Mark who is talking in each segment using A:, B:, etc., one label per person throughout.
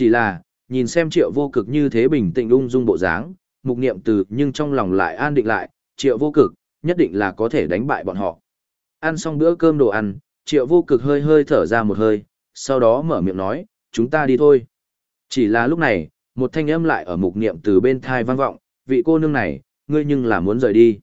A: Chỉ là, nhìn xem triệu vô cực như thế bình tĩnh ung dung bộ dáng, mục niệm từ nhưng trong lòng lại an định lại, triệu vô cực, nhất định là có thể đánh bại bọn họ. Ăn xong bữa cơm đồ ăn, triệu vô cực hơi hơi thở ra một hơi, sau đó mở miệng nói, chúng ta đi thôi. Chỉ là lúc này, một thanh âm lại ở mục niệm từ bên thai vang vọng, vị cô nương này, ngươi nhưng là muốn rời đi.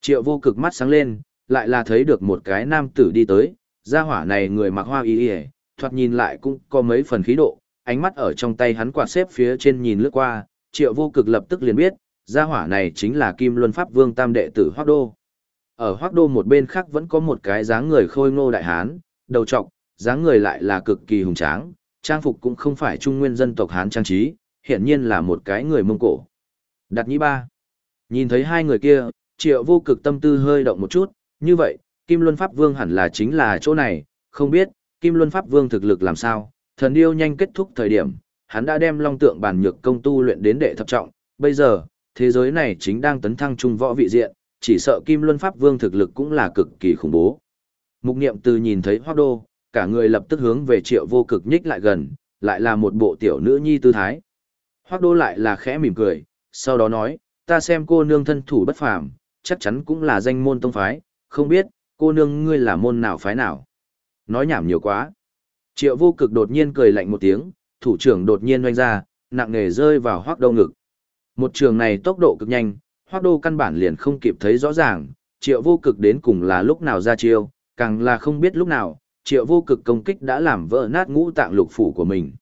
A: Triệu vô cực mắt sáng lên, lại là thấy được một cái nam tử đi tới, gia hỏa này người mặc hoa y y, thoạt nhìn lại cũng có mấy phần khí độ, ánh mắt ở trong tay hắn quạt xếp phía trên nhìn lướt qua, triệu vô cực lập tức liền biết, gia hỏa này chính là Kim Luân Pháp Vương Tam đệ tử Hoác Đô. Ở Hoác Đô một bên khác vẫn có một cái dáng người khôi ngô đại hán, đầu trọc, dáng người lại là cực kỳ hùng tráng, trang phục cũng không phải trung nguyên dân tộc hán trang trí, hiển nhiên là một cái người Mông Cổ. Đặt nhĩ ba. Nhìn thấy hai người kia, triệu vô cực tâm tư hơi động một chút, như vậy, Kim Luân Pháp Vương hẳn là chính là chỗ này, không biết, Kim Luân Pháp Vương thực lực làm sao, thần điêu nhanh kết thúc thời điểm, hắn đã đem long tượng bản nhược công tu luyện đến đệ thập trọng, bây giờ, thế giới này chính đang tấn thăng trung võ vị diện, chỉ sợ Kim Luân Pháp Vương thực lực cũng là cực kỳ khủng bố. Mục niệm từ nhìn thấy Hoác Đô, cả người lập tức hướng về triệu vô cực nhích lại gần, lại là một bộ tiểu nữ nhi tư thái. Hoác Đô lại là khẽ mỉm cười, sau đó nói, ta xem cô nương thân thủ bất phàm, chắc chắn cũng là danh môn tông phái, không biết, cô nương ngươi là môn nào phái nào. Nói nhảm nhiều quá. Triệu vô cực đột nhiên cười lạnh một tiếng, thủ trưởng đột nhiên oanh ra, nặng nề rơi vào hoác đô ngực. Một trường này tốc độ cực nhanh, hoác đô căn bản liền không kịp thấy rõ ràng, triệu vô cực đến cùng là lúc nào ra chiêu, càng là không biết lúc nào, triệu vô cực công kích đã làm vỡ nát ngũ tạng lục phủ của mình.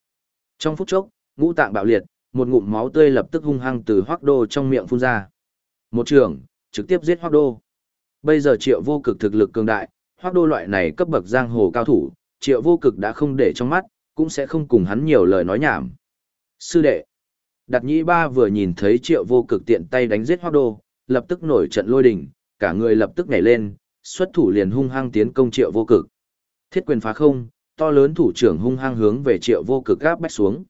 A: Trong phút chốc, ngũ tạng bạo liệt, một ngụm máu tươi lập tức hung hăng từ hoác đô trong miệng phun ra. Một trường, trực tiếp giết hoác đô. Bây giờ triệu vô cực thực lực cường đại, hoác đô loại này cấp bậc giang hồ cao thủ, triệu vô cực đã không để trong mắt, cũng sẽ không cùng hắn nhiều lời nói nhảm. Sư đệ, đặt nhĩ ba vừa nhìn thấy triệu vô cực tiện tay đánh giết hoác đô, lập tức nổi trận lôi đình, cả người lập tức nhảy lên, xuất thủ liền hung hăng tiến công triệu vô cực. Thiết quyền phá không, to lớn thủ trưởng hung hăng hướng về triệu vô cực gáp bách xuống.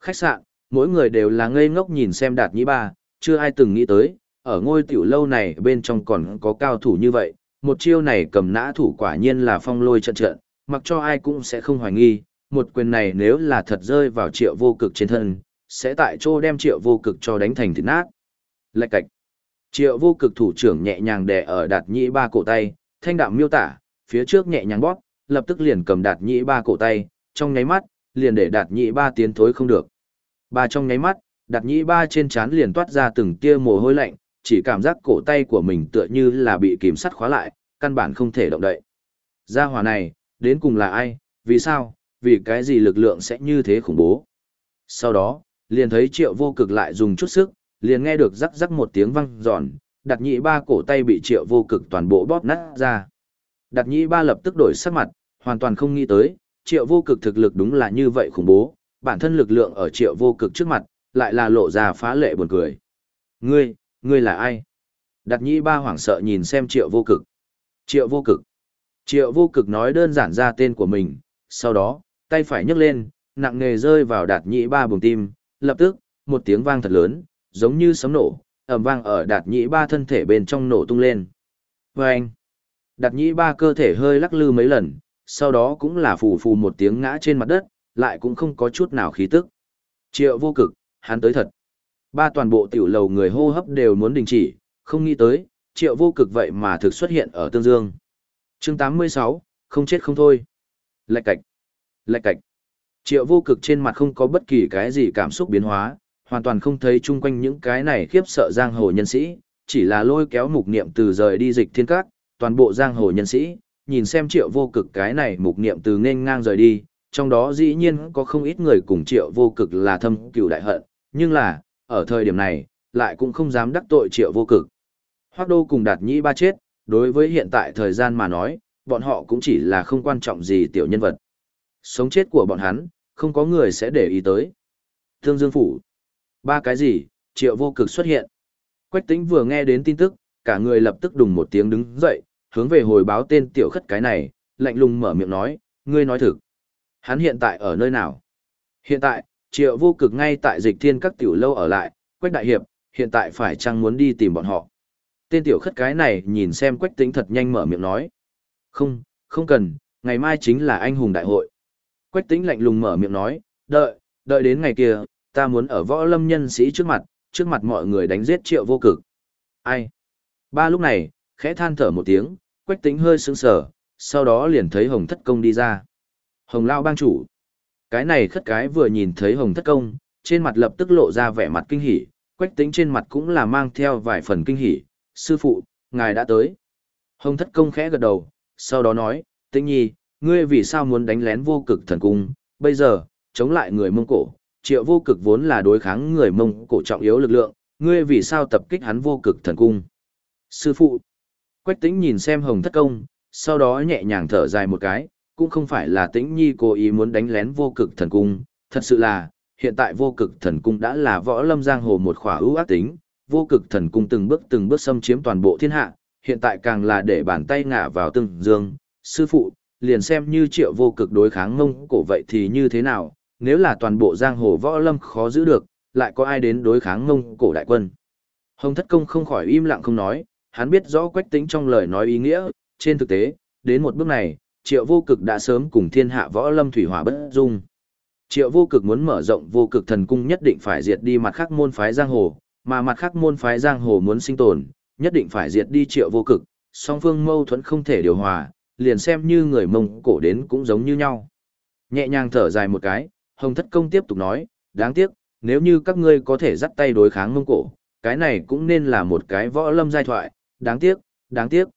A: Khách sạn, mỗi người đều là ngây ngốc nhìn xem đạt nhĩ ba, chưa ai từng nghĩ tới, ở ngôi tiểu lâu này bên trong còn có cao thủ như vậy, một chiêu này cầm nã thủ quả nhiên là phong lôi trận trận, mặc cho ai cũng sẽ không hoài nghi, một quyền này nếu là thật rơi vào triệu vô cực trên thân, sẽ tại chỗ đem triệu vô cực cho đánh thành thịt nát. Lạch cạch. Triệu vô cực thủ trưởng nhẹ nhàng đè ở đạt nhĩ ba cổ tay, thanh đạm miêu tả, phía trước nhẹ nhàng bóp, lập tức liền cầm đạt nhĩ ba cổ tay, trong nháy mắt, liền để đạt nhĩ ba tiến thối không được. Ba trong nháy mắt, đạt nhĩ ba trên trán liền toát ra từng tia mồ hôi lạnh, chỉ cảm giác cổ tay của mình tựa như là bị kìm sắt khóa lại, căn bản không thể động đậy. Gia hỏa này, đến cùng là ai, vì sao, vì cái gì lực lượng sẽ như thế khủng bố. Sau đó, liền thấy triệu vô cực lại dùng chút sức, liền nghe được rắc rắc một tiếng vang giòn, đặt nhị ba cổ tay bị triệu vô cực toàn bộ bóp nát ra. Đặt nhị ba lập tức đổi sắc mặt, hoàn toàn không nghĩ tới, triệu vô cực thực lực đúng là như vậy khủng bố, bản thân lực lượng ở triệu vô cực trước mặt, lại là lộ ra phá lệ buồn cười. Ngươi, ngươi là ai? Đặt nhị ba hoảng sợ nhìn xem triệu vô cực. Triệu vô cực. Triệu vô cực nói đơn giản ra tên của mình, sau đó, tay phải nhấc lên, nặng nề rơi vào đạt nhĩ ba buồng tim, lập tức, một tiếng vang thật lớn, giống như sấm nổ, ầm vang ở đạt nhĩ ba thân thể bên trong nổ tung lên. Vâng! Đạt nhĩ ba cơ thể hơi lắc lư mấy lần, sau đó cũng là phù phù một tiếng ngã trên mặt đất, lại cũng không có chút nào khí tức. Triệu vô cực, hắn tới thật. Ba toàn bộ tiểu lầu người hô hấp đều muốn đình chỉ, không nghĩ tới, triệu vô cực vậy mà thực xuất hiện ở Tương Dương chương 86, không chết không thôi. Lạch cạch. Lạch cạch. Triệu vô cực trên mặt không có bất kỳ cái gì cảm xúc biến hóa, hoàn toàn không thấy chung quanh những cái này khiếp sợ giang hồ nhân sĩ, chỉ là lôi kéo mục niệm từ rời đi dịch thiên các, toàn bộ giang hồ nhân sĩ, nhìn xem triệu vô cực cái này mục niệm từ nên ngang rời đi, trong đó dĩ nhiên có không ít người cùng triệu vô cực là thâm cựu đại hận, nhưng là, ở thời điểm này, lại cũng không dám đắc tội triệu vô cực. Hoác đô cùng đạt nhĩ ba chết, đối với hiện tại thời gian mà nói, bọn họ cũng chỉ là không quan trọng gì tiểu nhân vật. Sống chết của bọn hắn, không có người sẽ để ý tới. Thương Dương Phủ. Ba cái gì, triệu vô cực xuất hiện. Quách tính vừa nghe đến tin tức, cả người lập tức đùng một tiếng đứng dậy, hướng về hồi báo tên tiểu khất cái này, lạnh lùng mở miệng nói, ngươi nói thực. Hắn hiện tại ở nơi nào? Hiện tại, triệu vô cực ngay tại dịch thiên các tiểu lâu ở lại, Quách Đại Hiệp, hiện tại phải chăng muốn đi tìm bọn họ? Tên tiểu khất cái này nhìn xem quách tính thật nhanh mở miệng nói. Không, không cần, ngày mai chính là anh hùng đại hội. Quách tính lạnh lùng mở miệng nói, đợi, đợi đến ngày kia, ta muốn ở võ lâm nhân sĩ trước mặt, trước mặt mọi người đánh giết triệu vô cực. Ai? Ba lúc này, khẽ than thở một tiếng, quách tính hơi sững sờ, sau đó liền thấy hồng thất công đi ra. Hồng lao bang chủ. Cái này khất cái vừa nhìn thấy hồng thất công, trên mặt lập tức lộ ra vẻ mặt kinh hỉ, quách tính trên mặt cũng là mang theo vài phần kinh hỉ. Sư phụ, ngài đã tới. Hồng thất công khẽ gật đầu, sau đó nói, tĩnh nhi, ngươi vì sao muốn đánh lén vô cực thần cung, bây giờ, chống lại người Mông Cổ, triệu vô cực vốn là đối kháng người Mông Cổ trọng yếu lực lượng, ngươi vì sao tập kích hắn vô cực thần cung. Sư phụ, quách tĩnh nhìn xem hồng thất công, sau đó nhẹ nhàng thở dài một cái, cũng không phải là tĩnh nhi cố ý muốn đánh lén vô cực thần cung, thật sự là, hiện tại vô cực thần cung đã là võ lâm giang hồ một khỏa ưu ác tính, vô cực thần cung từng bước từng bước xâm chiếm toàn bộ thiên hạ, hiện tại càng là để bàn tay ngả vào từng dương, sư phụ, liền xem như triệu vô cực đối kháng mông cổ vậy thì như thế nào, nếu là toàn bộ giang hồ võ lâm khó giữ được, lại có ai đến đối kháng mông cổ đại quân. Hồng thất công không khỏi im lặng không nói, hắn biết rõ quách tính trong lời nói ý nghĩa, trên thực tế, đến một bước này, triệu vô cực đã sớm cùng thiên hạ võ lâm thủy hỏa bất dung. Triệu vô cực muốn mở rộng vô cực thần cung nhất định phải diệt đi mặt khác môn phái giang hồ, mà mặt khác môn phái giang hồ muốn sinh tồn, nhất định phải diệt đi triệu vô cực, song phương mâu thuẫn không thể điều hòa, liền xem như người mông cổ đến cũng giống như nhau. Nhẹ nhàng thở dài một cái, Hồng Thất Công tiếp tục nói, đáng tiếc, nếu như các ngươi có thể dắt tay đối kháng mông cổ, cái này cũng nên là một cái võ lâm giai thoại, đáng tiếc, đáng tiếc.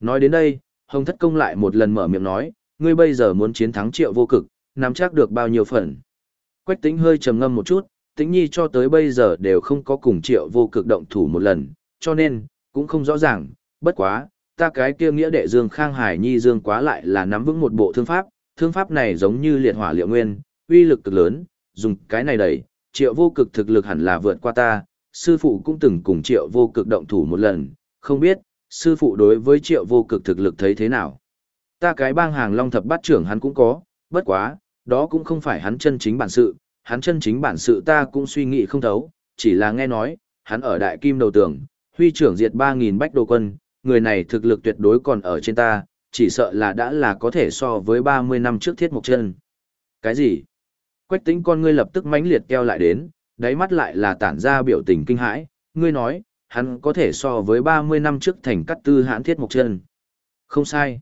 A: Nói đến đây, Hồng Thất Công lại một lần mở miệng nói, ngươi bây giờ muốn chiến thắng triệu vô cực, nắm chắc được bao nhiêu phần. Quách tính hơi trầm ngâm một chút, tính nhi cho tới bây giờ đều không có cùng triệu vô cực động thủ một lần, cho nên, cũng không rõ ràng, bất quá, ta cái kia nghĩa đệ Dương Khang Hải Nhi Dương quá lại là nắm vững một bộ thương pháp, thương pháp này giống như liệt hỏa liệu nguyên, uy lực cực lớn, dùng cái này đẩy, triệu vô cực thực lực hẳn là vượt qua ta, sư phụ cũng từng cùng triệu vô cực động thủ một lần, không biết, sư phụ đối với triệu vô cực thực lực thấy thế nào. Ta cái bang hàng long thập bát trưởng hắn cũng có, bất quá, đó cũng không phải hắn chân chính bản sự, hắn chân chính bản sự ta cũng suy nghĩ không thấu, chỉ là nghe nói, hắn ở đại kim đầu tường, huy trưởng diệt 3.000 bách đồ quân, người này thực lực tuyệt đối còn ở trên ta, chỉ sợ là đã là có thể so với 30 năm trước thiết mục chân. Cái gì? Quách tính con ngươi lập tức mãnh liệt keo lại đến, đáy mắt lại là tản ra biểu tình kinh hãi, ngươi nói, hắn có thể so với 30 năm trước thành cắt tư hãn thiết mục chân. Không sai.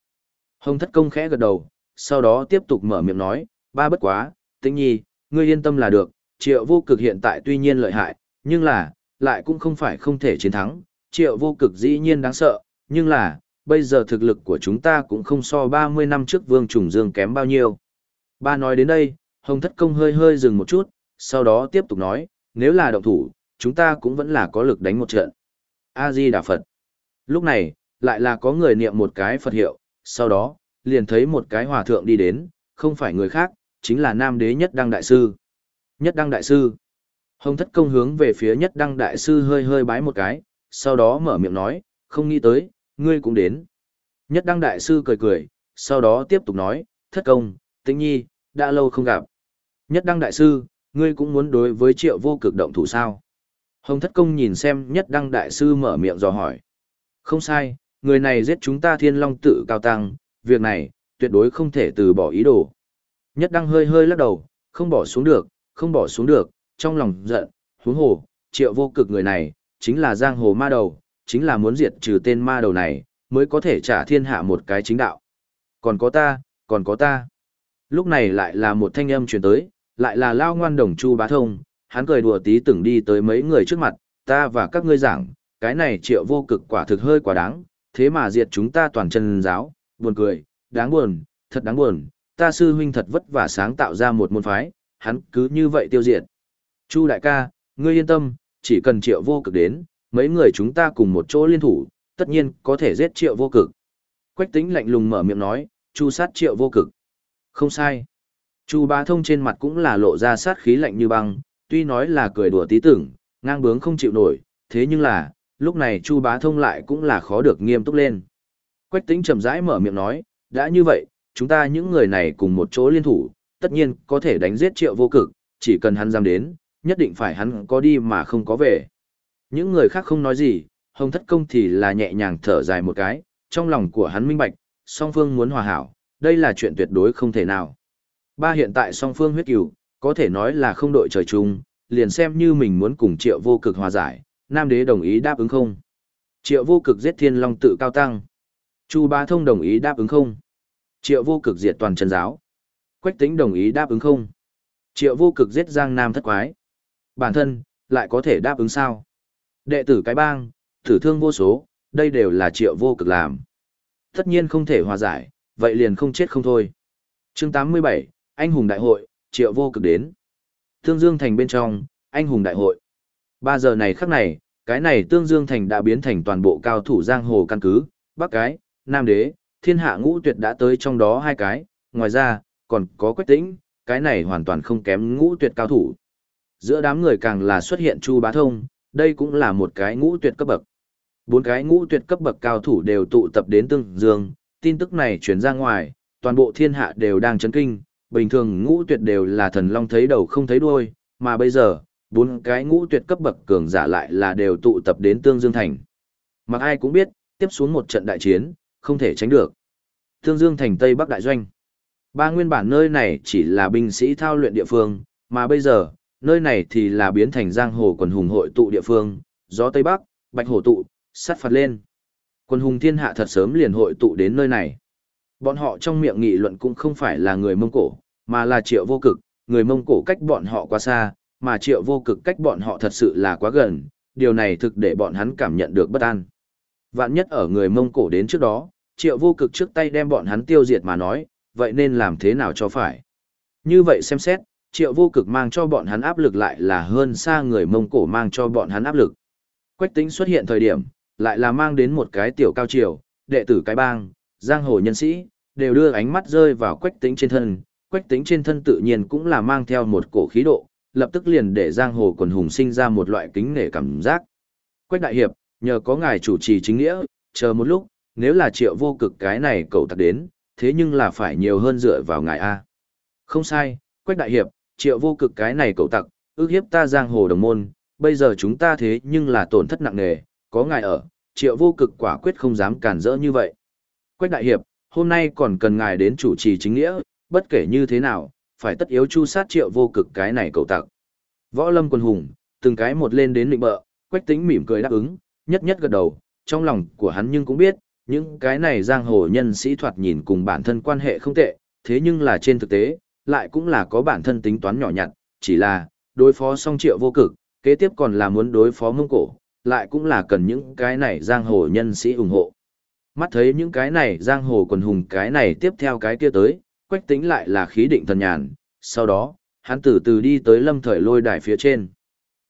A: Hồng thất công khẽ gật đầu, sau đó tiếp tục mở miệng nói, ba bất quá, tĩnh nhi, ngươi yên tâm là được, triệu vô cực hiện tại tuy nhiên lợi hại, nhưng là, lại cũng không phải không thể chiến thắng, triệu vô cực dĩ nhiên đáng sợ, nhưng là, bây giờ thực lực của chúng ta cũng không so 30 năm trước Vương Trùng Dương kém bao nhiêu. Ba nói đến đây, Hồng Thất Công hơi hơi dừng một chút, sau đó tiếp tục nói, nếu là động thủ, chúng ta cũng vẫn là có lực đánh một trận. A-di Đà Phật. Lúc này, lại là có người niệm một cái Phật hiệu, sau đó, liền thấy một cái hòa thượng đi đến, không phải người khác, chính là Nam Đế Nhất Đăng Đại Sư. Nhất Đăng Đại Sư. Hồng Thất Công hướng về phía Nhất Đăng Đại Sư hơi hơi bái một cái, sau đó mở miệng nói, không nghĩ tới, ngươi cũng đến. Nhất Đăng Đại Sư cười cười, sau đó tiếp tục nói, Thất Công, Tĩnh Nhi, đã lâu không gặp. Nhất Đăng Đại Sư, ngươi cũng muốn đối với triệu vô cực động thủ sao? Hồng Thất Công nhìn xem Nhất Đăng Đại Sư mở miệng dò hỏi. Không sai, người này giết chúng ta thiên long tự cao tăng, việc này, tuyệt đối không thể từ bỏ ý đồ. Nhất Đăng hơi hơi lắc đầu, không bỏ xuống được, không bỏ xuống được, trong lòng giận, huống hồ, triệu vô cực người này, chính là giang hồ ma đầu, chính là muốn diệt trừ tên ma đầu này, mới có thể trả thiên hạ một cái chính đạo. Còn có ta, còn có ta. Lúc này lại là một thanh âm truyền tới, lại là lao ngoan đồng chu bá thông, hắn cười đùa tí từng đi tới mấy người trước mặt, ta và các ngươi giảng, cái này triệu vô cực quả thực hơi quá đáng, thế mà diệt chúng ta toàn chân giáo, buồn cười, đáng buồn, thật đáng buồn, ta sư huynh thật vất vả sáng tạo ra một môn phái, hắn cứ như vậy tiêu diệt. Chu đại ca, ngươi yên tâm, chỉ cần triệu vô cực đến, mấy người chúng ta cùng một chỗ liên thủ, tất nhiên có thể giết triệu vô cực. Quách tính lạnh lùng mở miệng nói, chu sát triệu vô cực. Không sai. Chu bá thông trên mặt cũng là lộ ra sát khí lạnh như băng, tuy nói là cười đùa tí tưởng, ngang bướng không chịu nổi, thế nhưng là, lúc này chu bá thông lại cũng là khó được nghiêm túc lên. Quách tính chậm rãi mở miệng nói, đã như vậy, chúng ta những người này cùng một chỗ liên thủ, tất nhiên có thể đánh giết triệu vô cực, chỉ cần hắn dám đến, nhất định phải hắn có đi mà không có về. Những người khác không nói gì, Hồng Thất Công thì là nhẹ nhàng thở dài một cái, trong lòng của hắn minh bạch, song phương muốn hòa hảo, đây là chuyện tuyệt đối không thể nào. Ba hiện tại song phương huyết cửu, có thể nói là không đội trời chung, liền xem như mình muốn cùng triệu vô cực hòa giải, Nam Đế đồng ý đáp ứng không. Triệu vô cực giết thiên long tự cao tăng. Chu Bá Thông đồng ý đáp ứng không. Triệu vô cực diệt toàn chân giáo. Quách tính đồng ý đáp ứng không. Triệu vô cực giết giang nam thất quái. Bản thân, lại có thể đáp ứng sao. Đệ tử cái bang, thử thương vô số, đây đều là triệu vô cực làm. Tất nhiên không thể hòa giải, vậy liền không chết không thôi. chương 87, Anh hùng đại hội, triệu vô cực đến. Thương Dương Thành bên trong, Anh hùng đại hội. Ba giờ này khắc này, cái này Tương Dương Thành đã biến thành toàn bộ cao thủ giang hồ căn cứ, Bắc Cái, Nam Đế, Thiên Hạ Ngũ Tuyệt đã tới trong đó hai cái, ngoài ra, còn có Quách Tĩnh, cái này hoàn toàn không kém Ngũ Tuyệt cao thủ. Giữa đám người càng là xuất hiện Chu Bá Thông, đây cũng là một cái Ngũ Tuyệt cấp bậc. Bốn cái Ngũ Tuyệt cấp bậc cao thủ đều tụ tập đến Tương Dương, tin tức này truyền ra ngoài, toàn bộ thiên hạ đều đang chấn kinh, bình thường Ngũ Tuyệt đều là thần long thấy đầu không thấy đuôi, mà bây giờ, bốn cái ngũ tuyệt cấp bậc cường giả lại là đều tụ tập đến Tương Dương Thành. Mặc ai cũng biết, tiếp xuống một trận đại chiến, không thể tránh được. Thương Dương Thành Tây Bắc Đại Doanh. Ba nguyên bản nơi này chỉ là binh sĩ thao luyện địa phương, mà bây giờ, nơi này thì là biến thành giang hồ quần hùng hội tụ địa phương, gió Tây Bắc, bạch hổ tụ, sát phạt lên. Quần hùng thiên hạ thật sớm liền hội tụ đến nơi này. Bọn họ trong miệng nghị luận cũng không phải là người Mông Cổ, mà là triệu vô cực, người Mông Cổ cách bọn họ quá xa, mà triệu vô cực cách bọn họ thật sự là quá gần, điều này thực để bọn hắn cảm nhận được bất an. Vạn nhất ở người Mông Cổ đến trước đó, triệu vô cực trước tay đem bọn hắn tiêu diệt mà nói, vậy nên làm thế nào cho phải. Như vậy xem xét, triệu vô cực mang cho bọn hắn áp lực lại là hơn xa người Mông Cổ mang cho bọn hắn áp lực. Quách tính xuất hiện thời điểm, lại là mang đến một cái tiểu cao triều, đệ tử cái bang, giang hồ nhân sĩ, đều đưa ánh mắt rơi vào quách tính trên thân. Quách tính trên thân tự nhiên cũng là mang theo một cổ khí độ, lập tức liền để giang hồ quần hùng sinh ra một loại kính nể cảm giác. Quách đại hiệp, nhờ có ngài chủ trì chính nghĩa, chờ một lúc, nếu là triệu vô cực cái này cậu tặc đến, thế nhưng là phải nhiều hơn dựa vào ngài A. Không sai, Quách đại hiệp, triệu vô cực cái này cậu tặc, ước hiếp ta giang hồ đồng môn, bây giờ chúng ta thế nhưng là tổn thất nặng nề, có ngài ở, triệu vô cực quả quyết không dám cản rỡ như vậy. Quách đại hiệp, hôm nay còn cần ngài đến chủ trì chính nghĩa, bất kể như thế nào, phải tất yếu chu sát triệu vô cực cái này cậu tặc. Võ lâm quân hùng, từng cái một lên đến lịnh bợ, quách tĩnh mỉm cười đáp ứng, nhất nhất gật đầu, trong lòng của hắn nhưng cũng biết, những cái này giang hồ nhân sĩ thoạt nhìn cùng bản thân quan hệ không tệ, thế nhưng là trên thực tế, lại cũng là có bản thân tính toán nhỏ nhặt, chỉ là, đối phó song triệu vô cực, kế tiếp còn là muốn đối phó mông cổ, lại cũng là cần những cái này giang hồ nhân sĩ ủng hộ. Mắt thấy những cái này giang hồ quần hùng cái này tiếp theo cái kia tới, quách tính lại là khí định thần nhàn, sau đó, hắn từ từ đi tới lâm thời lôi đài phía trên.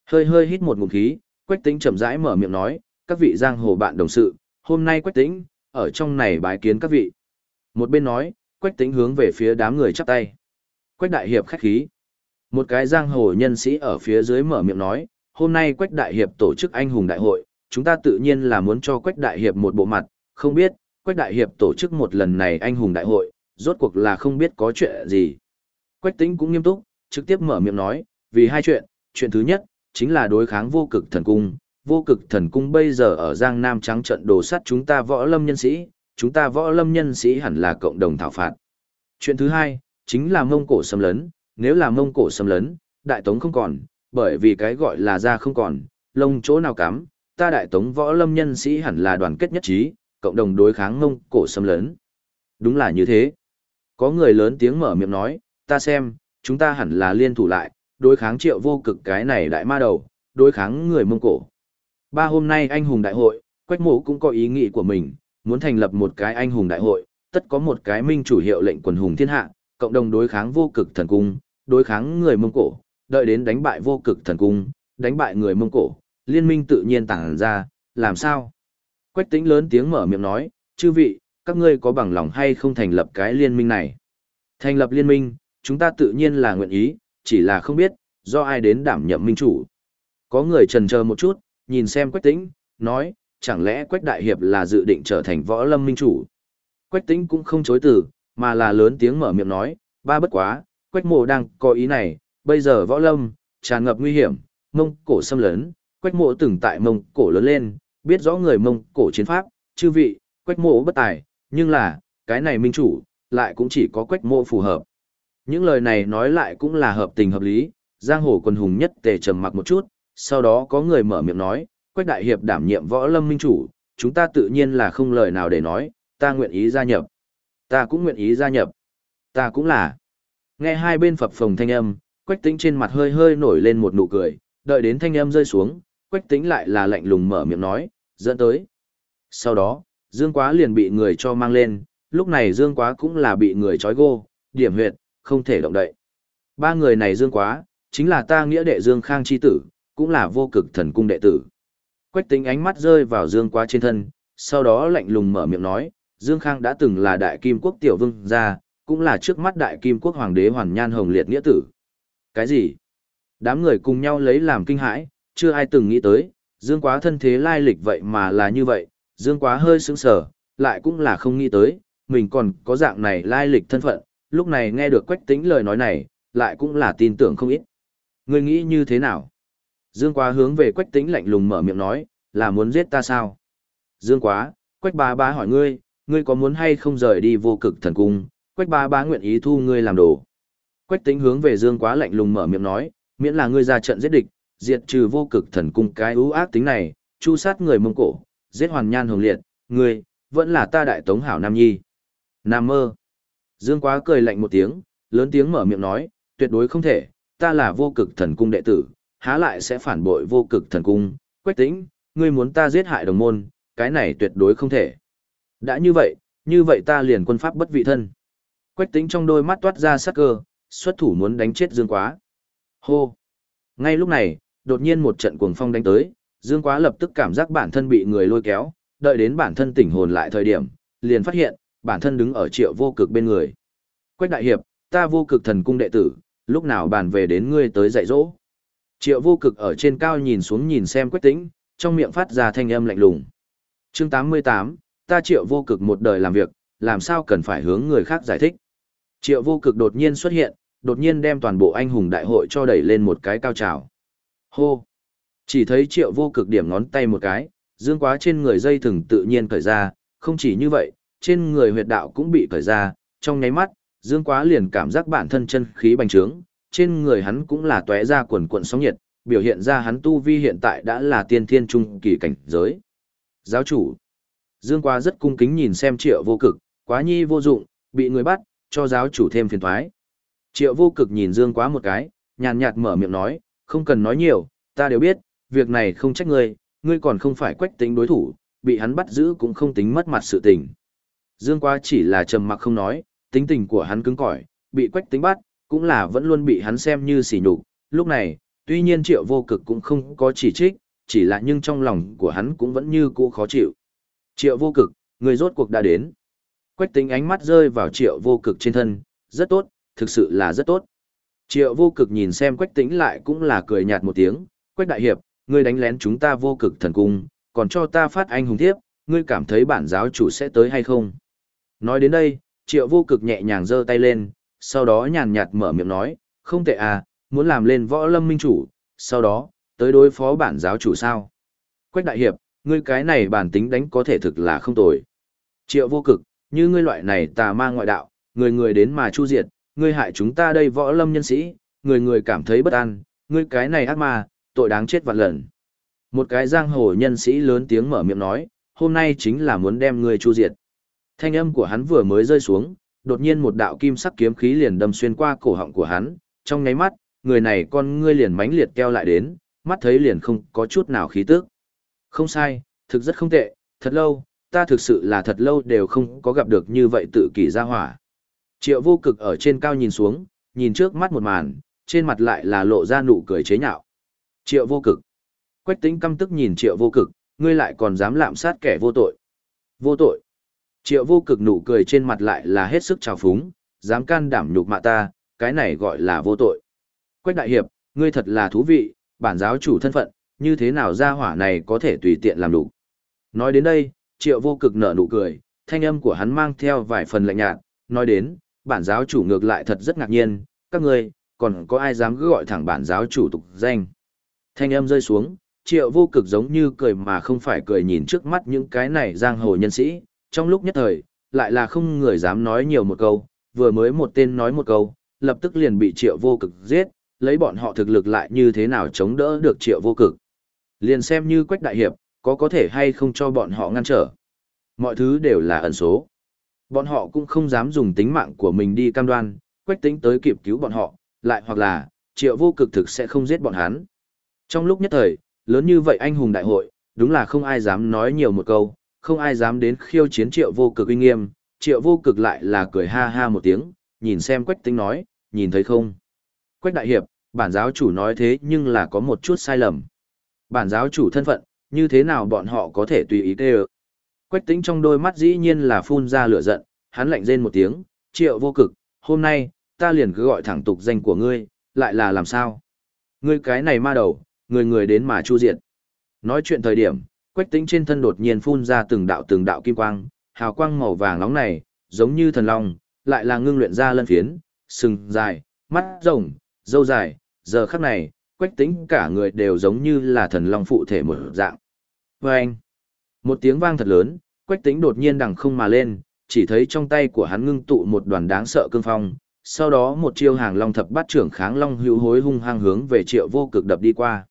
A: Hơi hơi hít một ngụm khí, quách tính chậm rãi mở miệng nói, các vị giang hồ bạn đồng sự, hôm nay quách tĩnh ở trong này bái kiến các vị. Một bên nói, quách tĩnh hướng về phía đám người chắp tay. Quách đại hiệp khách khí. Một cái giang hồ nhân sĩ ở phía dưới mở miệng nói, hôm nay quách đại hiệp tổ chức anh hùng đại hội, chúng ta tự nhiên là muốn cho quách đại hiệp một bộ mặt, không biết, quách đại hiệp tổ chức một lần này anh hùng đại hội, rốt cuộc là không biết có chuyện gì. Quách tĩnh cũng nghiêm túc, trực tiếp mở miệng nói, vì hai chuyện, chuyện thứ nhất, chính là đối kháng vô cực thần cung. Vô cực thần cung bây giờ ở Giang Nam trắng trận đồ sắt chúng ta võ lâm nhân sĩ, chúng ta võ lâm nhân sĩ hẳn là cộng đồng thảo phạt. Chuyện thứ hai, chính là mông cổ xâm lấn, nếu là mông cổ xâm lấn, đại tống không còn, bởi vì cái gọi là ra không còn, lông chỗ nào cắm, ta đại tống võ lâm nhân sĩ hẳn là đoàn kết nhất trí, cộng đồng đối kháng mông cổ xâm lấn. Đúng là như thế. Có người lớn tiếng mở miệng nói, ta xem, chúng ta hẳn là liên thủ lại, đối kháng triệu vô cực cái này đại ma đầu, đối kháng người Mông Cổ. Ba hôm nay anh hùng đại hội, Quách Mộ cũng có ý nghĩ của mình, muốn thành lập một cái anh hùng đại hội, tất có một cái minh chủ hiệu lệnh quần hùng thiên hạ, cộng đồng đối kháng vô cực thần cung, đối kháng người Mông Cổ, đợi đến đánh bại vô cực thần cung, đánh bại người Mông Cổ, liên minh tự nhiên tản ra, làm sao? Quách Tĩnh lớn tiếng mở miệng nói, chư vị, các ngươi có bằng lòng hay không thành lập cái liên minh này? Thành lập liên minh, chúng ta tự nhiên là nguyện ý, chỉ là không biết, do ai đến đảm nhậm minh chủ. Có người trần chờ một chút, nhìn xem Quách Tĩnh, nói, chẳng lẽ Quách Đại Hiệp là dự định trở thành võ lâm minh chủ. Quách Tĩnh cũng không chối từ, mà là lớn tiếng mở miệng nói, ba bất quá, Quách Mộ đang có ý này, bây giờ võ lâm, tràn ngập nguy hiểm, mông cổ xâm lấn, Quách Mộ từng tại mông cổ lớn lên, biết rõ người mông cổ chiến pháp, chư vị, Quách Mộ bất tài, nhưng là, cái này minh chủ, lại cũng chỉ có Quách Mộ phù hợp. Những lời này nói lại cũng là hợp tình hợp lý, giang hồ Quần hùng nhất tề trầm mặc một chút, sau đó có người mở miệng nói, Quách Đại Hiệp đảm nhiệm võ lâm minh chủ, chúng ta tự nhiên là không lời nào để nói, ta nguyện ý gia nhập. Ta cũng nguyện ý gia nhập. Ta cũng là. Nghe hai bên phập phồng thanh âm, Quách Tĩnh trên mặt hơi hơi nổi lên một nụ cười, đợi đến thanh âm rơi xuống, Quách Tĩnh lại là lạnh lùng mở miệng nói, dẫn tới. Sau đó, Dương Quá liền bị người cho mang lên, lúc này Dương Quá cũng là bị người trói gô, điểm huyệt, không thể động đậy. Ba người này Dương Quá, chính là ta nghĩa đệ Dương Khang chi tử, cũng là vô cực thần cung đệ tử. Quách tính ánh mắt rơi vào Dương Quá trên thân, sau đó lạnh lùng mở miệng nói, Dương Khang đã từng là đại kim quốc tiểu vương gia, cũng là trước mắt đại kim quốc hoàng đế hoàn nhan hồng liệt nghĩa tử. Cái gì? Đám người cùng nhau lấy làm kinh hãi, chưa ai từng nghĩ tới, Dương Quá thân thế lai lịch vậy mà là như vậy, Dương Quá hơi sững sờ, lại cũng là không nghĩ tới, mình còn có dạng này lai lịch thân phận, lúc này nghe được Quách Tĩnh lời nói này, lại cũng là tin tưởng không ít. Ngươi nghĩ như thế nào? Dương Quá hướng về Quách Tĩnh lạnh lùng mở miệng nói, là muốn giết ta sao? Dương Quá, Quách Bá Bá hỏi ngươi, ngươi có muốn hay không rời đi vô cực thần cung, Quách Bá Bá nguyện ý thu ngươi làm đồ. Quách Tĩnh hướng về Dương Quá lạnh lùng mở miệng nói, miễn là ngươi ra trận giết địch, diệt trừ vô cực thần cung cái ưu ác tính này, chu sát người Mông Cổ, giết hoàn nhan hồng liệt, ngươi, vẫn là ta đại tống hảo nam nhi. Nam mơ. Dương Quá cười lạnh một tiếng, lớn tiếng mở miệng nói, tuyệt đối không thể, ta là vô cực thần cung đệ tử, há lại sẽ phản bội vô cực thần cung, quách tĩnh, ngươi muốn ta giết hại đồng môn, cái này tuyệt đối không thể. Đã như vậy, như vậy ta liền quân pháp bất vị thân. Quách tĩnh trong đôi mắt toát ra sắc cơ, xuất thủ muốn đánh chết Dương Quá. Hô! Ngay lúc này, đột nhiên một trận cuồng phong đánh tới, Dương Quá lập tức cảm giác bản thân bị người lôi kéo, đợi đến bản thân tỉnh hồn lại thời điểm, liền phát hiện, bản thân đứng ở triệu vô cực bên người. Quách đại hiệp, ta vô cực thần cung đệ tử, lúc nào bàn về đến ngươi tới dạy dỗ. Triệu vô cực ở trên cao nhìn xuống nhìn xem quách tĩnh, trong miệng phát ra thanh âm lạnh lùng. Chương 88, ta triệu vô cực một đời làm việc, làm sao cần phải hướng người khác giải thích. Triệu vô cực đột nhiên xuất hiện, đột nhiên đem toàn bộ anh hùng đại hội cho đẩy lên một cái cao trào. Hô! Chỉ thấy triệu vô cực điểm ngón tay một cái, dương quá trên người dây thừng tự nhiên cởi ra, không chỉ như vậy, trên người huyệt đạo cũng bị cởi ra, trong nháy mắt, dương quá liền cảm giác bản thân chân khí bành trướng, trên người hắn cũng là tóe ra quần cuộn sóng nhiệt, biểu hiện ra hắn tu vi hiện tại đã là tiên thiên trung kỳ cảnh giới. Giáo chủ, Dương Quá rất cung kính nhìn xem triệu vô cực, quá nhi vô dụng, bị người bắt, cho giáo chủ thêm phiền thoái. Triệu vô cực nhìn Dương Quá một cái, nhàn nhạt mở miệng nói, không cần nói nhiều, ta đều biết, việc này không trách ngươi, ngươi còn không phải quách tính đối thủ, bị hắn bắt giữ cũng không tính mất mặt sự tình. Dương Quá chỉ là trầm mặc không nói, tính tình của hắn cứng cỏi, bị quách tính bắt, cũng là vẫn luôn bị hắn xem như sỉ nhục. Lúc này, tuy nhiên triệu vô cực cũng không có chỉ trích, chỉ là nhưng trong lòng của hắn cũng vẫn như cũ khó chịu. Triệu vô cực, người rốt cuộc đã đến. Quách tính ánh mắt rơi vào triệu vô cực trên thân, rất tốt, thực sự là rất tốt. Triệu vô cực nhìn xem quách tính lại cũng là cười nhạt một tiếng, quách đại hiệp, ngươi đánh lén chúng ta vô cực thần cung, còn cho ta phát anh hùng thiếp, ngươi cảm thấy bản giáo chủ sẽ tới hay không? Nói đến đây, triệu vô cực nhẹ nhàng giơ tay lên, sau đó nhàn nhạt mở miệng nói, không tệ à, muốn làm lên võ lâm minh chủ, sau đó, tới đối phó bản giáo chủ sao. Quách đại hiệp, ngươi cái này bản tính đánh có thể thực là không tồi. Triệu vô cực, như ngươi loại này tà ma ngoại đạo, người người đến mà chu diệt, ngươi hại chúng ta đây võ lâm nhân sĩ, người người cảm thấy bất an, ngươi cái này ác ma, tội đáng chết vạn lần. Một cái giang hồ nhân sĩ lớn tiếng mở miệng nói, hôm nay chính là muốn đem ngươi chu diệt. Thanh âm của hắn vừa mới rơi xuống, đột nhiên một đạo kim sắc kiếm khí liền đâm xuyên qua cổ họng của hắn, trong nháy mắt, người này con ngươi liền mãnh liệt keo lại đến, mắt thấy liền không có chút nào khí tức. Không sai, thực rất không tệ, thật lâu, ta thực sự là thật lâu đều không có gặp được như vậy tự kỷ ra hỏa. Triệu vô cực ở trên cao nhìn xuống, nhìn trước mắt một màn, trên mặt lại là lộ ra nụ cười chế nhạo. Triệu vô cực. Quách tính căm tức nhìn triệu vô cực, ngươi lại còn dám lạm sát kẻ vô tội. Vô tội. Triệu vô cực nụ cười trên mặt lại là hết sức trào phúng, dám can đảm nhục mạ ta, cái này gọi là vô tội. Quách đại hiệp, ngươi thật là thú vị, bản giáo chủ thân phận, như thế nào ra hỏa này có thể tùy tiện làm đủ. Nói đến đây, triệu vô cực nở nụ cười, thanh âm của hắn mang theo vài phần lạnh nhạt, nói đến, bản giáo chủ ngược lại thật rất ngạc nhiên, các ngươi, còn có ai dám cứ gọi thẳng bản giáo chủ tục danh. Thanh âm rơi xuống, triệu vô cực giống như cười mà không phải cười nhìn trước mắt những cái này giang hồ nhân sĩ, trong lúc nhất thời, lại là không người dám nói nhiều một câu, vừa mới một tên nói một câu, lập tức liền bị triệu vô cực giết, lấy bọn họ thực lực lại như thế nào chống đỡ được triệu vô cực. Liền xem như quách đại hiệp, có có thể hay không cho bọn họ ngăn trở. Mọi thứ đều là ẩn số. Bọn họ cũng không dám dùng tính mạng của mình đi cam đoan, quách tính tới kịp cứu bọn họ, lại hoặc là, triệu vô cực thực sẽ không giết bọn hắn. Trong lúc nhất thời, lớn như vậy anh hùng đại hội, đúng là không ai dám nói nhiều một câu, không ai dám đến khiêu chiến triệu vô cực uy nghiêm, triệu vô cực lại là cười ha ha một tiếng, nhìn xem quách tính nói, nhìn thấy không? Quách đại hiệp, bản giáo chủ nói thế nhưng là có một chút sai lầm. Bản giáo chủ thân phận, như thế nào bọn họ có thể tùy ý tê Quách tính trong đôi mắt dĩ nhiên là phun ra lửa giận, hắn lạnh rên một tiếng, triệu vô cực, hôm nay, ta liền cứ gọi thẳng tục danh của ngươi, lại là làm sao? Ngươi cái này ma đầu, người người đến mà chu diệt. Nói chuyện thời điểm, quách tính trên thân đột nhiên phun ra từng đạo từng đạo kim quang, hào quang màu vàng nóng này, giống như thần long, lại là ngưng luyện ra lân phiến, sừng dài, mắt rồng, dâu dài, giờ khắc này, quách tính cả người đều giống như là thần long phụ thể một dạng. Và anh, một tiếng vang thật lớn, quách tính đột nhiên đằng không mà lên, chỉ thấy trong tay của hắn ngưng tụ một đoàn đáng sợ cương phong, sau đó một chiêu hàng long thập bát trưởng kháng long hữu hối hung hăng hướng về triệu vô cực đập đi qua.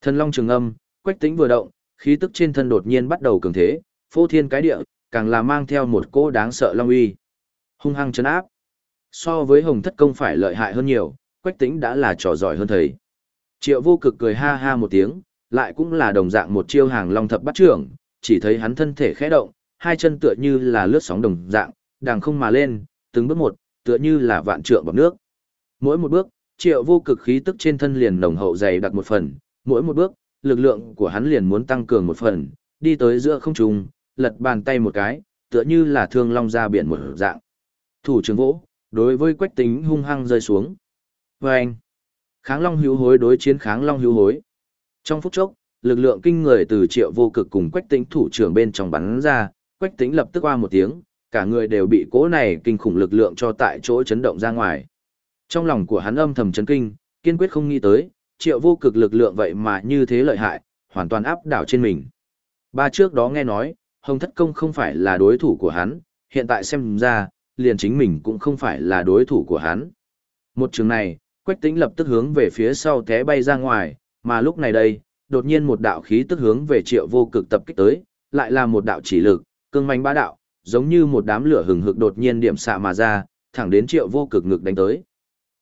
A: Thần long trường âm, quách tính vừa động, khí tức trên thân đột nhiên bắt đầu cường thế, phô thiên cái địa, càng là mang theo một cỗ đáng sợ long uy. Hung hăng chấn áp. So với hồng thất công phải lợi hại hơn nhiều, quách tính đã là trò giỏi hơn thầy. Triệu vô cực cười ha ha một tiếng, lại cũng là đồng dạng một chiêu hàng long thập bắt trưởng, chỉ thấy hắn thân thể khẽ động, hai chân tựa như là lướt sóng đồng dạng, đàng không mà lên, từng bước một, tựa như là vạn trượng bằng nước. Mỗi một bước, triệu vô cực khí tức trên thân liền nồng hậu dày đặc một phần, mỗi một bước, lực lượng của hắn liền muốn tăng cường một phần, đi tới giữa không trung, lật bàn tay một cái, tựa như là thương long ra biển một dạng. Thủ trưởng vỗ, đối với quách tính hung hăng rơi xuống. Và anh, kháng long hữu hối đối chiến kháng long hữu hối. Trong phút chốc, lực lượng kinh người từ triệu vô cực cùng quách tính thủ trưởng bên trong bắn ra, quách tính lập tức qua một tiếng, cả người đều bị cỗ này kinh khủng lực lượng cho tại chỗ chấn động ra ngoài. Trong lòng của hắn âm thầm chấn kinh, kiên quyết không nghĩ tới, triệu vô cực lực lượng vậy mà như thế lợi hại, hoàn toàn áp đảo trên mình. Ba trước đó nghe nói, Hồng Thất Công không phải là đối thủ của hắn, hiện tại xem ra, liền chính mình cũng không phải là đối thủ của hắn. Một trường này, Quách Tĩnh lập tức hướng về phía sau té bay ra ngoài, mà lúc này đây, đột nhiên một đạo khí tức hướng về Triệu Vô Cực tập kích tới, lại là một đạo chỉ lực, cương manh bá đạo, giống như một đám lửa hừng hực đột nhiên điểm xạ mà ra, thẳng đến Triệu Vô Cực ngực đánh tới.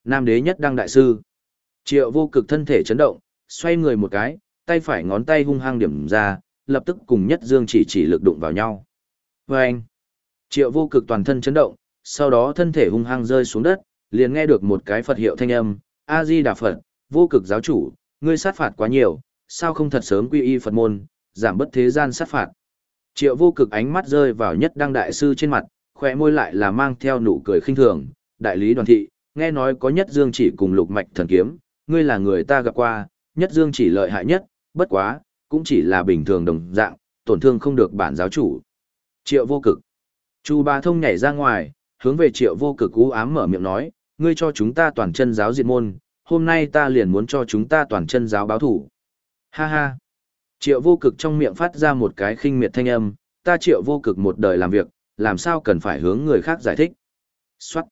A: Nam đế nhất đăng đại sư. Triệu Vô Cực thân thể chấn động, xoay người một cái, tay phải ngón tay hung hăng điểm ra, lập tức cùng nhất dương chỉ chỉ lực đụng vào nhau. Và anh, triệu vô cực toàn thân chấn động, sau đó thân thể hung hăng rơi xuống đất, liền nghe được một cái Phật hiệu thanh âm, A-di Đà Phật, vô cực giáo chủ, ngươi sát phạt quá nhiều, sao không thật sớm quy y Phật môn, giảm bất thế gian sát phạt. Triệu vô cực ánh mắt rơi vào nhất đăng đại sư trên mặt, khỏe môi lại là mang theo nụ cười khinh thường, đại lý đoàn thị, nghe nói có nhất dương chỉ cùng lục mạch thần kiếm, ngươi là người ta gặp qua, nhất dương chỉ lợi hại nhất, bất quá, cũng chỉ là bình thường đồng dạng, tổn thương không được bản giáo chủ. Triệu vô cực. Chu Ba Thông nhảy ra ngoài, hướng về triệu vô cực u ám mở miệng nói, ngươi cho chúng ta toàn chân giáo diệt môn, hôm nay ta liền muốn cho chúng ta toàn chân giáo báo thủ. Ha ha. Triệu vô cực trong miệng phát ra một cái khinh miệt thanh âm, ta triệu vô cực một đời làm việc, làm sao cần phải hướng người khác giải thích. Xoát.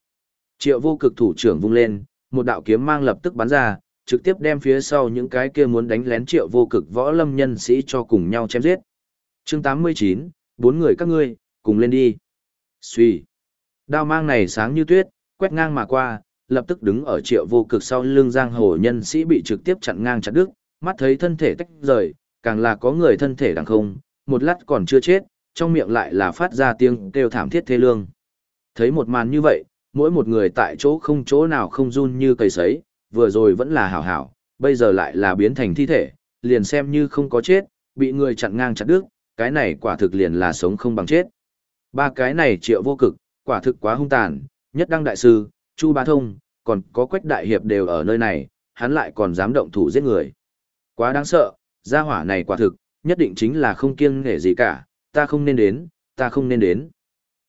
A: Triệu vô cực thủ trưởng vung lên, một đạo kiếm mang lập tức bắn ra, trực tiếp đem phía sau những cái kia muốn đánh lén triệu vô cực võ lâm nhân sĩ cho cùng nhau chém giết. chương 89, bốn người các ngươi, cùng lên đi. suy Đao mang này sáng như tuyết, quét ngang mà qua, lập tức đứng ở triệu vô cực sau lưng giang hồ nhân sĩ bị trực tiếp chặn ngang chặt đứt, mắt thấy thân thể tách rời, càng là có người thân thể đằng không, một lát còn chưa chết, trong miệng lại là phát ra tiếng kêu thảm thiết thê lương. Thấy một màn như vậy, mỗi một người tại chỗ không chỗ nào không run như cây sấy, vừa rồi vẫn là hảo hảo, bây giờ lại là biến thành thi thể, liền xem như không có chết, bị người chặn ngang chặt đứt, cái này quả thực liền là sống không bằng chết. Ba cái này triệu vô cực, quả thực quá hung tàn, nhất đăng đại sư, Chu Ba Thông, còn có quách đại hiệp đều ở nơi này, hắn lại còn dám động thủ giết người. Quá đáng sợ, gia hỏa này quả thực, nhất định chính là không kiêng nể gì cả, ta không nên đến, ta không nên đến.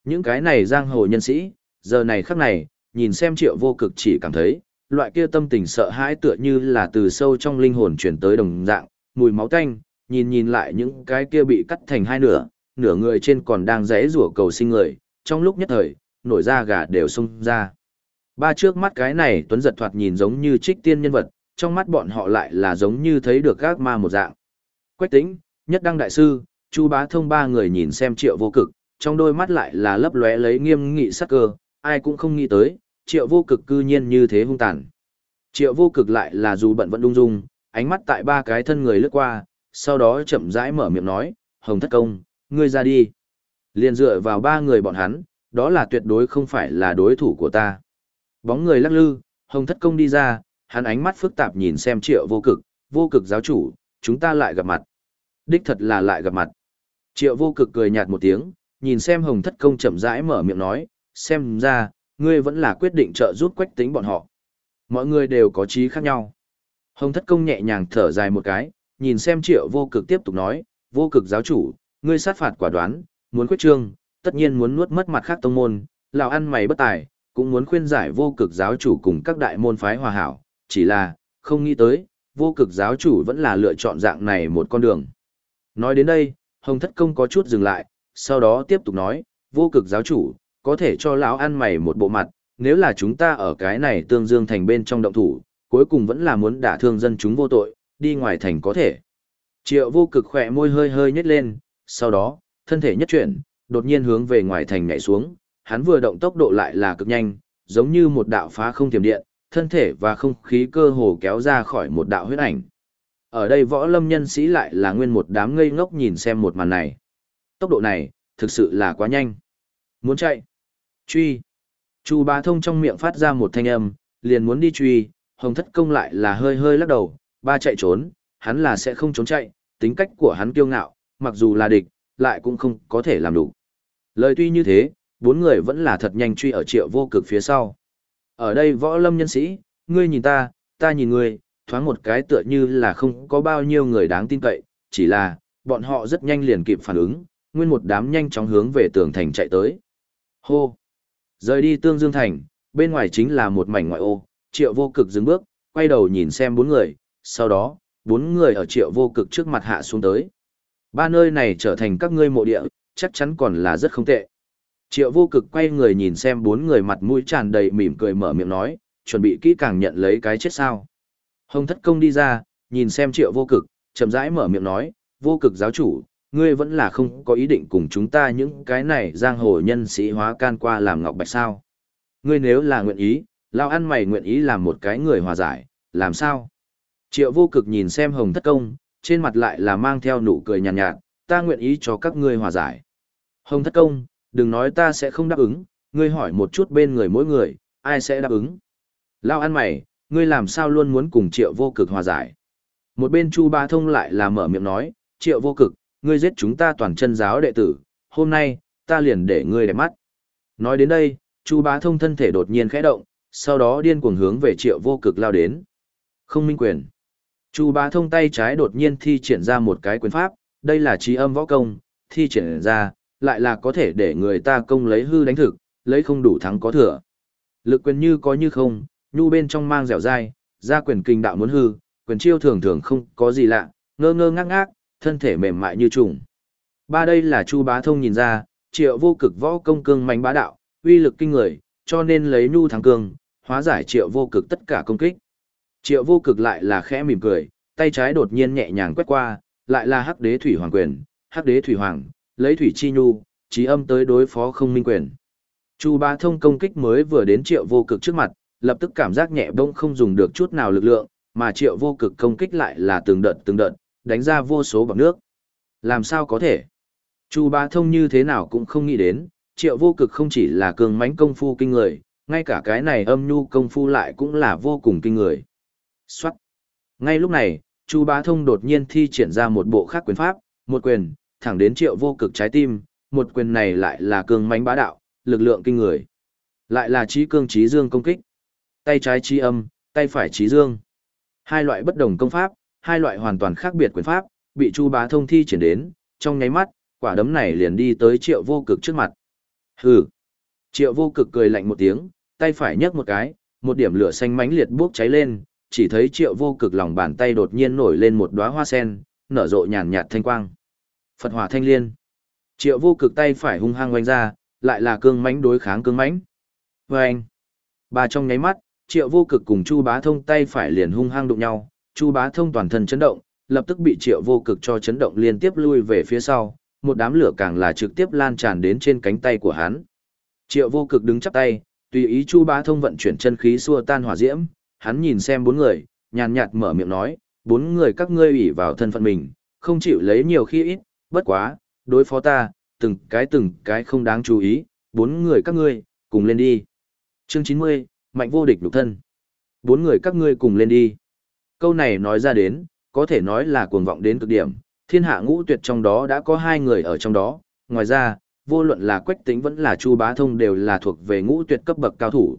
A: Những cái này giang hồ nhân sĩ, giờ này khắc này, nhìn xem triệu vô cực chỉ cảm thấy, loại kia tâm tình sợ hãi tựa như là từ sâu trong linh hồn chuyển tới đồng dạng, mùi máu tanh, nhìn nhìn lại những cái kia bị cắt thành hai nửa, nửa người trên còn đang rẽ rủa cầu sinh người, trong lúc nhất thời, nổi da gà đều xông ra. Ba trước mắt cái này tuấn giật thoạt nhìn giống như trích tiên nhân vật, trong mắt bọn họ lại là giống như thấy được các ma một dạng. Quách tĩnh, nhất đăng đại sư, chu bá thông ba người nhìn xem triệu vô cực, trong đôi mắt lại là lấp lóe lấy nghiêm nghị sắc cơ, ai cũng không nghĩ tới, triệu vô cực cư nhiên như thế hung tàn. Triệu vô cực lại là dù bận vẫn đung dung, ánh mắt tại ba cái thân người lướt qua, sau đó chậm rãi mở miệng nói, hồng thất công, ngươi ra đi. Liên dựa vào ba người bọn hắn, đó là tuyệt đối không phải là đối thủ của ta. Bóng người lắc lư, hồng thất công đi ra, hắn ánh mắt phức tạp nhìn xem triệu vô cực, vô cực giáo chủ, chúng ta lại gặp mặt. Đích thật là lại gặp mặt. Triệu vô cực cười nhạt một tiếng, nhìn xem hồng thất công chậm rãi mở miệng nói, xem ra, ngươi vẫn là quyết định trợ giúp quách tính bọn họ. Mọi người đều có trí khác nhau. Hồng thất công nhẹ nhàng thở dài một cái, nhìn xem triệu vô cực tiếp tục nói, vô cực giáo chủ, ngươi sát phạt quả đoán, muốn quyết trương, tất nhiên muốn nuốt mất mặt khác tông môn, lào ăn mày bất tài, cũng muốn khuyên giải vô cực giáo chủ cùng các đại môn phái hòa hảo, chỉ là, không nghĩ tới, vô cực giáo chủ vẫn là lựa chọn dạng này một con đường. Nói đến đây, Hồng Thất Công có chút dừng lại, sau đó tiếp tục nói, vô cực giáo chủ, có thể cho lão ăn mày một bộ mặt, nếu là chúng ta ở cái này tương dương thành bên trong động thủ, cuối cùng vẫn là muốn đả thương dân chúng vô tội, đi ngoài thành có thể. Triệu vô cực khỏe môi hơi hơi nhếch lên, sau đó, thân thể nhất chuyển, đột nhiên hướng về ngoài thành nhảy xuống, hắn vừa động tốc độ lại là cực nhanh, giống như một đạo phá không tiềm điện, thân thể và không khí cơ hồ kéo ra khỏi một đạo huyết ảnh. Ở đây võ lâm nhân sĩ lại là nguyên một đám ngây ngốc nhìn xem một màn này. Tốc độ này, thực sự là quá nhanh. Muốn chạy. Truy. Chu bá thông trong miệng phát ra một thanh âm, liền muốn đi truy, hồng thất công lại là hơi hơi lắc đầu, ba chạy trốn, hắn là sẽ không trốn chạy, tính cách của hắn kiêu ngạo, mặc dù là địch, lại cũng không có thể làm đủ. Lời tuy như thế, bốn người vẫn là thật nhanh truy ở triệu vô cực phía sau. Ở đây võ lâm nhân sĩ, ngươi nhìn ta, ta nhìn ngươi, thoáng một cái tựa như là không có bao nhiêu người đáng tin cậy, chỉ là, bọn họ rất nhanh liền kịp phản ứng, nguyên một đám nhanh chóng hướng về tường thành chạy tới. Hô! Rời đi tương dương thành, bên ngoài chính là một mảnh ngoại ô, triệu vô cực dừng bước, quay đầu nhìn xem bốn người, sau đó, bốn người ở triệu vô cực trước mặt hạ xuống tới. Ba nơi này trở thành các ngươi mộ địa, chắc chắn còn là rất không tệ. Triệu vô cực quay người nhìn xem bốn người mặt mũi tràn đầy mỉm cười mở miệng nói, chuẩn bị kỹ càng nhận lấy cái chết sao. Hồng thất công đi ra, nhìn xem triệu vô cực, chậm rãi mở miệng nói, vô cực giáo chủ, ngươi vẫn là không có ý định cùng chúng ta những cái này giang hồ nhân sĩ hóa can qua làm ngọc bạch sao. Ngươi nếu là nguyện ý, lao ăn mày nguyện ý làm một cái người hòa giải, làm sao? Triệu vô cực nhìn xem hồng thất công, trên mặt lại là mang theo nụ cười nhàn nhạt, nhạt, ta nguyện ý cho các ngươi hòa giải. Hồng thất công, đừng nói ta sẽ không đáp ứng, ngươi hỏi một chút bên người mỗi người, ai sẽ đáp ứng. Lao ăn mày, ngươi làm sao luôn muốn cùng triệu vô cực hòa giải. Một bên Chu Ba Thông lại là mở miệng nói, triệu vô cực, ngươi giết chúng ta toàn chân giáo đệ tử, hôm nay, ta liền để ngươi đẹp mắt. Nói đến đây, Chu Bá Thông thân thể đột nhiên khẽ động, sau đó điên cuồng hướng về triệu vô cực lao đến. Không minh quyền. Chu Bá Thông tay trái đột nhiên thi triển ra một cái quyền pháp, đây là trí âm võ công, thi triển ra, lại là có thể để người ta công lấy hư đánh thực, lấy không đủ thắng có thừa. Lực quyền như có như không, nhu bên trong mang dẻo dai, ra quyền kinh đạo muốn hư, quyền chiêu thường thường không có gì lạ, ngơ ngơ ngác ngác, thân thể mềm mại như trùng. Ba đây là Chu Bá Thông nhìn ra, triệu vô cực võ công cương mạnh bá đạo, uy lực kinh người, cho nên lấy nhu thắng cương, hóa giải triệu vô cực tất cả công kích. Triệu vô cực lại là khẽ mỉm cười, tay trái đột nhiên nhẹ nhàng quét qua, lại là hắc đế thủy hoàng quyền, hắc đế thủy hoàng, lấy thủy chi nhu, trí âm tới đối phó không minh quyền. Chu Bá Thông công kích mới vừa đến triệu vô cực trước mặt, lập tức cảm giác nhẹ bông không dùng được chút nào lực lượng, mà triệu vô cực công kích lại là từng đợt từng đợt, đánh ra vô số bọc nước. Làm sao có thể? Chu Bá Thông như thế nào cũng không nghĩ đến, triệu vô cực không chỉ là cường mãnh công phu kinh người, ngay cả cái này âm nhu công phu lại cũng là vô cùng kinh người. Xoát! Ngay lúc này, Chu Bá Thông đột nhiên thi triển ra một bộ khác quyền pháp, một quyền, thẳng đến triệu vô cực trái tim, một quyền này lại là cường mãnh bá đạo, lực lượng kinh người. Lại là trí cương trí dương công kích. Tay trái trí âm, tay phải trí dương. Hai loại bất đồng công pháp, hai loại hoàn toàn khác biệt quyền pháp, bị Chu Bá Thông thi triển đến, trong nháy mắt, quả đấm này liền đi tới Triệu Vô Cực trước mặt. Hừ. Triệu Vô Cực cười lạnh một tiếng, tay phải nhấc một cái, một điểm lửa xanh mãnh liệt bốc cháy lên, chỉ thấy Triệu Vô Cực lòng bàn tay đột nhiên nổi lên một đóa hoa sen, nở rộ nhàn nhạt thanh quang. Phật Hỏa Thanh Liên. Triệu Vô Cực tay phải hung hăng quanh ra, lại là cương mãnh đối kháng cương mãnh. Oeng. Ba trong nháy mắt, Triệu Vô Cực cùng Chu Bá Thông tay phải liền hung hăng đụng nhau, Chu Bá Thông toàn thân chấn động, lập tức bị Triệu Vô Cực cho chấn động liên tiếp lui về phía sau, một đám lửa càng là trực tiếp lan tràn đến trên cánh tay của hắn. Triệu Vô Cực đứng chắp tay, tùy ý Chu Bá Thông vận chuyển chân khí xua tan hỏa diễm, hắn nhìn xem bốn người, nhàn nhạt mở miệng nói, bốn người các ngươi ủy vào thân phận mình, không chịu lấy nhiều khi ít, bất quá, đối phó ta, từng cái từng cái không đáng chú ý, bốn người các ngươi, cùng lên đi. Chương 90, mạnh vô địch lục thân. Bốn người các ngươi cùng lên đi. Câu này nói ra đến, có thể nói là cuồng vọng đến cực điểm, thiên hạ ngũ tuyệt trong đó đã có hai người ở trong đó, ngoài ra, vô luận là quách tĩnh vẫn là chu bá thông đều là thuộc về ngũ tuyệt cấp bậc cao thủ.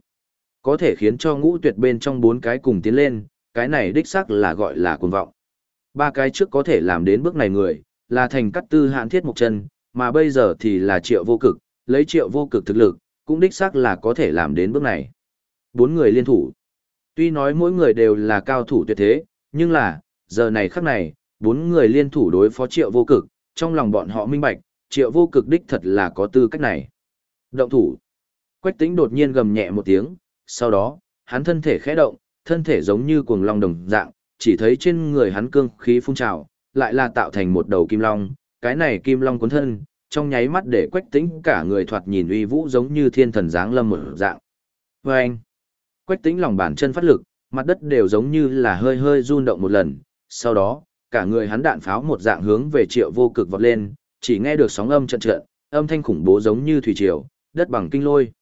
A: Có thể khiến cho ngũ tuyệt bên trong bốn cái cùng tiến lên, cái này đích xác là gọi là cuồng vọng. Ba cái trước có thể làm đến bước này người, là thành cắt tư hạn thiết một chân, mà bây giờ thì là triệu vô cực, lấy triệu vô cực thực lực, cũng đích xác là có thể làm đến bước này. Bốn người liên thủ. Tuy nói mỗi người đều là cao thủ tuyệt thế, nhưng là, giờ này khắc này, bốn người liên thủ đối phó triệu vô cực, trong lòng bọn họ minh bạch, triệu vô cực đích thật là có tư cách này. Động thủ. Quách tính đột nhiên gầm nhẹ một tiếng, sau đó, hắn thân thể khẽ động, thân thể giống như cuồng long đồng dạng, chỉ thấy trên người hắn cương khí phun trào, lại là tạo thành một đầu kim long, cái này kim long cuốn thân, trong nháy mắt để quách tính cả người thoạt nhìn uy vũ giống như thiên thần dáng lâm một dạng. Vâng! anh, quách tính lòng bàn chân phát lực, mặt đất đều giống như là hơi hơi run động một lần, sau đó, cả người hắn đạn pháo một dạng hướng về triệu vô cực vọt lên, chỉ nghe được sóng âm trận trận, âm thanh khủng bố giống như thủy triều, đất bằng kinh lôi.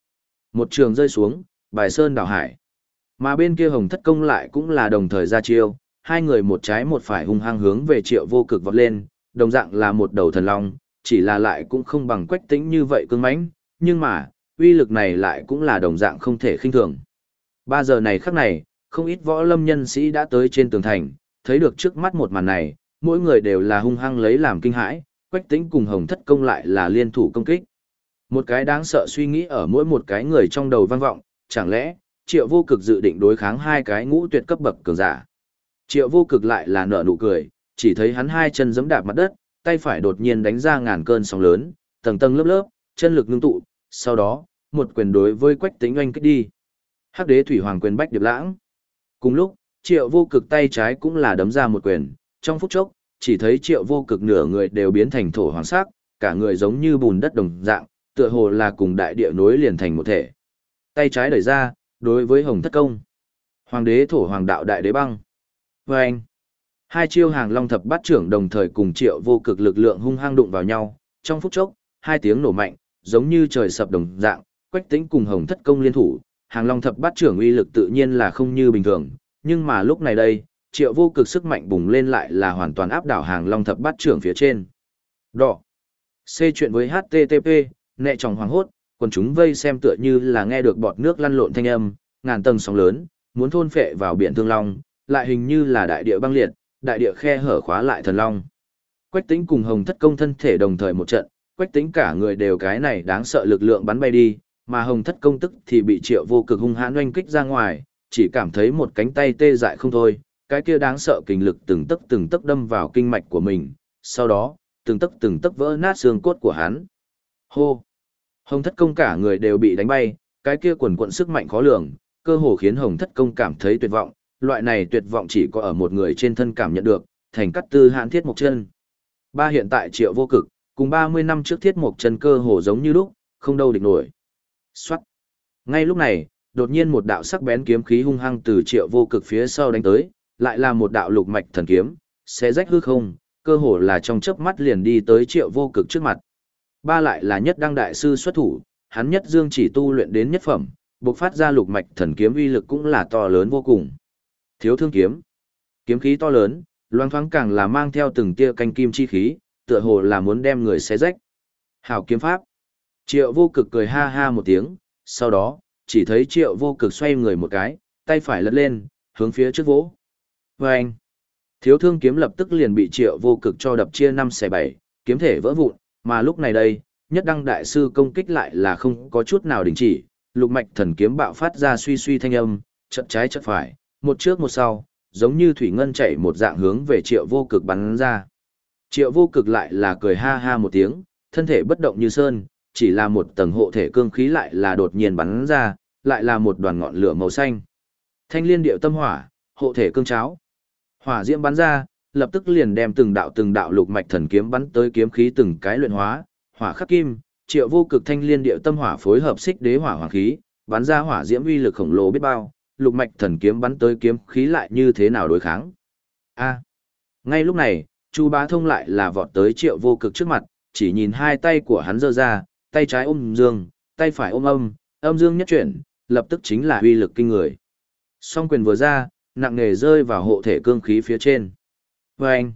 A: Một trường rơi xuống, bài sơn đảo hải. Mà bên kia hồng thất công lại cũng là đồng thời ra chiêu, hai người một trái một phải hung hăng hướng về triệu vô cực vọt lên, đồng dạng là một đầu thần long, chỉ là lại cũng không bằng quách tĩnh như vậy cương mãnh, nhưng mà, uy lực này lại cũng là đồng dạng không thể khinh thường. Ba giờ này khắc này, không ít võ lâm nhân sĩ đã tới trên tường thành, thấy được trước mắt một màn này, mỗi người đều là hung hăng lấy làm kinh hãi, quách tĩnh cùng hồng thất công lại là liên thủ công kích. Một cái đáng sợ suy nghĩ ở mỗi một cái người trong đầu vang vọng, chẳng lẽ, triệu vô cực dự định đối kháng hai cái ngũ tuyệt cấp bậc cường giả. Triệu vô cực lại là nở nụ cười, chỉ thấy hắn hai chân giẫm đạp mặt đất, tay phải đột nhiên đánh ra ngàn cơn sóng lớn, tầng tầng lớp lớp, chân lực ngưng tụ, sau đó, một quyền đối với quách tính oanh kích đi. Hắc đế thủy hoàng quyền bách điệp lãng. Cùng lúc, triệu vô cực tay trái cũng là đấm ra một quyền, trong phút chốc, chỉ thấy triệu vô cực nửa người đều biến thành thổ hoàng sắc, cả người giống như bùn đất đồng dạng, tựa hồ là cùng đại địa nối liền thành một thể. Tay trái đẩy ra, đối với hồng thất công. Hoàng đế thổ hoàng đạo đại đế băng. Và anh, hai chiêu hàng long thập bát trưởng đồng thời cùng triệu vô cực lực lượng hung hăng đụng vào nhau, trong phút chốc, hai tiếng nổ mạnh, giống như trời sập đồng dạng, quách tính cùng hồng thất công liên thủ, hàng long thập bát trưởng uy lực tự nhiên là không như bình thường, nhưng mà lúc này đây, triệu vô cực sức mạnh bùng lên lại là hoàn toàn áp đảo hàng long thập bát trưởng phía trên. Đỏ. C chuyện với HTTP, nẹ tròng hoàng hốt, quần chúng vây xem tựa như là nghe được bọt nước lăn lộn thanh âm, ngàn tầng sóng lớn, muốn thôn phệ vào biển thương long, lại hình như là đại địa băng liệt, đại địa khe hở khóa lại thần long. Quách Tĩnh cùng Hồng Thất Công thân thể đồng thời một trận, Quách Tĩnh cả người đều cái này đáng sợ lực lượng bắn bay đi, mà Hồng Thất Công tức thì bị Triệu Vô Cực hung hãn oanh kích ra ngoài, chỉ cảm thấy một cánh tay tê dại không thôi, cái kia đáng sợ kinh lực từng tấc từng tấc đâm vào kinh mạch của mình, sau đó, từng tấc từng tấc vỡ nát xương cốt của hắn. Hô! Hồng thất công cả người đều bị đánh bay, cái kia quần quận sức mạnh khó lường, cơ hồ khiến hồng thất công cảm thấy tuyệt vọng, loại này tuyệt vọng chỉ có ở một người trên thân cảm nhận được, thành cắt tư hãn thiết mộc chân. Ba hiện tại triệu vô cực, cùng 30 năm trước thiết mộc chân cơ hồ giống như lúc, không đâu địch nổi. Xoát! Ngay lúc này, đột nhiên một đạo sắc bén kiếm khí hung hăng từ triệu vô cực phía sau đánh tới, lại là một đạo lục mạch thần kiếm, sẽ rách hư không, cơ hồ là trong chớp mắt liền đi tới triệu vô cực trước mặt. Ba lại là nhất đăng đại sư xuất thủ, hắn nhất dương chỉ tu luyện đến nhất phẩm, bộc phát ra lục mạch thần kiếm uy lực cũng là to lớn vô cùng. Thiếu thương kiếm, kiếm khí to lớn, loang thoáng càng là mang theo từng tia canh kim chi khí, tựa hồ là muốn đem người xé rách. Hảo kiếm pháp. Triệu vô cực cười ha ha một tiếng, sau đó, chỉ thấy triệu vô cực xoay người một cái, tay phải lật lên, hướng phía trước vỗ. Vâng! anh, thiếu thương kiếm lập tức liền bị triệu vô cực cho đập chia năm xẻ bảy, kiếm thể vỡ vụn, mà lúc này đây, nhất đăng đại sư công kích lại là không có chút nào đình chỉ, lục mạch thần kiếm bạo phát ra suy suy thanh âm, chật trái chật phải, một trước một sau, giống như thủy ngân chảy một dạng hướng về triệu vô cực bắn ra. Triệu vô cực lại là cười ha ha một tiếng, thân thể bất động như sơn, chỉ là một tầng hộ thể cương khí lại là đột nhiên bắn ra, lại là một đoàn ngọn lửa màu xanh. Thanh liên điệu tâm hỏa, hộ thể cương cháo. Hỏa diễm bắn ra, lập tức liền đem từng đạo từng đạo lục mạch thần kiếm bắn tới kiếm khí từng cái luyện hóa, hỏa khắc kim, triệu vô cực thanh liên điệu tâm hỏa phối hợp xích đế hỏa hoàng khí, bắn ra hỏa diễm uy lực khổng lồ biết bao, lục mạch thần kiếm bắn tới kiếm khí lại như thế nào đối kháng. A. Ngay lúc này, Chu Bá Thông lại là vọt tới Triệu Vô Cực trước mặt, chỉ nhìn hai tay của hắn giơ ra, tay trái ôm dương, tay phải ôm âm, âm dương nhất chuyển, lập tức chính là uy lực kinh người. Song quyền vừa ra, nặng nề rơi vào hộ thể cương khí phía trên. Và anh,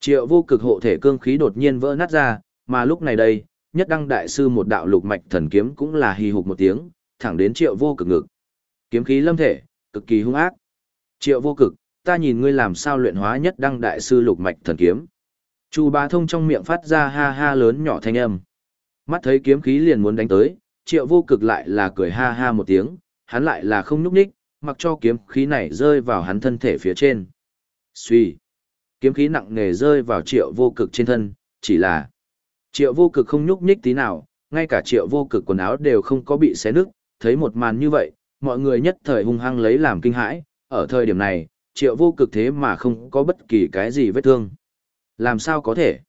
A: triệu vô cực hộ thể cương khí đột nhiên vỡ nát ra, mà lúc này đây, nhất đăng đại sư một đạo lục mạch thần kiếm cũng là hì hục một tiếng, thẳng đến triệu vô cực ngực. Kiếm khí lâm thể, cực kỳ hung ác. Triệu vô cực, ta nhìn ngươi làm sao luyện hóa nhất đăng đại sư lục mạch thần kiếm. Chu Bá Thông trong miệng phát ra ha ha lớn nhỏ thanh âm. Mắt thấy kiếm khí liền muốn đánh tới, triệu vô cực lại là cười ha ha một tiếng, hắn lại là không nhúc nhích, mặc cho kiếm khí này rơi vào hắn thân thể phía trên. Xuy. Kiếm khí nặng nề rơi vào triệu vô cực trên thân, chỉ là triệu vô cực không nhúc nhích tí nào, ngay cả triệu vô cực quần áo đều không có bị xé nứt, thấy một màn như vậy, mọi người nhất thời hung hăng lấy làm kinh hãi, ở thời điểm này, triệu vô cực thế mà không có bất kỳ cái gì vết thương. Làm sao có thể?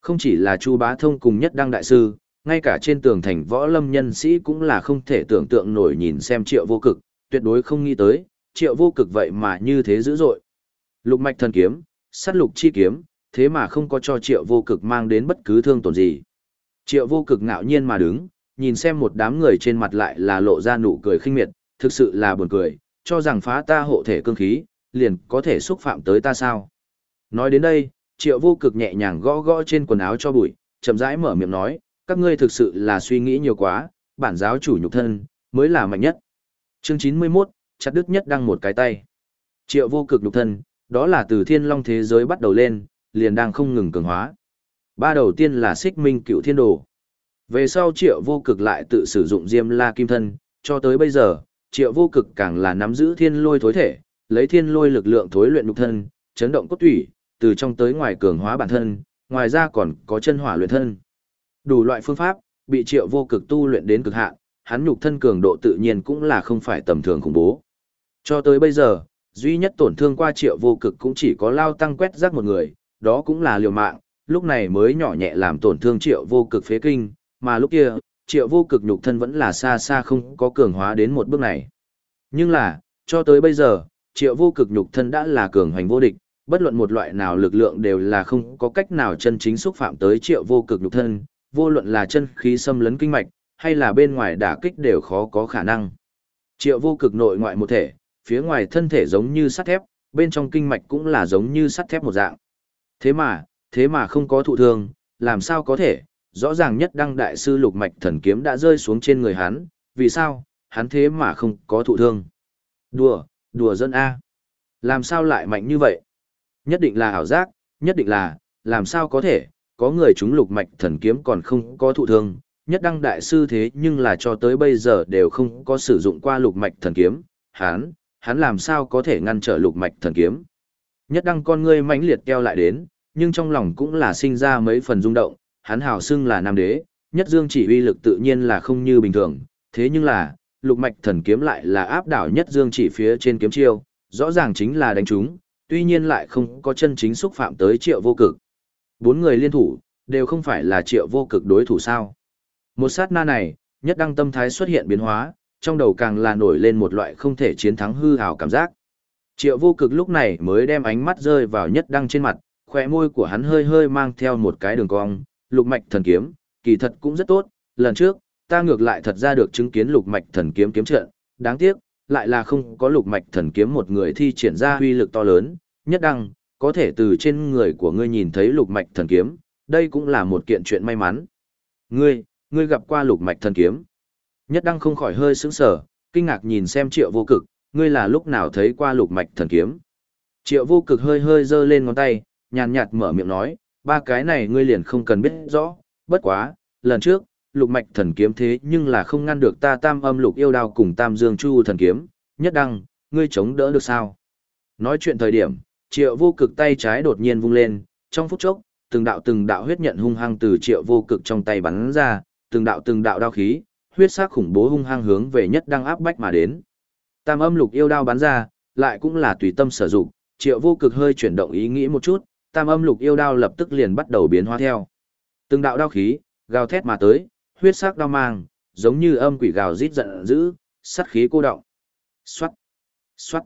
A: Không chỉ là Chu Bá Thông cùng nhất đăng đại sư, ngay cả trên tường thành võ lâm nhân sĩ cũng là không thể tưởng tượng nổi nhìn xem triệu vô cực, tuyệt đối không nghĩ tới, triệu vô cực vậy mà như thế dữ dội. Lục mạch thần kiếm, sát lục chi kiếm, thế mà không có cho triệu vô cực mang đến bất cứ thương tổn gì. Triệu vô cực ngạo nhiên mà đứng, nhìn xem một đám người trên mặt lại là lộ ra nụ cười khinh miệt, thực sự là buồn cười, cho rằng phá ta hộ thể cương khí, liền có thể xúc phạm tới ta sao. Nói đến đây, triệu vô cực nhẹ nhàng gõ gõ trên quần áo cho bụi, chậm rãi mở miệng nói, các ngươi thực sự là suy nghĩ nhiều quá, bản giáo chủ nhục thân, mới là mạnh nhất. Chương 91, chặt đứt nhất đăng một cái tay. Triệu vô cực nhục thân, đó là từ thiên long thế giới bắt đầu lên, liền đang không ngừng cường hóa. Ba đầu tiên là xích minh cựu thiên đồ. Về sau triệu vô cực lại tự sử dụng diêm la kim thân, cho tới bây giờ, triệu vô cực càng là nắm giữ thiên lôi thối thể, lấy thiên lôi lực lượng thối luyện nhục thân, chấn động cốt tủy, từ trong tới ngoài cường hóa bản thân, ngoài ra còn có chân hỏa luyện thân. Đủ loại phương pháp, bị triệu vô cực tu luyện đến cực hạn, hắn nhục thân cường độ tự nhiên cũng là không phải tầm thường khủng bố. Cho tới bây giờ, duy nhất tổn thương qua triệu vô cực cũng chỉ có lao tăng quét rác một người, đó cũng là liều mạng, lúc này mới nhỏ nhẹ làm tổn thương triệu vô cực phế kinh, mà lúc kia, triệu vô cực nhục thân vẫn là xa xa không có cường hóa đến một bước này. Nhưng là, cho tới bây giờ, triệu vô cực nhục thân đã là cường hành vô địch, bất luận một loại nào lực lượng đều là không có cách nào chân chính xúc phạm tới triệu vô cực nhục thân, vô luận là chân khí xâm lấn kinh mạch, hay là bên ngoài đả kích đều khó có khả năng. Triệu vô cực nội ngoại một thể, phía ngoài thân thể giống như sắt thép, bên trong kinh mạch cũng là giống như sắt thép một dạng. Thế mà, thế mà không có thụ thương, làm sao có thể, rõ ràng nhất đăng đại sư lục mạch thần kiếm đã rơi xuống trên người hắn, vì sao, hắn thế mà không có thụ thương. Đùa, đùa dân A. Làm sao lại mạnh như vậy? Nhất định là ảo giác, nhất định là, làm sao có thể, có người chúng lục mạch thần kiếm còn không có thụ thương, nhất đăng đại sư thế nhưng là cho tới bây giờ đều không có sử dụng qua lục mạch thần kiếm, hắn, hắn làm sao có thể ngăn trở lục mạch thần kiếm. Nhất đăng con ngươi mãnh liệt keo lại đến, nhưng trong lòng cũng là sinh ra mấy phần rung động, hắn hào xưng là nam đế, nhất dương chỉ uy lực tự nhiên là không như bình thường, thế nhưng là, lục mạch thần kiếm lại là áp đảo nhất dương chỉ phía trên kiếm chiêu, rõ ràng chính là đánh chúng, tuy nhiên lại không có chân chính xúc phạm tới triệu vô cực. Bốn người liên thủ, đều không phải là triệu vô cực đối thủ sao. Một sát na này, nhất đăng tâm thái xuất hiện biến hóa, trong đầu càng là nổi lên một loại không thể chiến thắng hư hào cảm giác. Triệu vô cực lúc này mới đem ánh mắt rơi vào nhất đăng trên mặt, khỏe môi của hắn hơi hơi mang theo một cái đường cong, lục mạch thần kiếm, kỳ thật cũng rất tốt, lần trước, ta ngược lại thật ra được chứng kiến lục mạch thần kiếm kiếm trận, đáng tiếc, lại là không có lục mạch thần kiếm một người thi triển ra huy lực to lớn, nhất đăng, có thể từ trên người của ngươi nhìn thấy lục mạch thần kiếm, đây cũng là một kiện chuyện may mắn. Ngươi, ngươi gặp qua lục mạch thần kiếm. Nhất đăng không khỏi hơi sững sờ, kinh ngạc nhìn xem triệu vô cực, ngươi là lúc nào thấy qua lục mạch thần kiếm. Triệu vô cực hơi hơi giơ lên ngón tay, nhàn nhạt mở miệng nói, ba cái này ngươi liền không cần biết rõ, bất quá, lần trước, lục mạch thần kiếm thế nhưng là không ngăn được ta tam âm lục yêu đao cùng tam dương chu thần kiếm, nhất đăng, ngươi chống đỡ được sao? Nói chuyện thời điểm, triệu vô cực tay trái đột nhiên vung lên, trong phút chốc, từng đạo từng đạo huyết nhận hung hăng từ triệu vô cực trong tay bắn ra, từng đạo từng đạo đao khí, huyết sắc khủng bố hung hăng hướng về nhất đăng áp bách mà đến. Tam âm lục yêu đao bắn ra, lại cũng là tùy tâm sử dụng, triệu vô cực hơi chuyển động ý nghĩ một chút, tam âm lục yêu đao lập tức liền bắt đầu biến hóa theo. Từng đạo đao khí, gào thét mà tới, huyết sắc đao mang, giống như âm quỷ gào rít giận dữ, sát khí cô động. Xoát, xoát,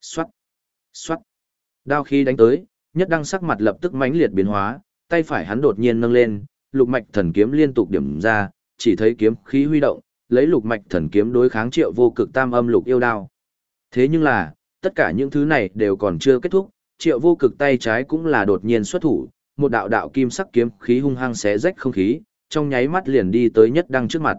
A: xoát, xoát. Đao khí đánh tới, nhất đăng sắc mặt lập tức mãnh liệt biến hóa, tay phải hắn đột nhiên nâng lên, lục mạch thần kiếm liên tục điểm ra, chỉ thấy kiếm khí huy động, lấy lục mạch thần kiếm đối kháng triệu vô cực tam âm lục yêu đao. Thế nhưng là, tất cả những thứ này đều còn chưa kết thúc, triệu vô cực tay trái cũng là đột nhiên xuất thủ, một đạo đạo kim sắc kiếm khí hung hăng xé rách không khí, trong nháy mắt liền đi tới nhất đăng trước mặt.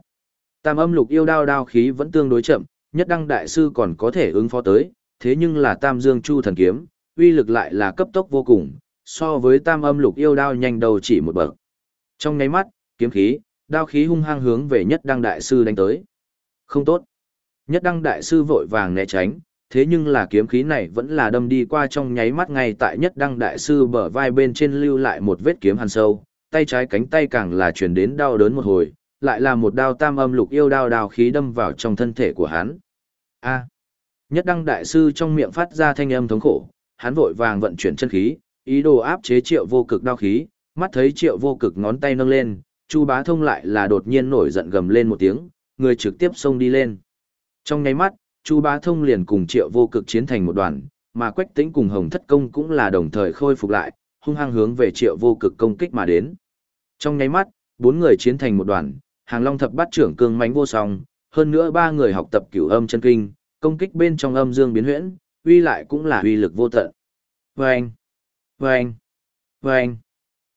A: Tam âm lục yêu đao đao khí vẫn tương đối chậm, nhất đăng đại sư còn có thể ứng phó tới, thế nhưng là tam dương chu thần kiếm, uy lực lại là cấp tốc vô cùng, so với tam âm lục yêu đao nhanh đầu chỉ một bậc. Trong nháy mắt, kiếm khí, đao khí hung hăng hướng về nhất đăng đại sư đánh tới. Không tốt. Nhất đăng đại sư vội vàng né tránh, thế nhưng là kiếm khí này vẫn là đâm đi qua trong nháy mắt ngay tại nhất đăng đại sư bờ vai bên trên lưu lại một vết kiếm hàn sâu, tay trái cánh tay càng là chuyển đến đau đớn một hồi, lại là một đao tam âm lục yêu đao đao khí đâm vào trong thân thể của hắn. A. Nhất đăng đại sư trong miệng phát ra thanh âm thống khổ, hắn vội vàng vận chuyển chân khí, ý đồ áp chế triệu vô cực đao khí, mắt thấy triệu vô cực ngón tay nâng lên, Chu Bá Thông lại là đột nhiên nổi giận gầm lên một tiếng, người trực tiếp xông đi lên. Trong nháy mắt, Chu Bá Thông liền cùng Triệu Vô Cực chiến thành một đoàn, mà Quách Tĩnh cùng Hồng Thất Công cũng là đồng thời khôi phục lại, hung hăng hướng về Triệu Vô Cực công kích mà đến. Trong nháy mắt, bốn người chiến thành một đoàn, Hàng Long thập bát trưởng cương mãnh vô song, hơn nữa ba người học tập cửu âm chân kinh, công kích bên trong âm dương biến huyễn, uy lại cũng là uy lực vô tận. Vâng! Vâng! Vâng!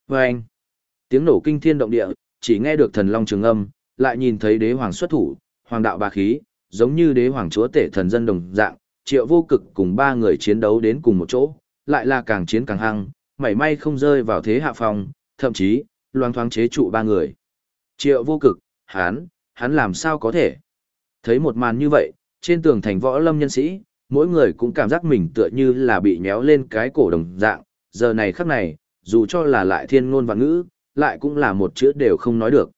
A: Vâng! Tiếng nổ kinh thiên động địa, chỉ nghe được thần long trường âm, lại nhìn thấy đế hoàng xuất thủ, hoàng đạo ba khí, giống như đế hoàng chúa tể thần dân đồng dạng, triệu vô cực cùng ba người chiến đấu đến cùng một chỗ, lại là càng chiến càng hăng, mảy may không rơi vào thế hạ phòng, thậm chí, loang thoáng chế trụ ba người. Triệu vô cực, hắn, hắn làm sao có thể? Thấy một màn như vậy, trên tường thành võ lâm nhân sĩ, mỗi người cũng cảm giác mình tựa như là bị nhéo lên cái cổ đồng dạng, giờ này khắc này, dù cho là lại thiên ngôn và ngữ, lại cũng là một chữ đều không nói được.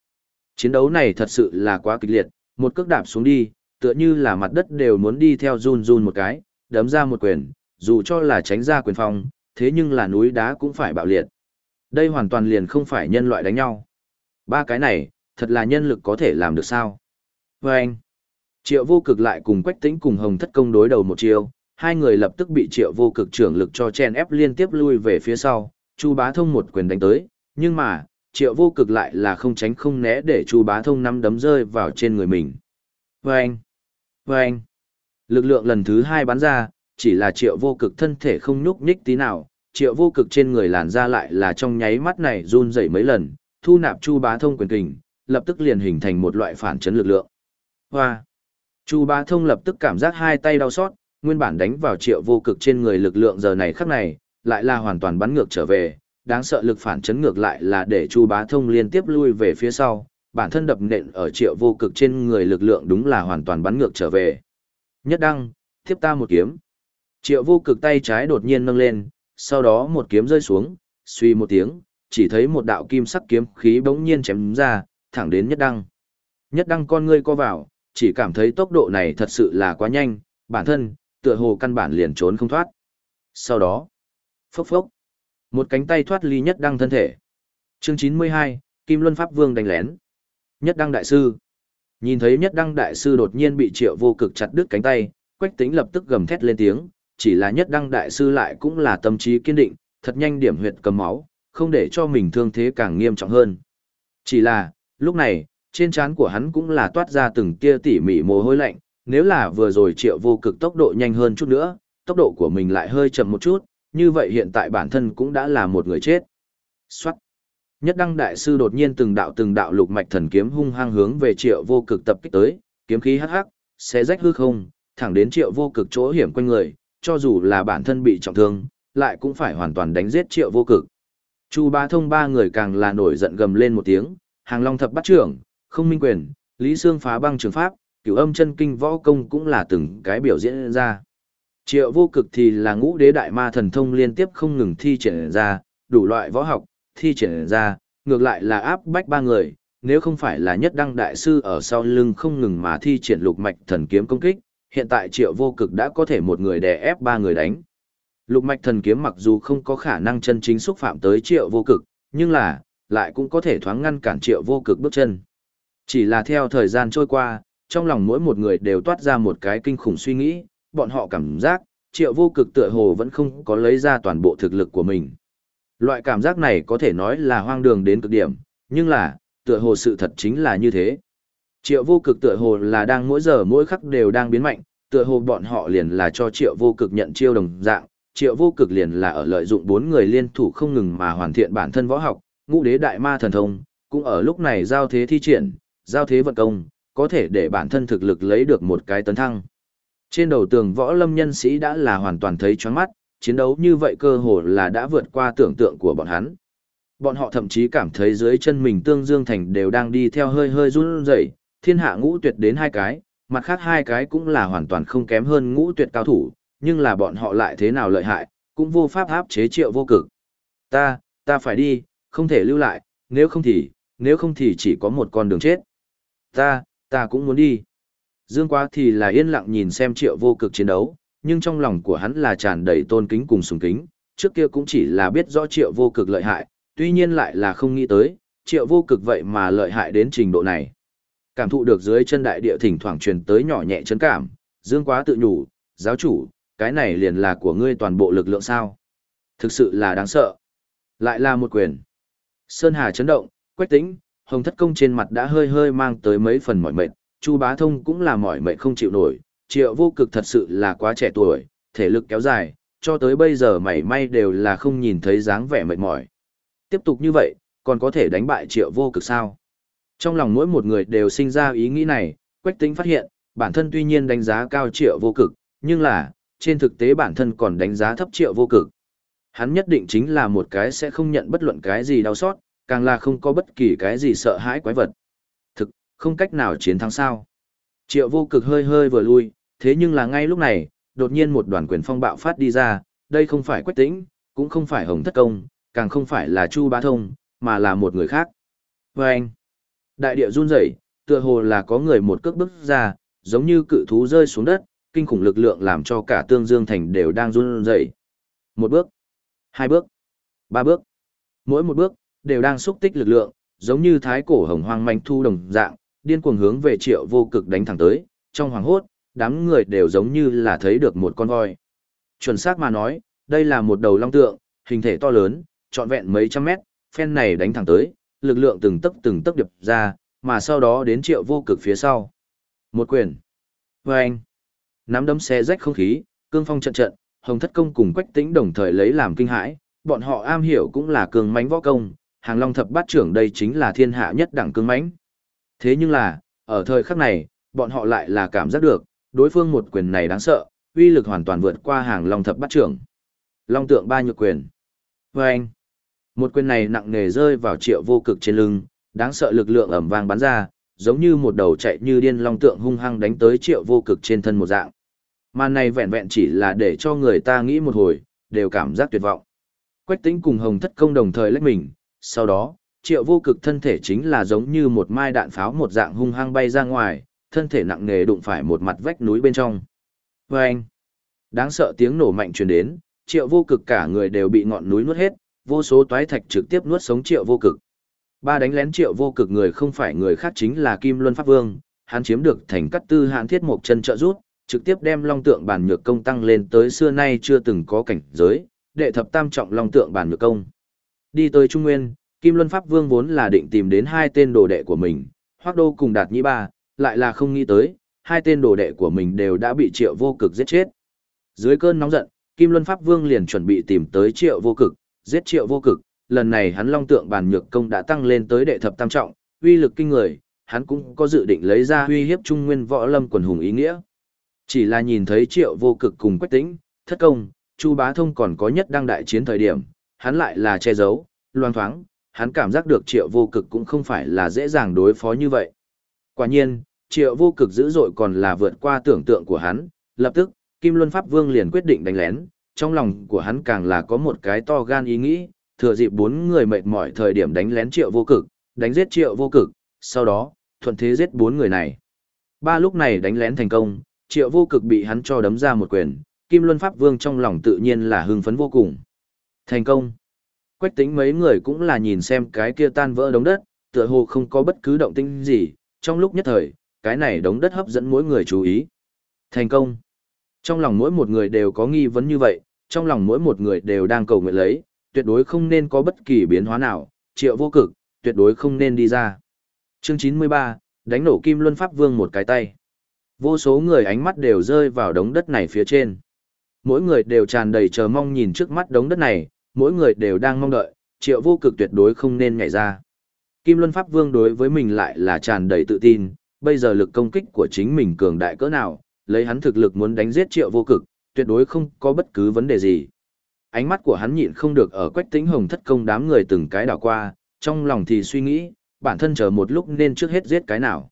A: Chiến đấu này thật sự là quá kịch liệt, một cước đạp xuống đi, tựa như là mặt đất đều muốn đi theo run run một cái, đấm ra một quyền, dù cho là tránh ra quyền phong, thế nhưng là núi đá cũng phải bạo liệt. Đây hoàn toàn liền không phải nhân loại đánh nhau. Ba cái này, thật là nhân lực có thể làm được sao? Vâng! anh, triệu vô cực lại cùng quách tĩnh cùng hồng thất công đối đầu một chiều, hai người lập tức bị triệu vô cực trưởng lực cho chen ép liên tiếp lui về phía sau, chu bá thông một quyền đánh tới, nhưng mà, triệu vô cực lại là không tránh không né để chu bá thông nắm đấm rơi vào trên người mình. Vâng! anh, anh, lực lượng lần thứ hai bắn ra, chỉ là triệu vô cực thân thể không nhúc nhích tí nào, triệu vô cực trên người làn ra lại là trong nháy mắt này run rẩy mấy lần, thu nạp chu bá thông quyền kình, lập tức liền hình thành một loại phản chấn lực lượng. Hoa! Chu bá thông lập tức cảm giác hai tay đau xót, nguyên bản đánh vào triệu vô cực trên người lực lượng giờ này khắc này, lại là hoàn toàn bắn ngược trở về, đáng sợ lực phản chấn ngược lại là để Chu Bá Thông liên tiếp lui về phía sau, bản thân đập nện ở triệu vô cực trên người lực lượng đúng là hoàn toàn bắn ngược trở về. Nhất đăng, tiếp ta một kiếm. Triệu vô cực tay trái đột nhiên nâng lên, sau đó một kiếm rơi xuống, suy một tiếng, chỉ thấy một đạo kim sắc kiếm khí bỗng nhiên chém ra, thẳng đến nhất đăng. Nhất đăng con ngươi co vào, chỉ cảm thấy tốc độ này thật sự là quá nhanh, bản thân, tựa hồ căn bản liền trốn không thoát. Sau đó, phốc phốc, một cánh tay thoát ly nhất đăng thân thể. Chương 92, Kim Luân Pháp Vương đánh lén. Nhất đăng đại sư. Nhìn thấy nhất đăng đại sư đột nhiên bị triệu vô cực chặt đứt cánh tay, quách tính lập tức gầm thét lên tiếng, chỉ là nhất đăng đại sư lại cũng là tâm trí kiên định, thật nhanh điểm huyệt cầm máu, không để cho mình thương thế càng nghiêm trọng hơn. Chỉ là, lúc này, trên trán của hắn cũng là toát ra từng tia tỉ mỉ mồ hôi lạnh, nếu là vừa rồi triệu vô cực tốc độ nhanh hơn chút nữa, tốc độ của mình lại hơi chậm một chút, như vậy hiện tại bản thân cũng đã là một người chết. Xoát. Nhất đăng đại sư đột nhiên từng đạo từng đạo lục mạch thần kiếm hung hăng hướng về triệu vô cực tập kích tới, kiếm khí hắc hắc, xé rách hư không, thẳng đến triệu vô cực chỗ hiểm quanh người, cho dù là bản thân bị trọng thương, lại cũng phải hoàn toàn đánh giết triệu vô cực. Chu ba thông ba người càng là nổi giận gầm lên một tiếng, hàng long thập bắt trưởng, không minh quyền, lý sương phá băng trường pháp, cửu âm chân kinh võ công cũng là từng cái biểu diễn ra. Triệu vô cực thì là ngũ đế đại ma thần thông liên tiếp không ngừng thi triển ra, đủ loại võ học, thi triển ra, ngược lại là áp bách ba người, nếu không phải là nhất đăng đại sư ở sau lưng không ngừng mà thi triển lục mạch thần kiếm công kích, hiện tại triệu vô cực đã có thể một người đè ép ba người đánh. Lục mạch thần kiếm mặc dù không có khả năng chân chính xúc phạm tới triệu vô cực, nhưng là, lại cũng có thể thoáng ngăn cản triệu vô cực bước chân. Chỉ là theo thời gian trôi qua, trong lòng mỗi một người đều toát ra một cái kinh khủng suy nghĩ, bọn họ cảm giác, triệu vô cực tựa hồ vẫn không có lấy ra toàn bộ thực lực của mình. Loại cảm giác này có thể nói là hoang đường đến cực điểm, nhưng là, tựa hồ sự thật chính là như thế. Triệu vô cực tựa hồ là đang mỗi giờ mỗi khắc đều đang biến mạnh, tựa hồ bọn họ liền là cho triệu vô cực nhận chiêu đồng dạng, triệu vô cực liền là ở lợi dụng bốn người liên thủ không ngừng mà hoàn thiện bản thân võ học, ngũ đế đại ma thần thông, cũng ở lúc này giao thế thi triển, giao thế vận công, có thể để bản thân thực lực lấy được một cái tấn thăng. Trên đầu tường võ lâm nhân sĩ đã là hoàn toàn thấy choáng mắt, chiến đấu như vậy cơ hồ là đã vượt qua tưởng tượng của bọn hắn. Bọn họ thậm chí cảm thấy dưới chân mình tương dương thành đều đang đi theo hơi hơi run rẩy, thiên hạ ngũ tuyệt đến hai cái, mặt khác hai cái cũng là hoàn toàn không kém hơn ngũ tuyệt cao thủ, nhưng là bọn họ lại thế nào lợi hại, cũng vô pháp áp chế triệu vô cực. Ta, ta phải đi, không thể lưu lại, nếu không thì, nếu không thì chỉ có một con đường chết. Ta, ta cũng muốn đi. Dương Quá thì là yên lặng nhìn xem triệu vô cực chiến đấu, nhưng trong lòng của hắn là tràn đầy tôn kính cùng sùng kính, trước kia cũng chỉ là biết rõ triệu vô cực lợi hại, tuy nhiên lại là không nghĩ tới, triệu vô cực vậy mà lợi hại đến trình độ này. Cảm thụ được dưới chân đại địa thỉnh thoảng truyền tới nhỏ nhẹ chấn cảm, Dương Quá tự nhủ, giáo chủ, cái này liền là của ngươi toàn bộ lực lượng sao. Thực sự là đáng sợ. Lại là một quyền. Sơn Hà chấn động, quách tĩnh, hồng thất công trên mặt đã hơi hơi mang tới mấy phần mỏi mệt, Chu Bá Thông cũng là mỏi mệt không chịu nổi, triệu vô cực thật sự là quá trẻ tuổi, thể lực kéo dài, cho tới bây giờ mảy may đều là không nhìn thấy dáng vẻ mệt mỏi. Tiếp tục như vậy, còn có thể đánh bại triệu vô cực sao? Trong lòng mỗi một người đều sinh ra ý nghĩ này, Quách Tĩnh phát hiện, bản thân tuy nhiên đánh giá cao triệu vô cực, nhưng là, trên thực tế bản thân còn đánh giá thấp triệu vô cực. Hắn nhất định chính là một cái sẽ không nhận bất luận cái gì đau xót, càng là không có bất kỳ cái gì sợ hãi quái vật. Thực, không cách nào chiến thắng sao. Triệu vô cực hơi hơi vừa lui, thế nhưng là ngay lúc này, đột nhiên một đoàn quyền phong bạo phát đi ra, đây không phải quách tĩnh, cũng không phải hồng thất công, càng không phải là chu bá thông, mà là một người khác. Và anh, đại địa run rẩy, tựa hồ là có người một cước bước ra, giống như cự thú rơi xuống đất, kinh khủng lực lượng làm cho cả tương dương thành đều đang run rẩy. Một bước, hai bước, ba bước. Mỗi một bước, đều đang xúc tích lực lượng, giống như thái cổ hồng hoang manh thu đồng dạng, điên cuồng hướng về triệu vô cực đánh thẳng tới, trong hoàng hốt, đám người đều giống như là thấy được một con voi. Chuẩn xác mà nói, đây là một đầu long tượng, hình thể to lớn, trọn vẹn mấy trăm mét, phen này đánh thẳng tới, lực lượng từng tấc từng tấc điệp ra, mà sau đó đến triệu vô cực phía sau. Một quyền. Và anh. Nắm đấm xe rách không khí, cương phong trận trận, hồng thất công cùng quách tĩnh đồng thời lấy làm kinh hãi, bọn họ am hiểu cũng là cường mãnh võ công, hàng long thập bát trưởng đây chính là thiên hạ nhất đẳng cương mãnh. Thế nhưng là, ở thời khắc này, bọn họ lại là cảm giác được, đối phương một quyền này đáng sợ, uy lực hoàn toàn vượt qua hàng long thập bát trưởng. Long tượng ba nhược quyền. Và anh, một quyền này nặng nề rơi vào triệu vô cực trên lưng, đáng sợ lực lượng ẩm vang bắn ra, giống như một đầu chạy như điên long tượng hung hăng đánh tới triệu vô cực trên thân một dạng. Màn này vẹn vẹn chỉ là để cho người ta nghĩ một hồi, đều cảm giác tuyệt vọng. Quách tính cùng hồng thất công đồng thời lách mình, sau đó, triệu vô cực thân thể chính là giống như một mai đạn pháo một dạng hung hăng bay ra ngoài, thân thể nặng nề đụng phải một mặt vách núi bên trong. Và anh, đáng sợ tiếng nổ mạnh truyền đến, triệu vô cực cả người đều bị ngọn núi nuốt hết, vô số toái thạch trực tiếp nuốt sống triệu vô cực. Ba đánh lén triệu vô cực người không phải người khác chính là Kim Luân Pháp Vương, hắn chiếm được thành cắt tư hạn thiết một chân trợ rút, trực tiếp đem long tượng bản nhược công tăng lên tới xưa nay chưa từng có cảnh giới, đệ thập tam trọng long tượng bản nhược công. Đi tới Trung Nguyên, Kim Luân Pháp Vương vốn là định tìm đến hai tên đồ đệ của mình, Hoắc Đô cùng Đạt Nhĩ Ba, lại là không nghĩ tới, hai tên đồ đệ của mình đều đã bị Triệu Vô Cực giết chết. Dưới cơn nóng giận, Kim Luân Pháp Vương liền chuẩn bị tìm tới Triệu Vô Cực, giết Triệu Vô Cực, lần này hắn Long Tượng Bàn Nhược Công đã tăng lên tới đệ thập tam trọng, uy lực kinh người, hắn cũng có dự định lấy ra uy hiếp Trung Nguyên Võ Lâm quần hùng ý nghĩa. Chỉ là nhìn thấy Triệu Vô Cực cùng Quách Tĩnh, Thất Công, Chu Bá Thông còn có nhất đang đại chiến thời điểm, hắn lại là che giấu, loan thoáng, hắn cảm giác được triệu vô cực cũng không phải là dễ dàng đối phó như vậy. Quả nhiên, triệu vô cực dữ dội còn là vượt qua tưởng tượng của hắn, lập tức, Kim Luân Pháp Vương liền quyết định đánh lén, trong lòng của hắn càng là có một cái to gan ý nghĩ, thừa dịp bốn người mệt mỏi thời điểm đánh lén triệu vô cực, đánh giết triệu vô cực, sau đó, thuận thế giết bốn người này. Ba lúc này đánh lén thành công, triệu vô cực bị hắn cho đấm ra một quyền, Kim Luân Pháp Vương trong lòng tự nhiên là hưng phấn vô cùng. Thành công. Quách tính mấy người cũng là nhìn xem cái kia tan vỡ đống đất, tựa hồ không có bất cứ động tĩnh gì, trong lúc nhất thời, cái này đống đất hấp dẫn mỗi người chú ý. Thành công. Trong lòng mỗi một người đều có nghi vấn như vậy, trong lòng mỗi một người đều đang cầu nguyện lấy, tuyệt đối không nên có bất kỳ biến hóa nào, triệu vô cực, tuyệt đối không nên đi ra. Chương 93, đánh nổ Kim Luân Pháp Vương một cái tay. Vô số người ánh mắt đều rơi vào đống đất này phía trên. Mỗi người đều tràn đầy chờ mong nhìn trước mắt đống đất này, mỗi người đều đang mong đợi, triệu vô cực tuyệt đối không nên nhảy ra. Kim Luân Pháp Vương đối với mình lại là tràn đầy tự tin, bây giờ lực công kích của chính mình cường đại cỡ nào, lấy hắn thực lực muốn đánh giết triệu vô cực, tuyệt đối không có bất cứ vấn đề gì. Ánh mắt của hắn nhịn không được ở quách tĩnh hồng thất công đám người từng cái đảo qua, trong lòng thì suy nghĩ, bản thân chờ một lúc nên trước hết giết cái nào.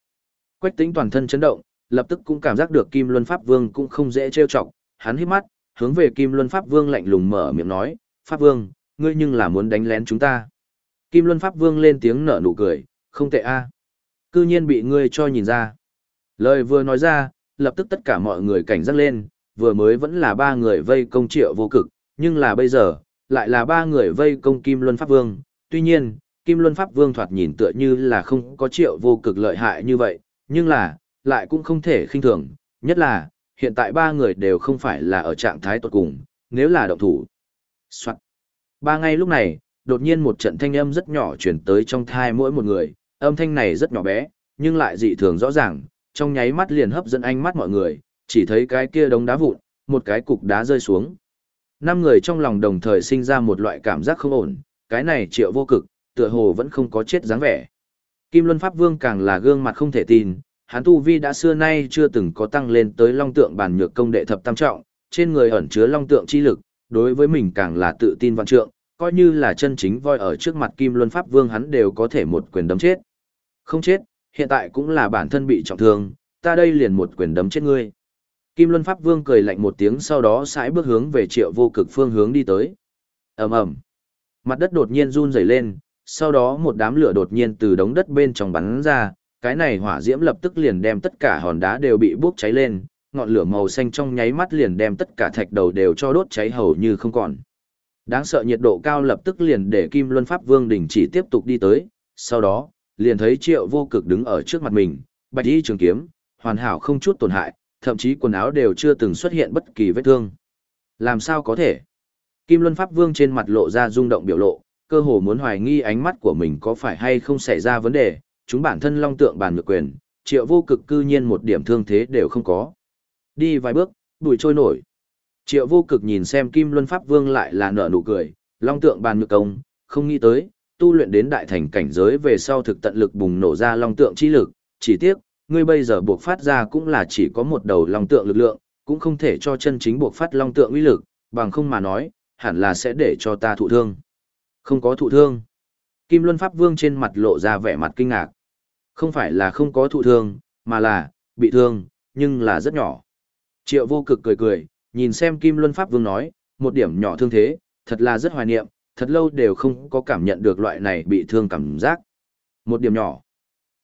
A: Quách tĩnh toàn thân chấn động, lập tức cũng cảm giác được Kim Luân Pháp Vương cũng không dễ trêu chọc, hắn hít mắt, hướng về Kim Luân Pháp Vương lạnh lùng mở miệng nói, Pháp Vương, ngươi nhưng là muốn đánh lén chúng ta. Kim Luân Pháp Vương lên tiếng nở nụ cười, không tệ a. Cư nhiên bị ngươi cho nhìn ra. Lời vừa nói ra, lập tức tất cả mọi người cảnh giác lên, vừa mới vẫn là ba người vây công triệu vô cực, nhưng là bây giờ, lại là ba người vây công Kim Luân Pháp Vương. Tuy nhiên, Kim Luân Pháp Vương thoạt nhìn tựa như là không có triệu vô cực lợi hại như vậy, nhưng là, lại cũng không thể khinh thường, nhất là, hiện tại ba người đều không phải là ở trạng thái tốt cùng, nếu là động thủ. Soạn. Ba ngay lúc này, đột nhiên một trận thanh âm rất nhỏ chuyển tới trong thai mỗi một người, âm thanh này rất nhỏ bé, nhưng lại dị thường rõ ràng, trong nháy mắt liền hấp dẫn ánh mắt mọi người, chỉ thấy cái kia đống đá vụn, một cái cục đá rơi xuống. Năm người trong lòng đồng thời sinh ra một loại cảm giác không ổn, cái này triệu vô cực, tựa hồ vẫn không có chết dáng vẻ. Kim Luân Pháp Vương càng là gương mặt không thể tin, hắn tu vi đã xưa nay chưa từng có tăng lên tới long tượng bản nhược công đệ thập tam trọng, trên người ẩn chứa long tượng chi lực, đối với mình càng là tự tin văn trượng, coi như là chân chính voi ở trước mặt Kim Luân Pháp Vương hắn đều có thể một quyền đấm chết. Không chết, hiện tại cũng là bản thân bị trọng thương, ta đây liền một quyền đấm chết ngươi. Kim Luân Pháp Vương cười lạnh một tiếng sau đó sải bước hướng về triệu vô cực phương hướng đi tới. ầm ầm Mặt đất đột nhiên run rẩy lên, sau đó một đám lửa đột nhiên từ đống đất bên trong bắn ra, cái này hỏa diễm lập tức liền đem tất cả hòn đá đều bị bốc cháy lên, ngọn lửa màu xanh trong nháy mắt liền đem tất cả thạch đầu đều cho đốt cháy hầu như không còn. Đáng sợ nhiệt độ cao lập tức liền để Kim Luân Pháp Vương đình chỉ tiếp tục đi tới, sau đó, liền thấy Triệu Vô Cực đứng ở trước mặt mình, bạch y trường kiếm, hoàn hảo không chút tổn hại, thậm chí quần áo đều chưa từng xuất hiện bất kỳ vết thương. Làm sao có thể? Kim Luân Pháp Vương trên mặt lộ ra rung động biểu lộ, cơ hồ muốn hoài nghi ánh mắt của mình có phải hay không xảy ra vấn đề, chúng bản thân long tượng bàn ngược quyền, triệu vô cực cư nhiên một điểm thương thế đều không có. Đi vài bước, bụi trôi nổi. Triệu vô cực nhìn xem Kim Luân Pháp Vương lại là nở nụ cười, long tượng bàn ngược công, không nghĩ tới, tu luyện đến đại thành cảnh giới về sau thực tận lực bùng nổ ra long tượng chi lực, chỉ tiếc, ngươi bây giờ buộc phát ra cũng là chỉ có một đầu long tượng lực lượng, cũng không thể cho chân chính buộc phát long tượng uy lực, bằng không mà nói, hẳn là sẽ để cho ta thụ thương. Không có thụ thương. Kim Luân Pháp Vương trên mặt lộ ra vẻ mặt kinh ngạc. Không phải là không có thụ thương, mà là, bị thương, nhưng là rất nhỏ. Triệu vô cực cười cười, nhìn xem Kim Luân Pháp Vương nói, một điểm nhỏ thương thế, thật là rất hoài niệm, thật lâu đều không có cảm nhận được loại này bị thương cảm giác. Một điểm nhỏ.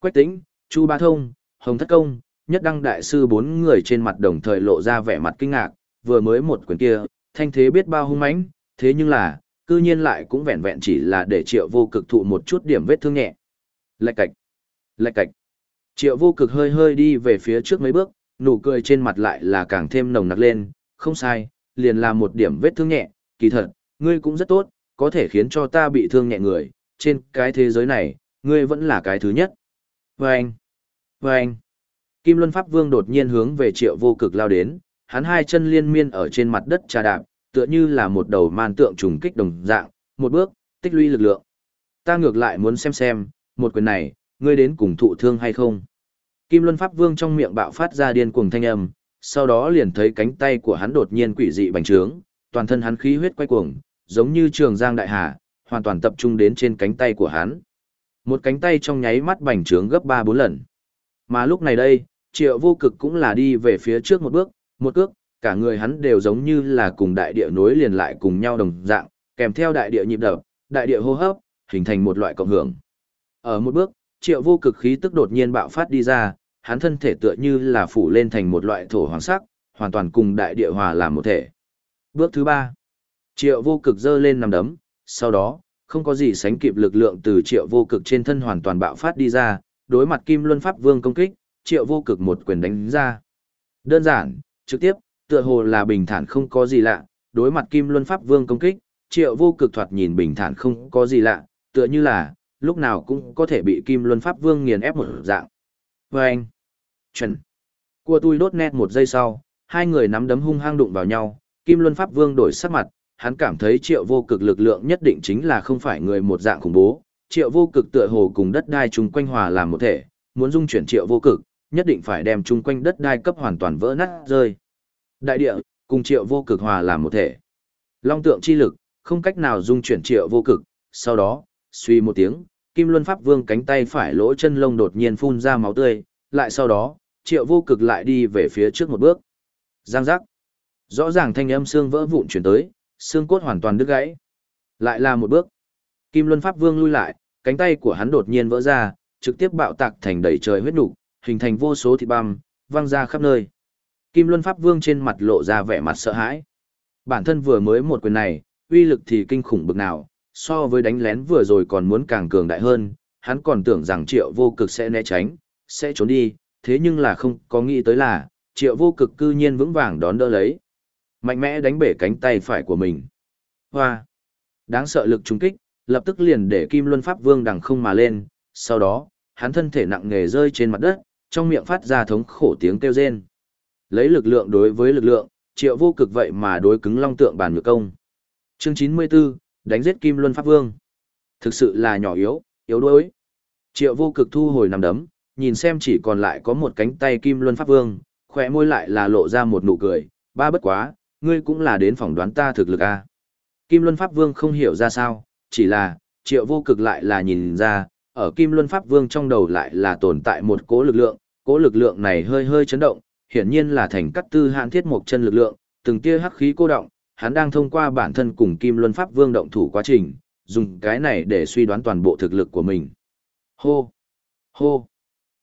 A: Quách tính, Chu Ba Thông, Hồng Thất Công, Nhất Đăng Đại Sư bốn người trên mặt đồng thời lộ ra vẻ mặt kinh ngạc, vừa mới một quyền kia, thanh thế biết bao hung mãnh, thế nhưng là, cư nhiên lại cũng vẹn vẹn chỉ là để triệu vô cực thụ một chút điểm vết thương nhẹ. Lạch cạch. Lạch cạch. Triệu vô cực hơi hơi đi về phía trước mấy bước, nụ cười trên mặt lại là càng thêm nồng nặc lên, không sai, liền là một điểm vết thương nhẹ, kỳ thật, ngươi cũng rất tốt, có thể khiến cho ta bị thương nhẹ người, trên cái thế giới này, ngươi vẫn là cái thứ nhất. Vâng! Vâng! Kim Luân Pháp Vương đột nhiên hướng về triệu vô cực lao đến, hắn hai chân liên miên ở trên mặt đất trà đạp, tựa như là một đầu man tượng trùng kích đồng dạng, một bước, tích lũy lực lượng. Ta ngược lại muốn xem xem, một quyền này, ngươi đến cùng thụ thương hay không? Kim Luân Pháp Vương trong miệng bạo phát ra điên cuồng thanh âm, sau đó liền thấy cánh tay của hắn đột nhiên quỷ dị bành trướng, toàn thân hắn khí huyết quay cuồng, giống như trường giang đại hà, hoàn toàn tập trung đến trên cánh tay của hắn. Một cánh tay trong nháy mắt bành trướng gấp 3-4 lần. Mà lúc này đây, triệu vô cực cũng là đi về phía trước một bước, một cước, cả người hắn đều giống như là cùng đại địa nối liền lại cùng nhau đồng dạng, kèm theo đại địa nhịp đập, đại địa hô hấp, hình thành một loại cộng hưởng. Ở một bước, triệu vô cực khí tức đột nhiên bạo phát đi ra, hắn thân thể tựa như là phủ lên thành một loại thổ hoàng sắc, hoàn toàn cùng đại địa hòa làm một thể. Bước thứ ba, triệu vô cực dơ lên nằm đấm, sau đó, không có gì sánh kịp lực lượng từ triệu vô cực trên thân hoàn toàn bạo phát đi ra, đối mặt kim luân pháp vương công kích, triệu vô cực một quyền đánh ra. Đơn giản, trực tiếp, tựa hồ là bình thản không có gì lạ, đối mặt kim luân pháp vương công kích, triệu vô cực thoạt nhìn bình thản không có gì lạ, tựa như là, lúc nào cũng có thể bị kim luân pháp vương nghiền ép một dạng. Và anh, chuẩn, cua tôi đốt nét một giây sau, hai người nắm đấm hung hăng đụng vào nhau, kim luân pháp vương đổi sắc mặt, hắn cảm thấy triệu vô cực lực lượng nhất định chính là không phải người một dạng khủng bố, triệu vô cực tựa hồ cùng đất đai chung quanh hòa làm một thể, muốn dung chuyển triệu vô cực, nhất định phải đem chung quanh đất đai cấp hoàn toàn vỡ nát rơi. Đại địa, cùng triệu vô cực hòa làm một thể. Long tượng chi lực, không cách nào dung chuyển triệu vô cực, sau đó, suy một tiếng, Kim Luân Pháp Vương cánh tay phải lỗ chân lông đột nhiên phun ra máu tươi, lại sau đó, triệu vô cực lại đi về phía trước một bước. Giang giác. Rõ ràng thanh âm xương vỡ vụn chuyển tới, xương cốt hoàn toàn đứt gãy. Lại là một bước. Kim Luân Pháp Vương lui lại, cánh tay của hắn đột nhiên vỡ ra, trực tiếp bạo tạc thành đầy trời huyết nục, hình thành vô số thịt băm, văng ra khắp nơi. Kim Luân Pháp Vương trên mặt lộ ra vẻ mặt sợ hãi. Bản thân vừa mới một quyền này, uy lực thì kinh khủng bực nào, so với đánh lén vừa rồi còn muốn càng cường đại hơn, hắn còn tưởng rằng triệu vô cực sẽ né tránh, sẽ trốn đi, thế nhưng là không có nghĩ tới là, triệu vô cực cư nhiên vững vàng đón đỡ lấy. Mạnh mẽ đánh bể cánh tay phải của mình. Hoa! Đáng sợ lực trúng kích, lập tức liền để Kim Luân Pháp Vương đằng không mà lên, sau đó, hắn thân thể nặng nề rơi trên mặt đất, trong miệng phát ra thống khổ tiếng kêu rên. Lấy lực lượng đối với lực lượng, triệu vô cực vậy mà đối cứng long tượng Bàn nhược công. Chương 94, đánh giết Kim Luân Pháp Vương. Thực sự là nhỏ yếu, yếu đuối. Triệu vô cực thu hồi nằm đấm, nhìn xem chỉ còn lại có một cánh tay Kim Luân Pháp Vương, khỏe môi lại là lộ ra một nụ cười, ba bất quá, ngươi cũng là đến phỏng đoán ta thực lực a. À. Kim Luân Pháp Vương không hiểu ra sao, chỉ là, triệu vô cực lại là nhìn ra, ở Kim Luân Pháp Vương trong đầu lại là tồn tại một cố lực lượng, cố lực lượng này hơi hơi chấn động, hiển nhiên là thành cắt tư hạn thiết một chân lực lượng, từng tia hắc khí cô động, hắn đang thông qua bản thân cùng Kim Luân Pháp Vương động thủ quá trình, dùng cái này để suy đoán toàn bộ thực lực của mình. Hô! Hô!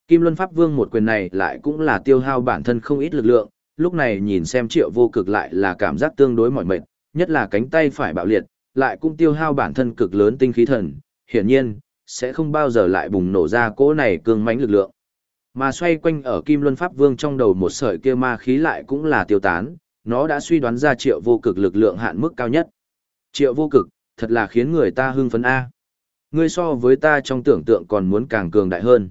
A: Kim Luân Pháp Vương một quyền này lại cũng là tiêu hao bản thân không ít lực lượng, lúc này nhìn xem triệu vô cực lại là cảm giác tương đối mỏi mệt, nhất là cánh tay phải bạo liệt, lại cũng tiêu hao bản thân cực lớn tinh khí thần, hiển nhiên, sẽ không bao giờ lại bùng nổ ra cỗ này cương mãnh lực lượng. Mà xoay quanh ở Kim Luân Pháp Vương trong đầu một sợi kia ma khí lại cũng là tiêu tán, nó đã suy đoán ra triệu vô cực lực lượng hạn mức cao nhất. Triệu vô cực, thật là khiến người ta hưng phấn A. Ngươi so với ta trong tưởng tượng còn muốn càng cường đại hơn.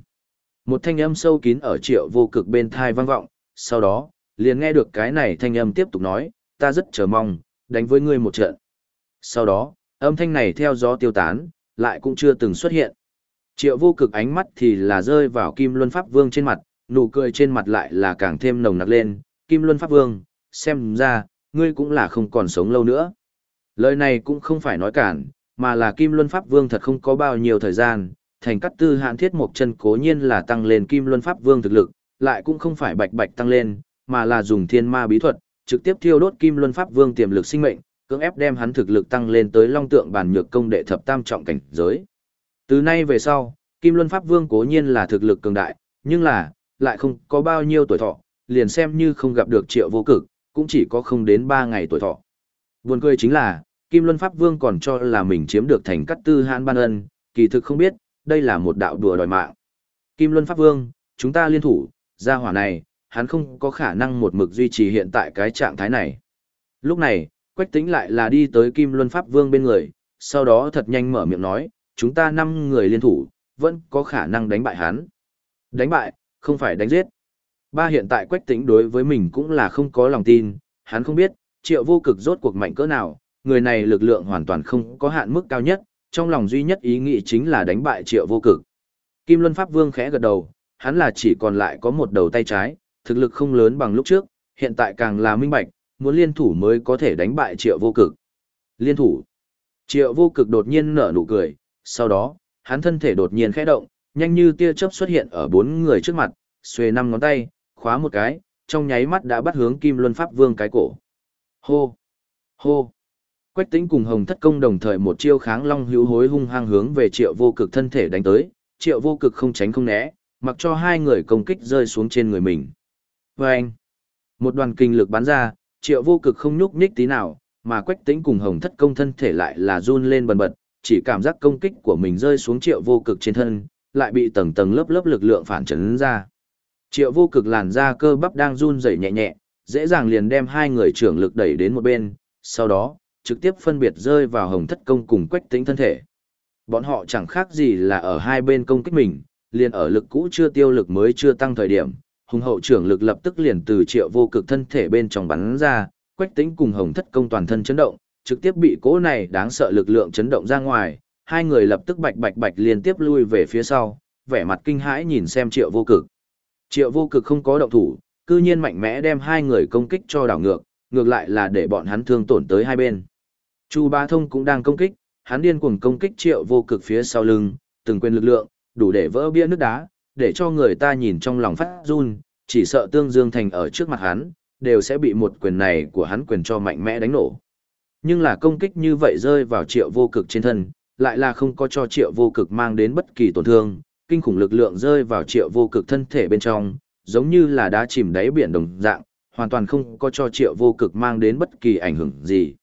A: Một thanh âm sâu kín ở triệu vô cực bên thai vang vọng, sau đó, liền nghe được cái này thanh âm tiếp tục nói, ta rất chờ mong, đánh với ngươi một trận. Sau đó, âm thanh này theo gió tiêu tán, lại cũng chưa từng xuất hiện. Triệu vô cực ánh mắt thì là rơi vào Kim Luân Pháp Vương trên mặt, nụ cười trên mặt lại là càng thêm nồng nặc lên, Kim Luân Pháp Vương, xem ra, ngươi cũng là không còn sống lâu nữa. Lời này cũng không phải nói cản, mà là Kim Luân Pháp Vương thật không có bao nhiêu thời gian, thành cắt tư hạn thiết một chân cố nhiên là tăng lên Kim Luân Pháp Vương thực lực, lại cũng không phải bạch bạch tăng lên, mà là dùng thiên ma bí thuật, trực tiếp thiêu đốt Kim Luân Pháp Vương tiềm lực sinh mệnh, cưỡng ép đem hắn thực lực tăng lên tới long tượng bản nhược công đệ thập tam trọng cảnh giới. Từ nay về sau, Kim Luân Pháp Vương cố nhiên là thực lực cường đại, nhưng là, lại không có bao nhiêu tuổi thọ, liền xem như không gặp được triệu vô cực, cũng chỉ có không đến 3 ngày tuổi thọ. Buồn cười chính là, Kim Luân Pháp Vương còn cho là mình chiếm được thành cắt tư hãn ban ân, kỳ thực không biết, đây là một đạo đùa đòi mạng. Kim Luân Pháp Vương, chúng ta liên thủ, ra hỏa này, hắn không có khả năng một mực duy trì hiện tại cái trạng thái này. Lúc này, Quách Tĩnh lại là đi tới Kim Luân Pháp Vương bên người, sau đó thật nhanh mở miệng nói, chúng ta năm người liên thủ, vẫn có khả năng đánh bại hắn. Đánh bại, không phải đánh giết. Ba hiện tại Quách Tĩnh đối với mình cũng là không có lòng tin, hắn không biết, triệu vô cực rốt cuộc mạnh cỡ nào, người này lực lượng hoàn toàn không có hạn mức cao nhất, trong lòng duy nhất ý nghĩ chính là đánh bại triệu vô cực. Kim Luân Pháp Vương khẽ gật đầu, hắn là chỉ còn lại có một đầu tay trái, thực lực không lớn bằng lúc trước, hiện tại càng là minh bạch, muốn liên thủ mới có thể đánh bại triệu vô cực. Liên thủ. Triệu vô cực đột nhiên nở nụ cười, sau đó, hắn thân thể đột nhiên khẽ động, nhanh như tia chớp xuất hiện ở bốn người trước mặt, xuề năm ngón tay, khóa một cái, trong nháy mắt đã bắt hướng Kim Luân Pháp Vương cái cổ. Hô! Hô! Quách Tĩnh cùng Hồng Thất Công đồng thời một chiêu kháng long hữu hối hung hăng hướng về Triệu Vô Cực thân thể đánh tới, triệu vô cực không tránh không né, mặc cho hai người công kích rơi xuống trên người mình. Và anh, một đoàn kinh lực bắn ra, triệu vô cực không nhúc nhích tí nào, mà quách tính cùng hồng thất công thân thể lại là run lên bần bật, chỉ cảm giác công kích của mình rơi xuống triệu vô cực trên thân, lại bị tầng tầng lớp lớp lực lượng phản chấn ra. Triệu vô cực làn da cơ bắp đang run rẩy nhẹ nhẹ, dễ dàng liền đem hai người trưởng lực đẩy đến một bên, sau đó, trực tiếp phân biệt rơi vào hồng thất công cùng quách tính thân thể. Bọn họ chẳng khác gì là ở hai bên công kích mình, liền ở lực cũ chưa tiêu lực mới chưa tăng thời điểm, hùng hậu trưởng lực lập tức liền từ triệu vô cực thân thể bên trong bắn ra, quách tính cùng hồng thất công toàn thân chấn động, trực tiếp bị cỗ này đáng sợ lực lượng chấn động ra ngoài, hai người lập tức bạch bạch bạch liên tiếp lui về phía sau, vẻ mặt kinh hãi nhìn xem triệu vô cực. Triệu vô cực không có động thủ, cư nhiên mạnh mẽ đem hai người công kích cho đảo ngược, ngược lại là để bọn hắn thương tổn tới hai bên. Chu Ba Thông cũng đang công kích, hắn điên cuồng công kích triệu vô cực phía sau lưng, từng quên lực lượng, đủ để vỡ bia nước đá, để cho người ta nhìn trong lòng phát run, chỉ sợ tương dương thành ở trước mặt hắn, đều sẽ bị một quyền này của hắn quyền cho mạnh mẽ đánh nổ. Nhưng là công kích như vậy rơi vào triệu vô cực trên thân, lại là không có cho triệu vô cực mang đến bất kỳ tổn thương, kinh khủng lực lượng rơi vào triệu vô cực thân thể bên trong, giống như là đá chìm đáy biển đồng dạng, hoàn toàn không có cho triệu vô cực mang đến bất kỳ ảnh hưởng gì.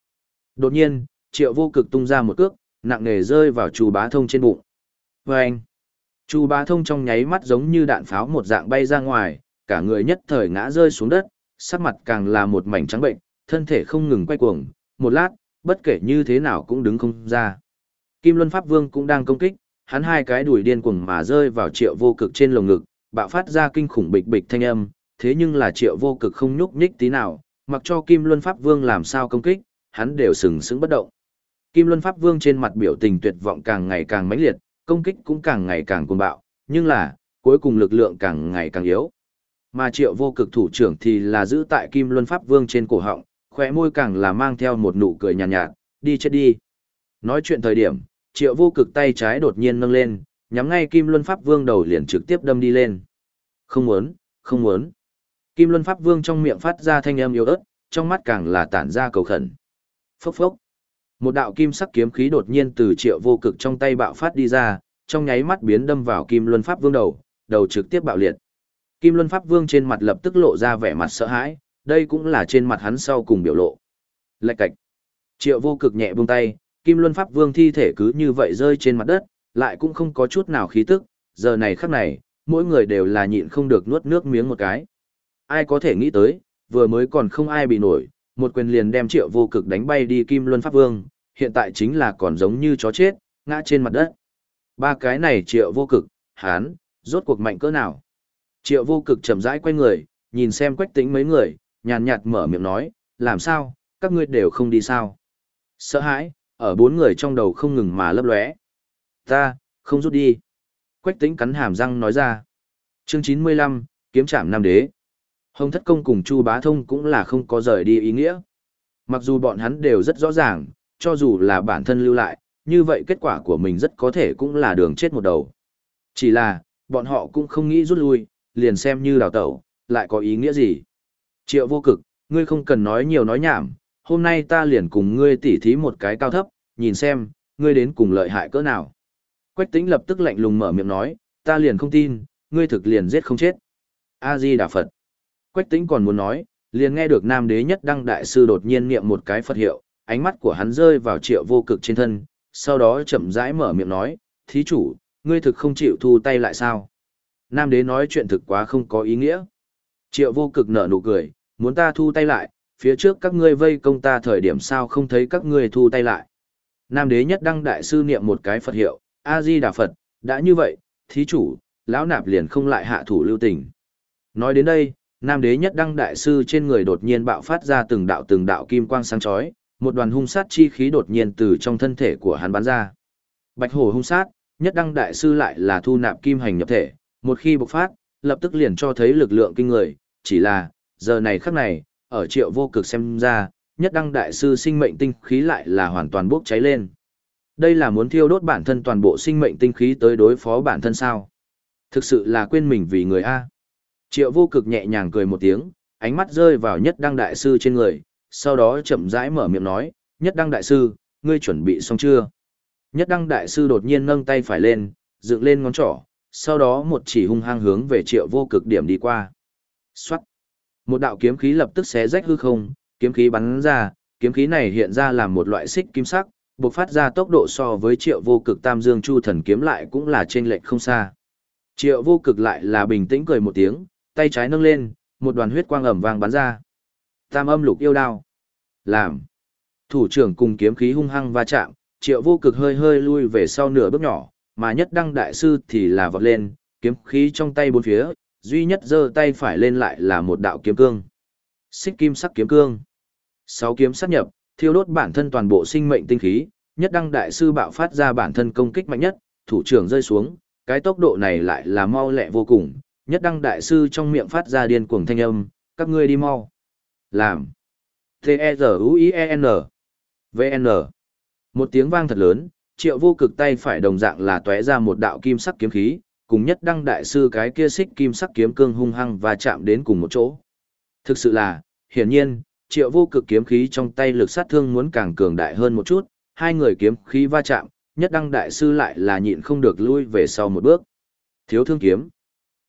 A: Đột nhiên, triệu vô cực tung ra một cước, nặng nề rơi vào chu bá thông trên bụng. Và anh, chu bá thông trong nháy mắt giống như đạn pháo một dạng bay ra ngoài, cả người nhất thời ngã rơi xuống đất, sắc mặt càng là một mảnh trắng bệnh, thân thể không ngừng quay cuồng, một lát, bất kể như thế nào cũng đứng không ra. Kim Luân Pháp Vương cũng đang công kích, hắn hai cái đùi điên cuồng mà rơi vào triệu vô cực trên lồng ngực, bạo phát ra kinh khủng bịch bịch thanh âm, thế nhưng là triệu vô cực không nhúc nhích tí nào, mặc cho Kim Luân Pháp Vương làm sao công kích, hắn đều sừng sững bất động. Kim Luân Pháp Vương trên mặt biểu tình tuyệt vọng càng ngày càng mãnh liệt, công kích cũng càng ngày càng cuồng bạo, nhưng là, cuối cùng lực lượng càng ngày càng yếu. Mà triệu vô cực thủ trưởng thì là giữ tại Kim Luân Pháp Vương trên cổ họng, khóe môi càng là mang theo một nụ cười nhàn nhạt, nhạt, đi chết đi. Nói chuyện thời điểm, triệu vô cực tay trái đột nhiên nâng lên, nhắm ngay Kim Luân Pháp Vương đầu liền trực tiếp đâm đi lên. Không muốn, không muốn. Kim Luân Pháp Vương trong miệng phát ra thanh âm yếu ớt, trong mắt càng là tản ra cầu khẩn. Phốc phốc. Một đạo kim sắc kiếm khí đột nhiên từ triệu vô cực trong tay bạo phát đi ra, trong nháy mắt biến đâm vào Kim Luân Pháp Vương đầu, đầu trực tiếp bạo liệt. Kim Luân Pháp Vương trên mặt lập tức lộ ra vẻ mặt sợ hãi, đây cũng là trên mặt hắn sau cùng biểu lộ. Lạch cạch. Triệu vô cực nhẹ buông tay, Kim Luân Pháp Vương thi thể cứ như vậy rơi trên mặt đất, lại cũng không có chút nào khí tức, giờ này khắc này, mỗi người đều là nhịn không được nuốt nước miếng một cái. Ai có thể nghĩ tới, vừa mới còn không ai bị nổi, một quyền liền đem triệu vô cực đánh bay đi Kim Luân Pháp Vương, hiện tại chính là còn giống như chó chết, ngã trên mặt đất. Ba cái này triệu vô cực, hán, rốt cuộc mạnh cỡ nào. Triệu vô cực chậm rãi quay người, nhìn xem quách tính mấy người, nhàn nhạt mở miệng nói, làm sao, các ngươi đều không đi sao. Sợ hãi, ở bốn người trong đầu không ngừng mà lấp lóe. Ta, không rút đi. Quách tính cắn hàm răng nói ra. Chương chín mươi lăm kiếm trảm nam đế. Hồng thất công cùng Chu bá thông cũng là không có rời đi ý nghĩa. Mặc dù bọn hắn đều rất rõ ràng, cho dù là bản thân lưu lại, như vậy kết quả của mình rất có thể cũng là đường chết một đầu. Chỉ là, bọn họ cũng không nghĩ rút lui, liền xem như đào tẩu, lại có ý nghĩa gì. Triệu vô cực, ngươi không cần nói nhiều nói nhảm, hôm nay ta liền cùng ngươi tỉ thí một cái cao thấp, nhìn xem, ngươi đến cùng lợi hại cỡ nào. Quách tĩnh lập tức lạnh lùng mở miệng nói, ta liền không tin, ngươi thực liền giết không chết. A-di Đà Phật. Quách tĩnh còn muốn nói, liền nghe được nam đế nhất đăng đại sư đột nhiên niệm một cái Phật hiệu, ánh mắt của hắn rơi vào triệu vô cực trên thân, sau đó chậm rãi mở miệng nói, thí chủ, ngươi thực không chịu thu tay lại sao? Nam đế nói chuyện thực quá không có ý nghĩa. Triệu vô cực nở nụ cười, muốn ta thu tay lại, phía trước các ngươi vây công ta thời điểm sao không thấy các ngươi thu tay lại. Nam đế nhất đăng đại sư niệm một cái Phật hiệu, A-di Đà Phật, đã như vậy, thí chủ, lão nạp liền không lại hạ thủ lưu tình. Nói đến đây, Nam đế nhất đăng đại sư trên người đột nhiên bạo phát ra từng đạo từng đạo kim quang sáng chói, một đoàn hung sát chi khí đột nhiên từ trong thân thể của hắn bắn ra. Bạch hổ hung sát, nhất đăng đại sư lại là thu nạp kim hành nhập thể, một khi bộc phát, lập tức liền cho thấy lực lượng kinh người, chỉ là, giờ này khắc này, ở triệu vô cực xem ra, nhất đăng đại sư sinh mệnh tinh khí lại là hoàn toàn bốc cháy lên. Đây là muốn thiêu đốt bản thân toàn bộ sinh mệnh tinh khí tới đối phó bản thân sao. Thực sự là quên mình vì người A. Triệu vô cực nhẹ nhàng cười một tiếng, ánh mắt rơi vào nhất đăng đại sư trên người, sau đó chậm rãi mở miệng nói, nhất đăng đại sư, ngươi chuẩn bị xong chưa? Nhất đăng đại sư đột nhiên nâng tay phải lên, dựng lên ngón trỏ, sau đó một chỉ hung hăng hướng về triệu vô cực điểm đi qua. Xoát! Một đạo kiếm khí lập tức xé rách hư không, kiếm khí bắn ra, kiếm khí này hiện ra làm một loại xích kim sắc, bộc phát ra tốc độ so với triệu vô cực tam dương chu thần kiếm lại cũng là trên lệch không xa. Triệu vô cực lại là bình tĩnh cười một tiếng, tay trái nâng lên, một đoàn huyết quang ẩm vang bắn ra. Tam âm lục yêu đao. Làm. Thủ trưởng cùng kiếm khí hung hăng va chạm, triệu vô cực hơi hơi lui về sau nửa bước nhỏ, mà nhất đăng đại sư thì là vọt lên, kiếm khí trong tay bốn phía, duy nhất giơ tay phải lên lại là một đạo kiếm cương. Xích kim sắc kiếm cương. Sáu kiếm sát nhập, thiêu đốt bản thân toàn bộ sinh mệnh tinh khí, nhất đăng đại sư bạo phát ra bản thân công kích mạnh nhất, thủ trưởng rơi xuống, cái tốc độ này lại là mau lẹ vô cùng, nhất đăng đại sư trong miệng phát ra điên cuồng thanh âm, các ngươi đi mau. Làm. T-E-Z-U-I-E-N. V-N. Một tiếng vang thật lớn, triệu vô cực tay phải đồng dạng là tóe ra một đạo kim sắc kiếm khí, cùng nhất đăng đại sư cái kia xích kim sắc kiếm cương hung hăng và chạm đến cùng một chỗ. Thực sự là, hiển nhiên, triệu vô cực kiếm khí trong tay lực sát thương muốn càng cường đại hơn một chút, hai người kiếm khí va chạm, nhất đăng đại sư lại là nhịn không được lui về sau một bước. Thiếu thương kiếm.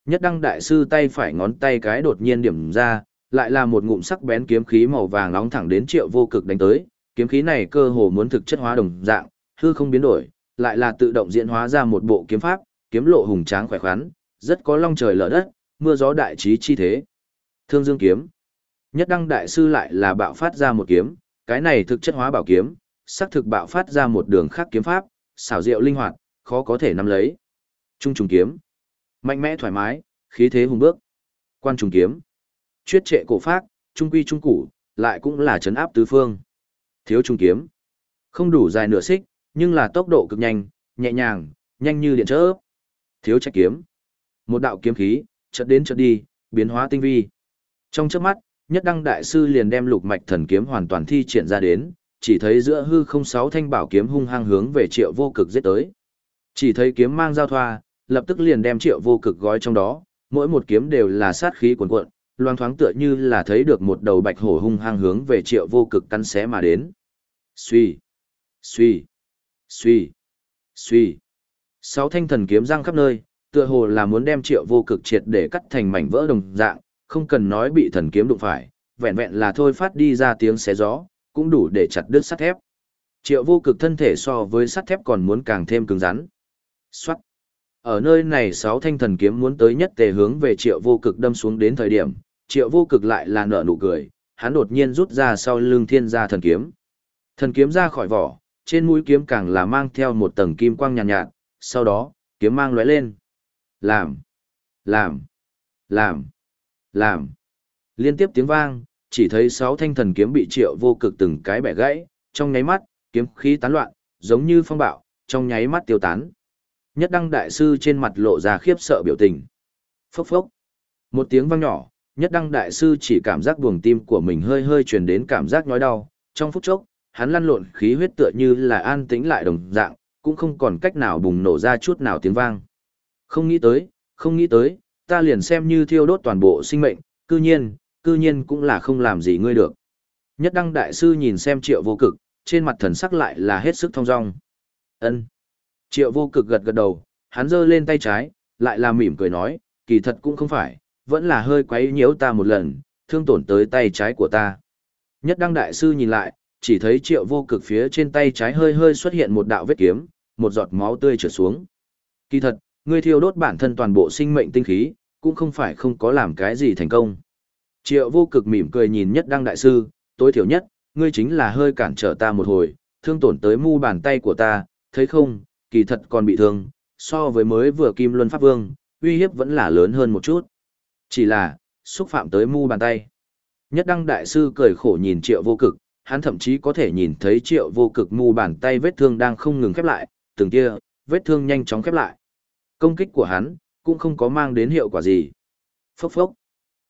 A: Nhất đăng đại sư tay phải ngón tay cái đột nhiên điểm ra, lại là một ngụm sắc bén kiếm khí màu vàng nóng thẳng đến triệu vô cực đánh tới, kiếm khí này cơ hồ muốn thực chất hóa đồng dạng, hư không biến đổi, lại là tự động diễn hóa ra một bộ kiếm pháp, kiếm lộ hùng tráng khỏe khoắn, rất có long trời lở đất, mưa gió đại trí chi thế. Thương Dương kiếm. Nhất đăng đại sư lại là bạo phát ra một kiếm, cái này thực chất hóa bảo kiếm, sắc thực bạo phát ra một đường khác kiếm pháp, xảo diệu linh hoạt, khó có thể nắm lấy. Trung trùng kiếm. Mạnh mẽ thoải mái, khí thế hùng bước. Quan trùng kiếm. Chuyết trệ cổ phát, trung quy trung củ, lại cũng là chấn áp tứ phương. Thiếu trùng kiếm. Không đủ dài nửa xích, nhưng là tốc độ cực nhanh, nhẹ nhàng, nhanh như điện chớp. Thiếu trách kiếm. Một đạo kiếm khí, chợt đến chợt đi, biến hóa tinh vi. Trong chớp mắt, nhất đăng đại sư liền đem lục mạch thần kiếm hoàn toàn thi triển ra đến, chỉ thấy giữa hư không sáu thanh bảo kiếm hung hăng hướng về triệu vô cực giết tới. Chỉ thấy kiếm mang giao thoa, lập tức liền đem triệu vô cực gói trong đó, mỗi một kiếm đều là sát khí cuồn cuộn, loang thoáng tựa như là thấy được một đầu bạch hổ hung hăng hướng về triệu vô cực căn xé mà đến. Suy, suy, suy, suy. Sáu thanh thần kiếm răng khắp nơi, tựa hồ là muốn đem triệu vô cực triệt để cắt thành mảnh vỡ đồng dạng, không cần nói bị thần kiếm đụng phải, vẹn vẹn là thôi phát đi ra tiếng xé gió, cũng đủ để chặt đứt sắt thép. Triệu vô cực thân thể so với sắt thép còn muốn càng thêm cứng rắn. Xoát. Ở nơi này sáu thanh thần kiếm muốn tới nhất tề hướng về triệu vô cực đâm xuống đến thời điểm, triệu vô cực lại là nở nụ cười, hắn đột nhiên rút ra sau lưng thiên gia thần kiếm. Thần kiếm ra khỏi vỏ, trên mũi kiếm càng là mang theo một tầng kim quang nhàn nhạt, nhạt, sau đó, kiếm mang lóe lên. Làm, làm, làm, làm. Liên tiếp tiếng vang, chỉ thấy sáu thanh thần kiếm bị triệu vô cực từng cái bẻ gãy, trong nháy mắt, kiếm khí tán loạn, giống như phong bạo, trong nháy mắt tiêu tán. Nhất đăng đại sư trên mặt lộ ra khiếp sợ biểu tình. Phốc phốc. Một tiếng vang nhỏ, nhất đăng đại sư chỉ cảm giác buồng tim của mình hơi hơi truyền đến cảm giác nhói đau. Trong phút chốc, hắn lăn lộn khí huyết tựa như là an tĩnh lại đồng dạng, cũng không còn cách nào bùng nổ ra chút nào tiếng vang. Không nghĩ tới, không nghĩ tới, ta liền xem như thiêu đốt toàn bộ sinh mệnh, cư nhiên, cư nhiên cũng là không làm gì ngươi được. Nhất đăng đại sư nhìn xem triệu vô cực, trên mặt thần sắc lại là hết sức thong dong. ân Triệu vô cực gật gật đầu, hắn giơ lên tay trái, lại là mỉm cười nói, kỳ thật cũng không phải, vẫn là hơi quấy nhiễu ta một lần, thương tổn tới tay trái của ta. Nhất đăng đại sư nhìn lại, chỉ thấy triệu vô cực phía trên tay trái hơi hơi xuất hiện một đạo vết kiếm, một giọt máu tươi trượt xuống. Kỳ thật, ngươi thiêu đốt bản thân toàn bộ sinh mệnh tinh khí, cũng không phải không có làm cái gì thành công. Triệu vô cực mỉm cười nhìn nhất đăng đại sư, tối thiểu nhất, ngươi chính là hơi cản trở ta một hồi, thương tổn tới mu bàn tay của ta, thấy không, kỳ thật còn bị thương, so với mới vừa kim luân pháp vương, uy hiếp vẫn là lớn hơn một chút. Chỉ là, xúc phạm tới mu bàn tay. Nhất đăng đại sư cười khổ nhìn triệu vô cực, hắn thậm chí có thể nhìn thấy triệu vô cực mu bàn tay vết thương đang không ngừng khép lại, từng kia, vết thương nhanh chóng khép lại. Công kích của hắn, cũng không có mang đến hiệu quả gì. Phốc phốc.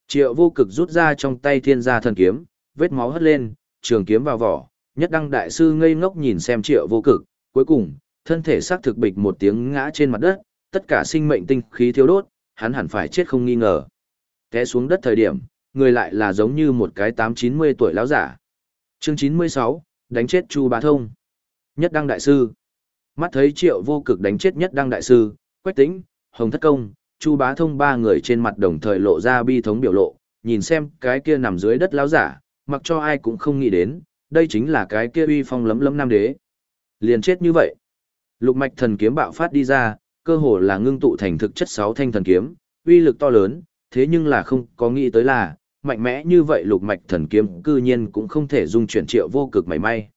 A: Triệu vô cực rút ra trong tay thiên gia thần kiếm, vết máu hất lên, trường kiếm vào vỏ, nhất đăng đại sư ngây ngốc nhìn xem triệu vô cực, cuối cùng, thân thể xác thực bịch một tiếng ngã trên mặt đất, tất cả sinh mệnh tinh khí thiếu đốt, hắn hẳn phải chết không nghi ngờ. Té xuống đất thời điểm, người lại là giống như một cái tám chín mươi tuổi lão giả. Chương chín mươi sáu đánh chết Chu Bá Thông. Nhất đăng đại sư. Mắt thấy triệu vô cực đánh chết nhất đăng đại sư, Quách Tĩnh, Hồng Thất Công, Chu Bá Thông ba người trên mặt đồng thời lộ ra bi thống biểu lộ, nhìn xem cái kia nằm dưới đất láo giả, mặc cho ai cũng không nghĩ đến, đây chính là cái kia uy phong lấm lấm nam đế. Liền chết như vậy. Lục mạch thần kiếm bạo phát đi ra, cơ hồ là ngưng tụ thành thực chất sáu thanh thần kiếm, uy lực to lớn, thế nhưng là không có nghĩ tới là, mạnh mẽ như vậy lục mạch thần kiếm cư nhiên cũng không thể dung chuyển triệu vô cực mảy may.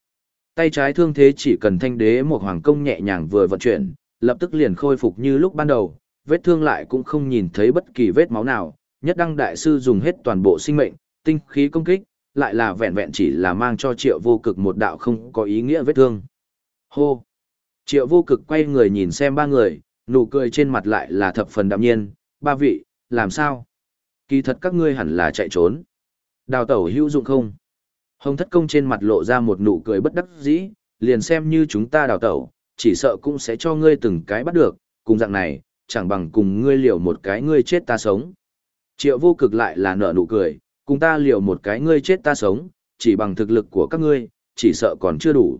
A: Tay trái thương thế chỉ cần thanh đế một hoàng công nhẹ nhàng vừa vận chuyển, lập tức liền khôi phục như lúc ban đầu, vết thương lại cũng không nhìn thấy bất kỳ vết máu nào, nhất đăng đại sư dùng hết toàn bộ sinh mệnh, tinh khí công kích, lại là vẹn vẹn chỉ là mang cho triệu vô cực một đạo không có ý nghĩa vết thương. Hô! Triệu vô cực quay người nhìn xem ba người, nụ cười trên mặt lại là thập phần đạm nhiên, ba vị, làm sao? Kỳ thật các ngươi hẳn là chạy trốn. Đào tẩu hữu dụng không? Hồng thất công trên mặt lộ ra một nụ cười bất đắc dĩ, liền xem như chúng ta đào tẩu, chỉ sợ cũng sẽ cho ngươi từng cái bắt được, cùng dạng này, chẳng bằng cùng ngươi liều một cái ngươi chết ta sống. Triệu vô cực lại là nở nụ cười, cùng ta liều một cái ngươi chết ta sống, chỉ bằng thực lực của các ngươi, chỉ sợ còn chưa đủ.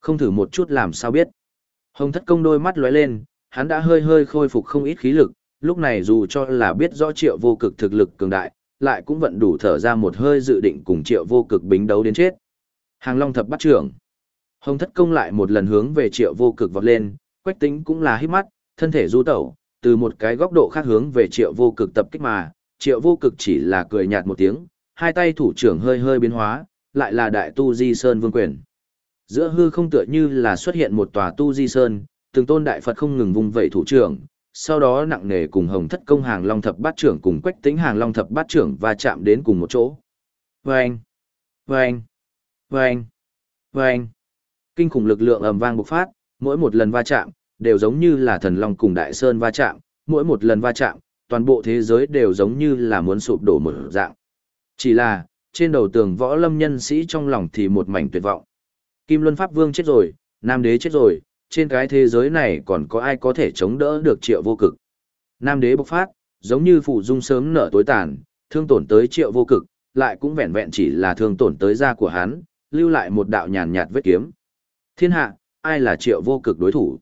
A: Không thử một chút làm sao biết. Hồng thất công đôi mắt lóe lên, hắn đã hơi hơi khôi phục không ít khí lực, lúc này dù cho là biết rõ triệu vô cực thực lực cường đại, lại cũng vận đủ thở ra một hơi dự định cùng triệu vô cực bính đấu đến chết. Hàng Long thập bắt trưởng. Hồng thất công lại một lần hướng về triệu vô cực vọt lên, quách tính cũng là hít mắt, thân thể du tẩu, từ một cái góc độ khác hướng về triệu vô cực tập kích mà, triệu vô cực chỉ là cười nhạt một tiếng, hai tay thủ trưởng hơi hơi biến hóa, lại là đại tu di sơn vương quyền. Giữa hư không tựa như là xuất hiện một tòa tu di sơn, từng tôn đại Phật không ngừng vung vẩy thủ trưởng, sau đó nặng nề cùng hồng thất công hàng long thập bát trưởng cùng quách tính hàng long thập bát trưởng và chạm đến cùng một chỗ. Vâng! Vâng! Vâng! Vâng! Kinh khủng lực lượng ầm vang bộc phát, mỗi một lần va chạm, đều giống như là thần long cùng đại sơn va chạm, mỗi một lần va chạm, toàn bộ thế giới đều giống như là muốn sụp đổ một dạng. Chỉ là, trên đầu tường võ lâm nhân sĩ trong lòng thì một mảnh tuyệt vọng. Kim Luân Pháp Vương chết rồi, Nam Đế chết rồi, trên cái thế giới này còn có ai có thể chống đỡ được triệu vô cực. Nam Đế bộc phát, giống như phụ dung sớm nở tối tàn, thương tổn tới triệu vô cực, lại cũng vẹn vẹn chỉ là thương tổn tới da của hắn, lưu lại một đạo nhàn nhạt vết kiếm. Thiên hạ, ai là triệu vô cực đối thủ?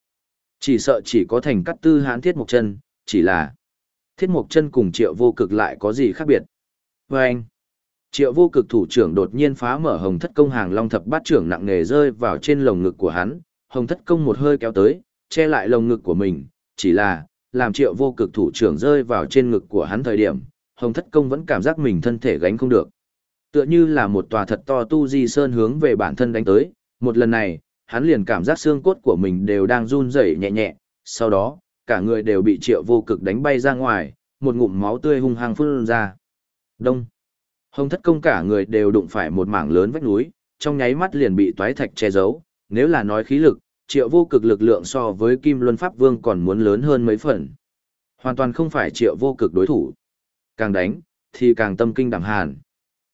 A: Chỉ sợ chỉ có thành cắt tư hán thiết mục chân, chỉ là thiết mục chân cùng triệu vô cực lại có gì khác biệt. Và anh, triệu vô cực thủ trưởng đột nhiên phá mở hồng thất công hàng long thập bát trưởng nặng nề rơi vào trên lồng ngực của hắn, hồng thất công một hơi kéo tới, che lại lồng ngực của mình, chỉ là, làm triệu vô cực thủ trưởng rơi vào trên ngực của hắn thời điểm, hồng thất công vẫn cảm giác mình thân thể gánh không được. Tựa như là một tòa thật to tu di sơn hướng về bản thân đánh tới, một lần này, hắn liền cảm giác xương cốt của mình đều đang run rẩy nhẹ nhẹ, sau đó, cả người đều bị triệu vô cực đánh bay ra ngoài, một ngụm máu tươi hung hăng phun ra. Đông. Hồng thất công cả người đều đụng phải một mảng lớn vách núi, trong nháy mắt liền bị toái thạch che giấu, nếu là nói khí lực, triệu vô cực lực lượng so với Kim Luân Pháp Vương còn muốn lớn hơn mấy phần. Hoàn toàn không phải triệu vô cực đối thủ. Càng đánh, thì càng tâm kinh đảm hàn.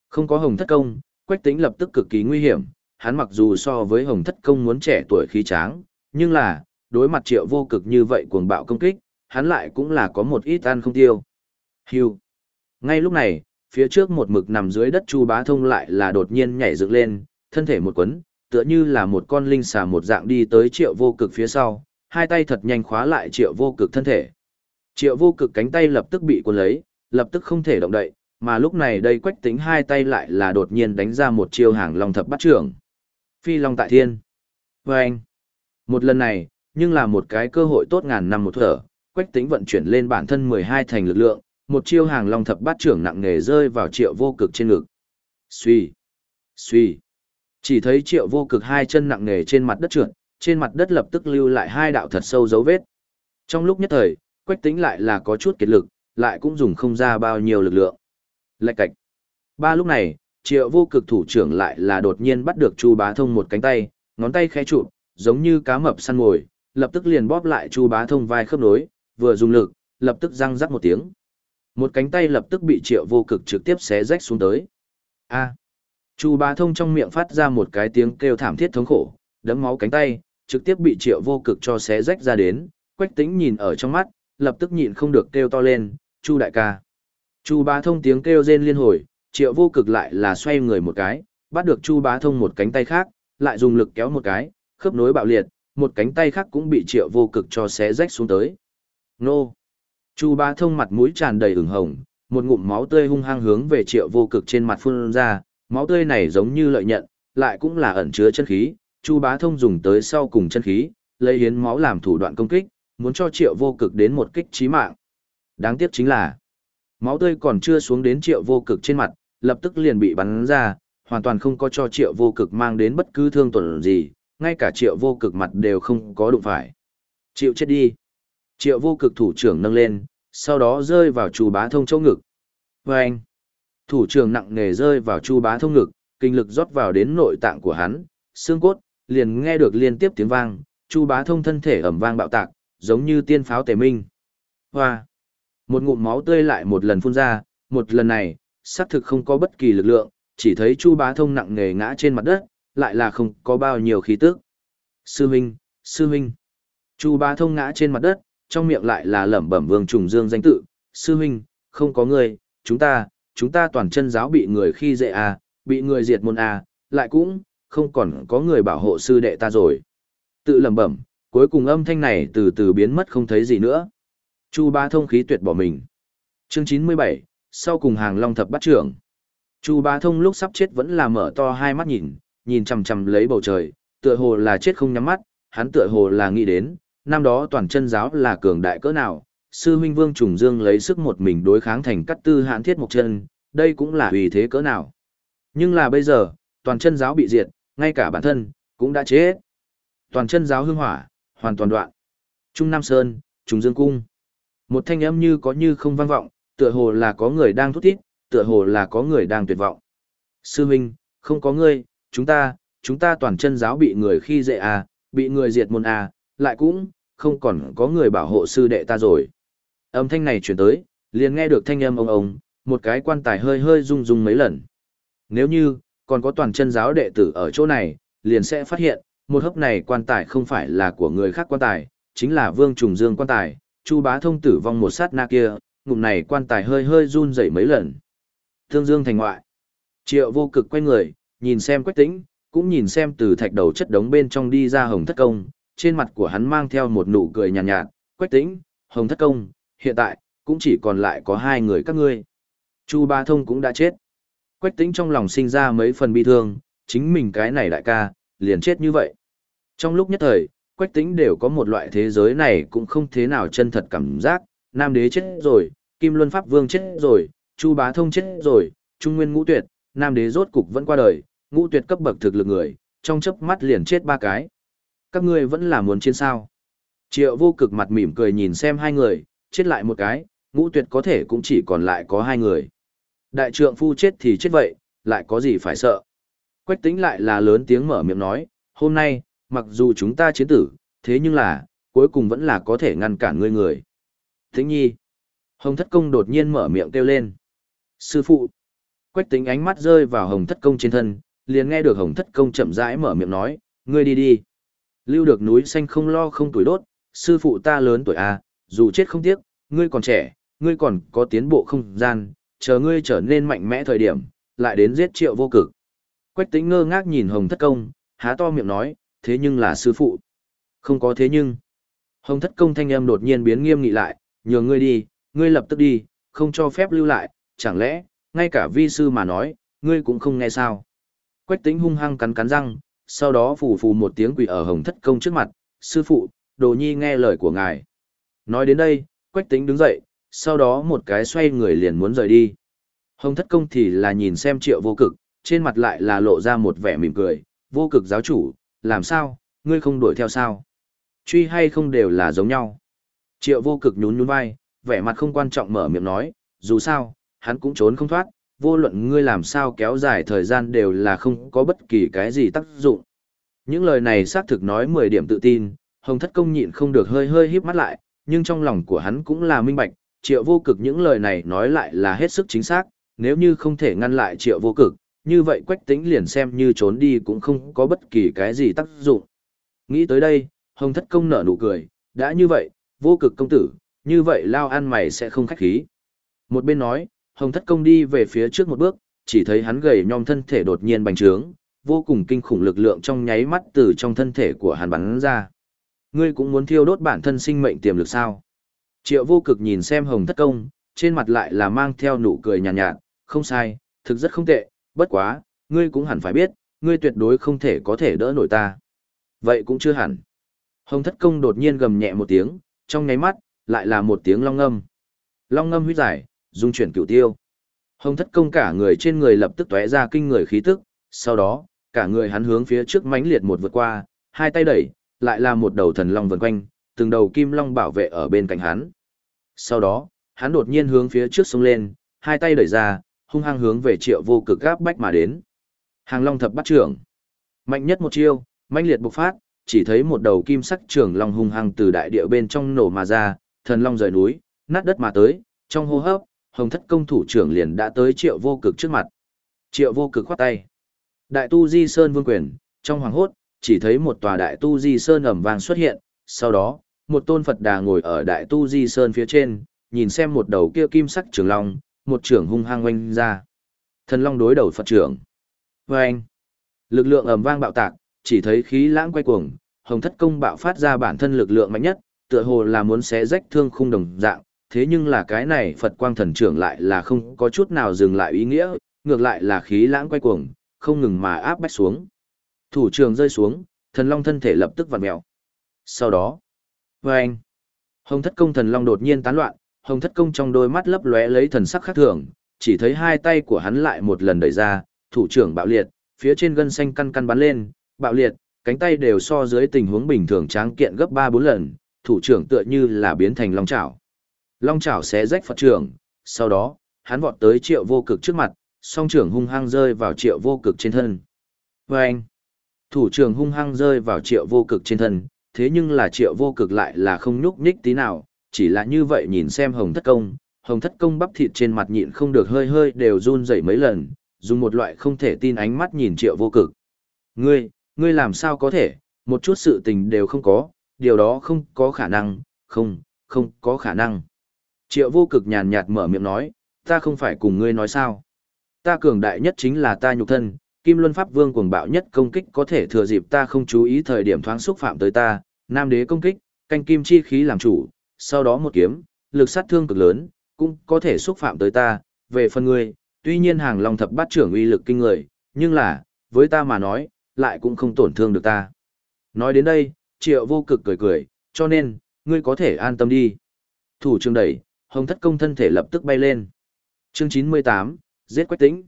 A: Không có hồng thất công, quách tính lập tức cực kỳ nguy hiểm, hắn mặc dù so với hồng thất công muốn trẻ tuổi khí tráng, nhưng là, đối mặt triệu vô cực như vậy cuồng bạo công kích, hắn lại cũng là có một ít ăn không tiêu. Hưu. Ngay lúc này, phía trước một mực nằm dưới đất Chu Bá Thông lại là đột nhiên nhảy dựng lên, thân thể một quấn, tựa như là một con linh xà một dạng đi tới triệu vô cực phía sau, hai tay thật nhanh khóa lại triệu vô cực thân thể. Triệu vô cực cánh tay lập tức bị cuốn lấy, lập tức không thể động đậy, mà lúc này đây quách tính hai tay lại là đột nhiên đánh ra một chiêu hàng long thập bắt trưởng. Phi long tại thiên. Và anh. Một lần này, nhưng là một cái cơ hội tốt ngàn năm một thở, quách tính vận chuyển lên bản thân 12 thành lực lượng, một chiêu hàng long thập bát trưởng nặng nề rơi vào triệu vô cực trên ngực. Suy. Suy. Chỉ thấy triệu vô cực hai chân nặng nề trên mặt đất trượt, trên mặt đất lập tức lưu lại hai đạo thật sâu dấu vết. Trong lúc nhất thời, quách tính lại là có chút kiệt lực, lại cũng dùng không ra bao nhiêu lực lượng. Lạch cạch. Ba lúc này, triệu vô cực thủ trưởng lại là đột nhiên bắt được Chu Bá Thông một cánh tay, ngón tay khẽ chụp, giống như cá mập săn mồi, lập tức liền bóp lại Chu Bá Thông vai khớp nối, vừa dùng lực, lập tức răng rắc một tiếng. Một cánh tay lập tức bị triệu vô cực trực tiếp xé rách xuống tới. A. Chu Bá Thông trong miệng phát ra một cái tiếng kêu thảm thiết thống khổ, đấm máu cánh tay, trực tiếp bị triệu vô cực cho xé rách ra đến, quách Tĩnh nhìn ở trong mắt, lập tức nhịn không được kêu to lên, Chu đại ca. Chu Bá Thông tiếng kêu rên liên hồi, triệu vô cực lại là xoay người một cái, bắt được Chu Bá Thông một cánh tay khác, lại dùng lực kéo một cái, khớp nối bạo liệt, một cánh tay khác cũng bị triệu vô cực cho xé rách xuống tới. Nô! Chu bá thông mặt mũi tràn đầy ửng hồng, một ngụm máu tươi hung hăng hướng về triệu vô cực trên mặt phun ra, máu tươi này giống như lợi nhận, lại cũng là ẩn chứa chân khí, Chu bá thông dùng tới sau cùng chân khí, lấy hiến máu làm thủ đoạn công kích, muốn cho triệu vô cực đến một kích chí mạng. Đáng tiếc chính là, máu tươi còn chưa xuống đến triệu vô cực trên mặt, lập tức liền bị bắn ra, hoàn toàn không có cho triệu vô cực mang đến bất cứ thương tổn gì, ngay cả triệu vô cực mặt đều không có đụng phải. Chịu chết đi. Triệu vô cực thủ trưởng nâng lên, sau đó rơi vào chu bá thông chỗ ngực. Và anh, thủ trưởng nặng nề rơi vào chu bá thông ngực, kinh lực rót vào đến nội tạng của hắn, xương cốt, liền nghe được liên tiếp tiếng vang, chu bá thông thân thể ẩm vang bạo tạc, giống như tiên pháo tề minh. Hoa! Một ngụm máu tươi lại một lần phun ra, một lần này, xác thực không có bất kỳ lực lượng, chỉ thấy chu bá thông nặng nề ngã trên mặt đất, lại là không có bao nhiêu khí tức. Sư huynh, sư huynh. Chu bá thông ngã trên mặt đất, trong miệng lại là lẩm bẩm vương trùng dương danh tự, sư huynh, không có người, chúng ta, chúng ta toàn chân giáo bị người khi dễ à, bị người diệt môn à, lại cũng, không còn có người bảo hộ sư đệ ta rồi. Tự lẩm bẩm, cuối cùng âm thanh này từ từ biến mất không thấy gì nữa. Chu Ba thông khí tuyệt bỏ mình. Chương 97, sau cùng hàng long thập bắt trưởng. Chu Ba thông lúc sắp chết vẫn là mở to hai mắt nhìn, nhìn chằm chằm lấy bầu trời, tựa hồ là chết không nhắm mắt, hắn tựa hồ là nghĩ đến, năm đó toàn chân giáo là cường đại cỡ nào, sư huynh Vương Trùng Dương lấy sức một mình đối kháng thành cắt tư hãn thiết một chân, đây cũng là uy thế cỡ nào. Nhưng là bây giờ, toàn chân giáo bị diệt, ngay cả bản thân, cũng đã chết. Toàn chân giáo hương hỏa, hoàn toàn đoạn. Trung Nam Sơn, Trùng Dương Cung. Một thanh âm như có như không vang vọng, tựa hồ là có người đang thút thít, tựa hồ là có người đang tuyệt vọng. Sư huynh, không có ngươi, chúng ta, chúng ta toàn chân giáo bị người khi dễ à, bị người diệt môn à, lại cũng, không còn có người bảo hộ sư đệ ta rồi. Âm thanh này chuyển tới, liền nghe được thanh âm ông ông, một cái quan tài hơi hơi rung rung mấy lần. Nếu như, còn có toàn chân giáo đệ tử ở chỗ này, liền sẽ phát hiện, một hốc này quan tài không phải là của người khác quan tài, chính là vương trùng dương quan tài, chu bá thông tử vong một sát na kia, ngụm này quan tài hơi hơi run dậy mấy lần. Thương dương thành ngoại. Triệu vô cực quay người, nhìn xem quách tĩnh, cũng nhìn xem từ thạch đầu chất đống bên trong đi ra hồng thất công, trên mặt của hắn mang theo một nụ cười nhàn nhạt, nhạt, quách tĩnh, hồng thất công, hiện tại, cũng chỉ còn lại có hai người các ngươi. Chu Ba Thông cũng đã chết. Quách tĩnh trong lòng sinh ra mấy phần bi thương, chính mình cái này đại ca, liền chết như vậy. Trong lúc nhất thời, quách tĩnh đều có một loại thế giới này cũng không thế nào chân thật cảm giác, Nam Đế chết rồi, Kim Luân Pháp Vương chết rồi, Chu Bá Thông chết rồi, Trung Nguyên Ngũ Tuyệt, Nam Đế rốt cục vẫn qua đời, Ngũ Tuyệt cấp bậc thực lực người, trong chớp mắt liền chết ba cái. Các ngươi vẫn là muốn chiến sao. Triệu vô cực mặt mỉm cười nhìn xem hai người, chết lại một cái, Ngũ Tuyệt có thể cũng chỉ còn lại có hai người. Đại trượng phu chết thì chết vậy, lại có gì phải sợ. Quách tính lại là lớn tiếng mở miệng nói, hôm nay, mặc dù chúng ta chiến tử, thế nhưng là, cuối cùng vẫn là có thể ngăn cản ngươi người. Thính nhi. Hồng thất công đột nhiên mở miệng kêu lên. Sư phụ. Quách tính ánh mắt rơi vào hồng thất công trên thân, liền nghe được hồng thất công chậm rãi mở miệng nói, ngươi đi đi. Lưu được núi xanh không lo không tuổi đốt, sư phụ ta lớn tuổi à, dù chết không tiếc, ngươi còn trẻ, ngươi còn có tiến bộ không gian, chờ ngươi trở nên mạnh mẽ thời điểm, lại đến giết triệu vô cực. Quách tính ngơ ngác nhìn hồng thất công, há to miệng nói, thế nhưng là sư phụ. Không có thế nhưng. Hồng thất công thanh âm đột nhiên biến nghiêm nghị lại, nhường ngươi đi, ngươi lập tức đi, không cho phép lưu lại, chẳng lẽ, ngay cả vi sư mà nói, ngươi cũng không nghe sao. Quách tính hung hăng cắn cắn răng, sau đó phù phù một tiếng quỷ ở hồng thất công trước mặt, sư phụ, đồ nhi nghe lời của ngài. Nói đến đây, quách tính đứng dậy, sau đó một cái xoay người liền muốn rời đi. Hồng thất công thì là nhìn xem triệu vô cực, trên mặt lại là lộ ra một vẻ mỉm cười, vô cực giáo chủ, làm sao, ngươi không đuổi theo sao? Truy hay không đều là giống nhau. Triệu vô cực nhún nhún vai, vẻ mặt không quan trọng mở miệng nói, dù sao, hắn cũng trốn không thoát, vô luận ngươi làm sao kéo dài thời gian đều là không có bất kỳ cái gì tác dụng. Những lời này xác thực nói 10 điểm tự tin, Hồng Thất Công nhịn không được hơi hơi híp mắt lại, nhưng trong lòng của hắn cũng là minh bạch, triệu vô cực những lời này nói lại là hết sức chính xác, nếu như không thể ngăn lại triệu vô cực, như vậy quách tính liền xem như trốn đi cũng không có bất kỳ cái gì tác dụng. Nghĩ tới đây, Hồng Thất Công nở nụ cười, đã như vậy, vô cực công tử, như vậy lao ăn mày sẽ không khách khí. Một bên nói, Hồng Thất Công đi về phía trước một bước, chỉ thấy hắn gầy nhom thân thể đột nhiên bành trướng, vô cùng kinh khủng lực lượng trong nháy mắt từ trong thân thể của hắn bắn ra. Ngươi cũng muốn thiêu đốt bản thân sinh mệnh tiềm lực sao? Triệu vô cực nhìn xem hồng thất công, trên mặt lại là mang theo nụ cười nhàn nhạt, nhạt, không sai, thực rất không tệ, bất quá, ngươi cũng hẳn phải biết, ngươi tuyệt đối không thể có thể đỡ nổi ta. Vậy cũng chưa hẳn. Hồng thất công đột nhiên gầm nhẹ một tiếng, trong nháy mắt, lại là một tiếng long ngâm. Long ngâm huyết giải, dung chuyển cửu tiêu. Hồng thất công cả người trên người lập tức tóe ra kinh người khí tức, sau đó, cả người hắn hướng phía trước mãnh liệt một vượt qua, hai tay đẩy, lại là một đầu thần long vần quanh, từng đầu kim long bảo vệ ở bên cạnh hắn. Sau đó, hắn đột nhiên hướng phía trước sông lên, hai tay đẩy ra, hung hăng hướng về triệu vô cực gáp bách mà đến. Hàng long thập bắt trưởng. Mạnh nhất một chiêu, mãnh liệt bộc phát, chỉ thấy một đầu kim sắc trưởng long hung hăng từ đại địa bên trong nổ mà ra, thần long rời núi, nát đất mà tới, trong hô hấp, hồng thất công thủ trưởng liền đã tới triệu vô cực trước mặt. Triệu vô cực khoát tay. Đại tu di sơn vương quyền, trong hoàng hốt, chỉ thấy một tòa đại tu di sơn ẩm vàng xuất hiện, sau đó, một tôn Phật đà ngồi ở đại tu di sơn phía trên, nhìn xem một đầu kia kim sắc trường long, một trưởng hung hăng oanh ra. Thần long đối đầu Phật trưởng. Oanh! Lực lượng ầm vang bạo tạc, chỉ thấy khí lãng quay cuồng, hồng thất công bạo phát ra bản thân lực lượng mạnh nhất, tựa hồ là muốn xé rách thương khung đồng dạng, thế nhưng là cái này Phật quang thần trưởng lại là không có chút nào dừng lại ý nghĩa, ngược lại là khí lãng quay cuồng, không ngừng mà áp bách xuống. Thủ trường rơi xuống, thần long thân thể lập tức vặn mèo. Sau đó, vâng, hồng thất công thần long đột nhiên tán loạn, hồng thất công trong đôi mắt lấp lóe lấy thần sắc khác thường, chỉ thấy hai tay của hắn lại một lần đẩy ra, thủ trưởng bạo liệt, phía trên gân xanh căn căn bắn lên, bạo liệt, cánh tay đều so dưới tình huống bình thường tráng kiện gấp 3-4 lần, thủ trưởng tựa như là biến thành long chảo. Long chảo xé rách Phật trưởng, sau đó, hắn vọt tới triệu vô cực trước mặt, song trưởng hung hăng rơi vào triệu vô cực trên thân. Và anh, thủ trưởng hung hăng rơi vào triệu vô cực trên thân, thế nhưng là triệu vô cực lại là không nhúc nhích tí nào, chỉ là như vậy nhìn xem hồng thất công, hồng thất công bắp thịt trên mặt nhịn không được hơi hơi đều run rẩy mấy lần, dùng một loại không thể tin ánh mắt nhìn triệu vô cực. Ngươi, ngươi làm sao có thể, một chút sự tình đều không có, điều đó không có khả năng, không, không có khả năng. Triệu vô cực nhàn nhạt mở miệng nói, ta không phải cùng ngươi nói sao. Ta cường đại nhất chính là ta nhục thân, Kim Luân Pháp Vương cuồng bạo nhất công kích có thể thừa dịp ta không chú ý thời điểm thoáng xúc phạm tới ta, Nam Đế công kích, canh kim chi khí làm chủ, sau đó một kiếm, lực sát thương cực lớn, cũng có thể xúc phạm tới ta, về phần ngươi, tuy nhiên hàng long thập bát trưởng uy lực kinh người, nhưng là, với ta mà nói, lại cũng không tổn thương được ta. Nói đến đây, triệu vô cực cười cười, cho nên, ngươi có thể an tâm đi. Thủ trường đẩy, hồng thất công thân thể lập tức bay lên. Chương 98, giết quách tĩnh.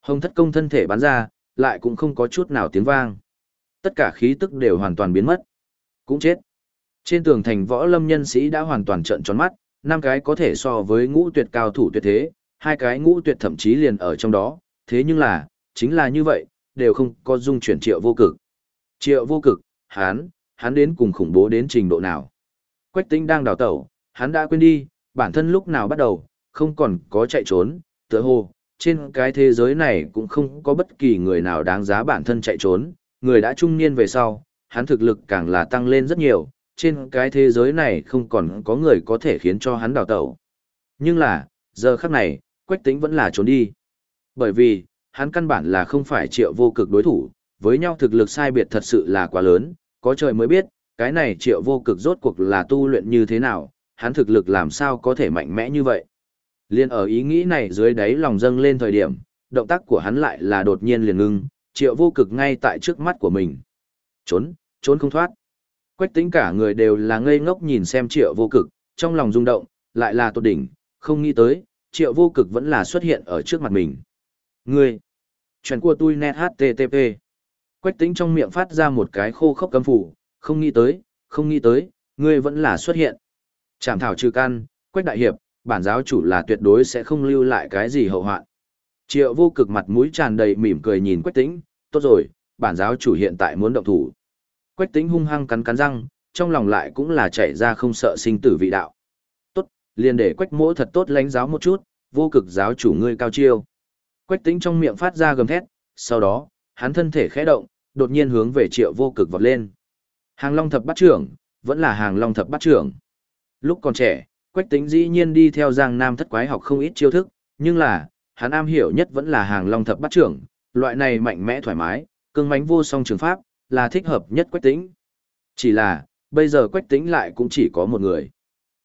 A: Hồng thất công thân thể bắn ra, lại cũng không có chút nào tiếng vang. Tất cả khí tức đều hoàn toàn biến mất. Cũng chết. Trên tường thành võ lâm nhân sĩ đã hoàn toàn trợn tròn mắt, năm cái có thể so với ngũ tuyệt cao thủ tuyệt thế, hai cái ngũ tuyệt thậm chí liền ở trong đó, thế nhưng là, chính là như vậy, đều không có dung chuyển triệu vô cực. Triệu vô cực, hắn, hắn đến cùng khủng bố đến trình độ nào. Quách tinh đang đào tẩu, hắn đã quên đi, bản thân lúc nào bắt đầu, không còn có chạy trốn, tựa hồ, trên cái thế giới này cũng không có bất kỳ người nào đáng giá bản thân chạy trốn, người đã trung niên về sau, hắn thực lực càng là tăng lên rất nhiều, trên cái thế giới này không còn có người có thể khiến cho hắn đào tẩu. Nhưng là, giờ khắc này, Quách Tĩnh vẫn là trốn đi. Bởi vì, hắn căn bản là không phải triệu vô cực đối thủ, với nhau thực lực sai biệt thật sự là quá lớn, có trời mới biết, cái này triệu vô cực rốt cuộc là tu luyện như thế nào, hắn thực lực làm sao có thể mạnh mẽ như vậy. Liên ở ý nghĩ này dưới đáy lòng dâng lên thời điểm, động tác của hắn lại là đột nhiên liền ngưng, triệu vô cực ngay tại trước mắt của mình. Trốn, trốn không thoát. Quách tính cả người đều là ngây ngốc nhìn xem triệu vô cực, trong lòng rung động, lại là tột đỉnh, không nghĩ tới, triệu vô cực vẫn là xuất hiện ở trước mặt mình. Ngươi, chuyện của tôi net http. Quách tính trong miệng phát ra một cái khô khốc cấm phủ, không nghĩ tới, không nghĩ tới, ngươi vẫn là xuất hiện. Chảm thảo trừ can quách đại hiệp, bản giáo chủ là tuyệt đối sẽ không lưu lại cái gì hậu hoạn. Triệu vô cực mặt mũi tràn đầy mỉm cười nhìn quách Tĩnh. tốt rồi, bản giáo chủ hiện tại muốn động thủ. Quách Tĩnh hung hăng cắn cắn răng, trong lòng lại cũng là chạy ra không sợ sinh tử vị đạo. Tốt, liền để quách mỗ thật tốt lãnh giáo một chút, vô cực giáo chủ ngươi cao chiêu. Quách Tĩnh trong miệng phát ra gầm thét, sau đó, hắn thân thể khẽ động, đột nhiên hướng về triệu vô cực vọt lên. Hàng long thập bắt trưởng, vẫn là hàng long thập bắt trưởng. Lúc còn trẻ, Quách tính dĩ nhiên đi theo Giang Nam thất quái học không ít chiêu thức, nhưng là, hắn am hiểu nhất vẫn là hàng long thập bắt trưởng, loại này mạnh mẽ thoải mái, cương mãnh vô song trường pháp, là thích hợp nhất Quách tính. Chỉ là, bây giờ Quách tính lại cũng chỉ có một người.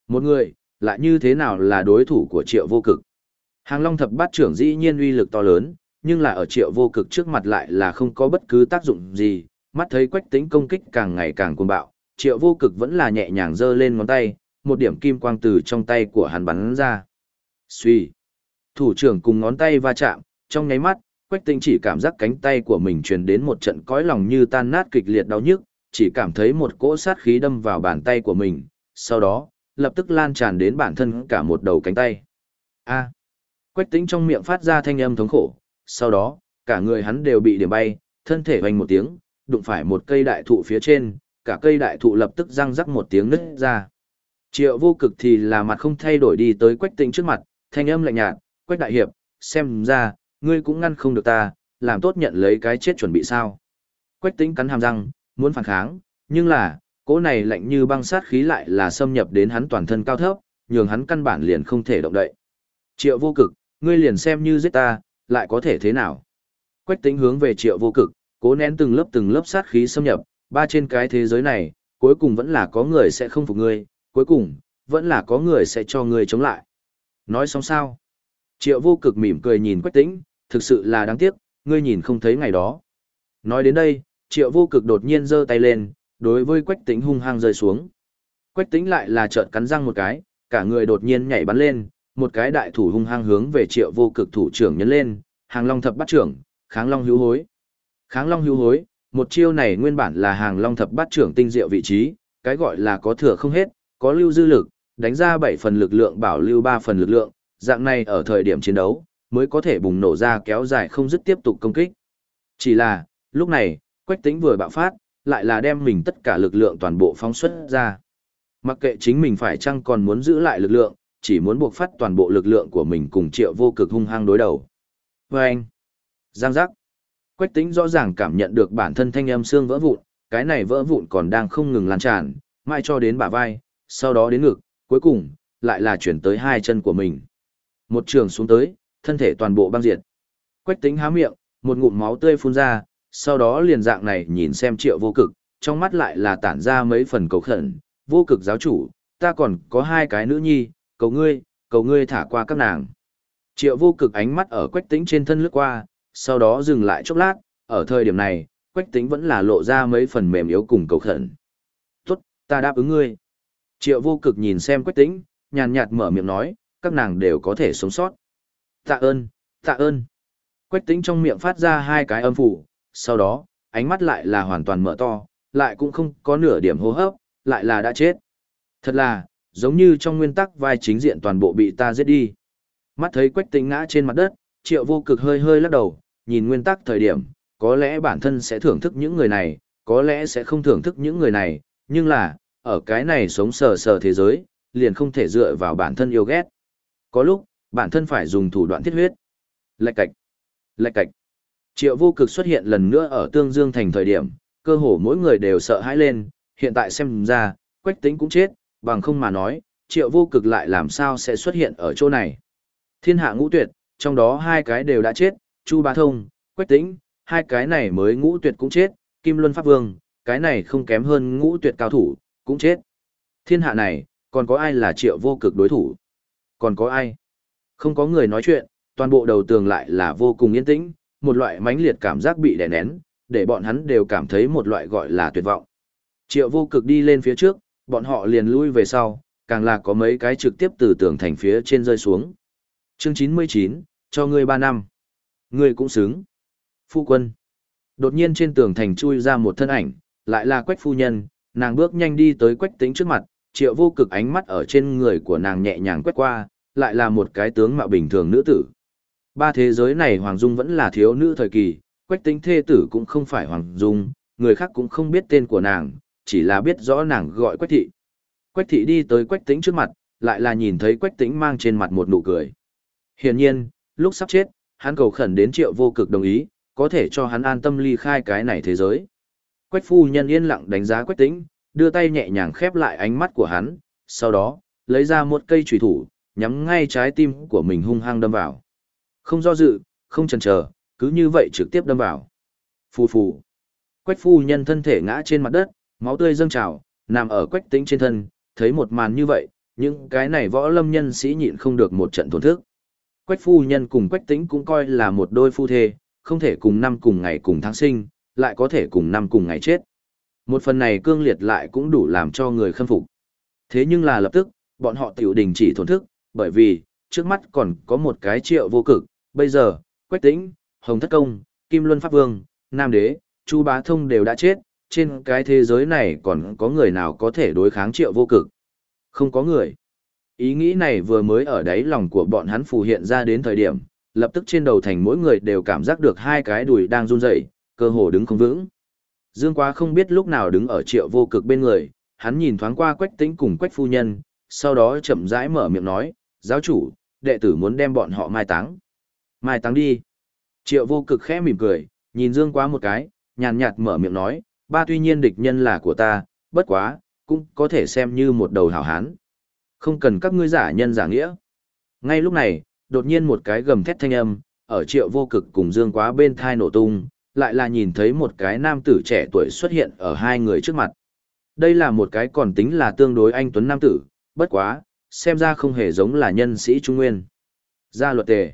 A: Một người, lại như thế nào là đối thủ của triệu vô cực. Hàng long thập bát trưởng dĩ nhiên uy lực to lớn, nhưng là ở triệu vô cực trước mặt lại là không có bất cứ tác dụng gì, mắt thấy quách tính công kích càng ngày càng cuồng bạo, triệu vô cực vẫn là nhẹ nhàng giơ lên ngón tay, một điểm kim quang từ trong tay của hắn bắn ra. Xuy. Thủ trưởng cùng ngón tay va chạm, trong nháy mắt, quách Tĩnh chỉ cảm giác cánh tay của mình truyền đến một trận cõi lòng như tan nát kịch liệt đau nhức, chỉ cảm thấy một cỗ sát khí đâm vào bàn tay của mình, sau đó, lập tức lan tràn đến bản thân cả một đầu cánh tay. A. Quách Tĩnh trong miệng phát ra thanh âm thống khổ, sau đó, cả người hắn đều bị điểm bay, thân thể vành một tiếng, đụng phải một cây đại thụ phía trên, cả cây đại thụ lập tức răng rắc một tiếng nứt ra. Triệu vô cực thì là mặt không thay đổi đi tới quách tĩnh trước mặt, thanh âm lạnh nhạt, quách đại hiệp, xem ra, ngươi cũng ngăn không được ta, làm tốt nhận lấy cái chết chuẩn bị sao. Quách tĩnh cắn hàm răng, muốn phản kháng, nhưng là, cỗ này lạnh như băng sát khí lại là xâm nhập đến hắn toàn thân cao thấp, nhường hắn căn bản liền không thể động đậy. Triệu vô cực, ngươi liền xem như giết ta, lại có thể thế nào? Quách tĩnh hướng về triệu vô cực, cố nén từng lớp từng lớp sát khí xâm nhập, ba trên cái thế giới này, cuối cùng vẫn là có người sẽ không phục ngươi, cuối cùng, vẫn là có người sẽ cho ngươi chống lại. Nói xong sao? Triệu vô cực mỉm cười nhìn quách tĩnh, thực sự là đáng tiếc, ngươi nhìn không thấy ngày đó. Nói đến đây, triệu vô cực đột nhiên giơ tay lên, đối với quách tĩnh hung hăng rơi xuống. Quách tĩnh lại là trợn cắn răng một cái, cả người đột nhiên nhảy bắn lên, một cái đại thủ hung hăng hướng về triệu vô cực thủ trưởng nhấn lên, hàng long thập bắt trưởng, kháng long hữu hối. Kháng long hữu hối, một chiêu này nguyên bản là hàng long thập bát trưởng tinh diệu vị trí, cái gọi là có thừa không hết, có lưu dư lực, đánh ra 7 phần lực lượng bảo lưu 3 phần lực lượng, dạng này ở thời điểm chiến đấu, mới có thể bùng nổ ra kéo dài không dứt tiếp tục công kích. Chỉ là, lúc này, quách tính vừa bạo phát, lại là đem mình tất cả lực lượng toàn bộ phóng xuất ra. Mặc kệ chính mình phải chăng còn muốn giữ lại lực lượng, chỉ muốn buộc phát toàn bộ lực lượng của mình cùng triệu vô cực hung hăng đối đầu. Và anh, giang giác, Quách tính rõ ràng cảm nhận được bản thân thanh âm xương vỡ vụn, cái này vỡ vụn còn đang không ngừng lan tràn, mai cho đến bả vai, sau đó đến ngực, cuối cùng, lại là chuyển tới hai chân của mình. Một trường xuống tới, thân thể toàn bộ băng diệt. Quách tính há miệng, một ngụm máu tươi phun ra, sau đó liền dạng này nhìn xem triệu vô cực, trong mắt lại là tản ra mấy phần cầu khẩn, vô cực giáo chủ, ta còn có hai cái nữ nhi, cầu ngươi, cầu ngươi thả qua các nàng. Triệu vô cực ánh mắt ở quách tính trên thân lướt qua, sau đó dừng lại chốc lát, ở thời điểm này, quách tính vẫn là lộ ra mấy phần mềm yếu cùng cầu khẩn. Tốt, ta đáp ứng ngươi. Triệu vô cực nhìn xem quách Tĩnh, nhàn nhạt mở miệng nói, các nàng đều có thể sống sót. Tạ ơn, tạ ơn. Quách Tĩnh trong miệng phát ra hai cái âm phủ, sau đó, ánh mắt lại là hoàn toàn mở to, lại cũng không có nửa điểm hô hấp, lại là đã chết. Thật là, giống như trong nguyên tắc vai chính diện toàn bộ bị ta giết đi. Mắt thấy quách Tĩnh ngã trên mặt đất, triệu vô cực hơi hơi lắc đầu, nhìn nguyên tắc thời điểm, có lẽ bản thân sẽ thưởng thức những người này, có lẽ sẽ không thưởng thức những người này, nhưng là, ở cái này sống sờ sờ thế giới, liền không thể dựa vào bản thân yêu ghét. Có lúc, bản thân phải dùng thủ đoạn thiết huyết. Lạch cạch, lạch cạch. Triệu vô cực xuất hiện lần nữa ở Tương Dương thành thời điểm, cơ hồ mỗi người đều sợ hãi lên, hiện tại xem ra, quách tính cũng chết, bằng không mà nói, triệu vô cực lại làm sao sẽ xuất hiện ở chỗ này. Thiên hạ ngũ tuyệt, trong đó hai cái đều đã chết, Chu Bá Thông, Quách Tĩnh, hai cái này mới ngũ tuyệt cũng chết, Kim Luân Pháp Vương, cái này không kém hơn ngũ tuyệt cao thủ, cũng chết. Thiên hạ này, còn có ai là triệu vô cực đối thủ? Còn có ai? Không có người nói chuyện, toàn bộ đầu tường lại là vô cùng yên tĩnh, một loại mãnh liệt cảm giác bị đè nén, để bọn hắn đều cảm thấy một loại gọi là tuyệt vọng. Triệu vô cực đi lên phía trước, bọn họ liền lui về sau, càng là có mấy cái trực tiếp từ tường thành phía trên rơi xuống. Chương 99, cho ngươi 3 năm. Ngươi cũng xứng. Phu quân. Đột nhiên trên tường thành chui ra một thân ảnh, lại là quách phu nhân, nàng bước nhanh đi tới quách tính trước mặt, triệu vô cực ánh mắt ở trên người của nàng nhẹ nhàng quét qua, lại là một cái tướng mạo bình thường nữ tử. Ba thế giới này Hoàng Dung vẫn là thiếu nữ thời kỳ, quách tính thê tử cũng không phải Hoàng Dung, người khác cũng không biết tên của nàng, chỉ là biết rõ nàng gọi quách thị. Quách thị đi tới quách tính trước mặt, lại là nhìn thấy quách tính mang trên mặt một nụ cười. Hiển nhiên, lúc sắp chết, hắn cầu khẩn đến triệu vô cực đồng ý, có thể cho hắn an tâm ly khai cái này thế giới. Quách phu nhân yên lặng đánh giá quách tĩnh, đưa tay nhẹ nhàng khép lại ánh mắt của hắn, sau đó, lấy ra một cây chùy thủ, nhắm ngay trái tim của mình hung hăng đâm vào. Không do dự, không chần chờ, cứ như vậy trực tiếp đâm vào. Phù phù. Quách phu nhân thân thể ngã trên mặt đất, máu tươi dâng trào, nằm ở quách tĩnh trên thân, thấy một màn như vậy, những cái này võ lâm nhân sĩ nhịn không được một trận tổn thức. Quách phu nhân cùng Quách Tĩnh cũng coi là một đôi phu thê, không thể cùng năm cùng ngày cùng tháng sinh, lại có thể cùng năm cùng ngày chết. Một phần này cương liệt lại cũng đủ làm cho người khâm phục. Thế nhưng là lập tức, bọn họ tiểu đình chỉ thổn thức, bởi vì, trước mắt còn có một cái triệu vô cực, bây giờ, Quách Tĩnh, Hồng Thất Công, Kim Luân Pháp Vương, Nam Đế, Chu Bá Thông đều đã chết, trên cái thế giới này còn có người nào có thể đối kháng triệu vô cực. Không có người. Ý nghĩ này vừa mới ở đáy lòng của bọn hắn phù hiện ra đến thời điểm, lập tức trên đầu thành mỗi người đều cảm giác được hai cái đùi đang run rẩy, cơ hồ đứng không vững. Dương Quá không biết lúc nào đứng ở triệu vô cực bên người, hắn nhìn thoáng qua quách tĩnh cùng quách phu nhân, sau đó chậm rãi mở miệng nói, giáo chủ, đệ tử muốn đem bọn họ mai táng. Mai táng đi. Triệu vô cực khẽ mỉm cười, nhìn Dương Quá một cái, nhàn nhạt mở miệng nói, ba tuy nhiên địch nhân là của ta, bất quá, cũng có thể xem như một đầu hảo hán. Không cần các ngươi giả nhân giả nghĩa. Ngay lúc này, đột nhiên một cái gầm thét thanh âm, ở triệu vô cực cùng Dương Quá bên thai nổ tung, lại là nhìn thấy một cái nam tử trẻ tuổi xuất hiện ở hai người trước mặt. Đây là một cái còn tính là tương đối anh tuấn nam tử, bất quá, xem ra không hề giống là nhân sĩ trung nguyên. Gia luật tề.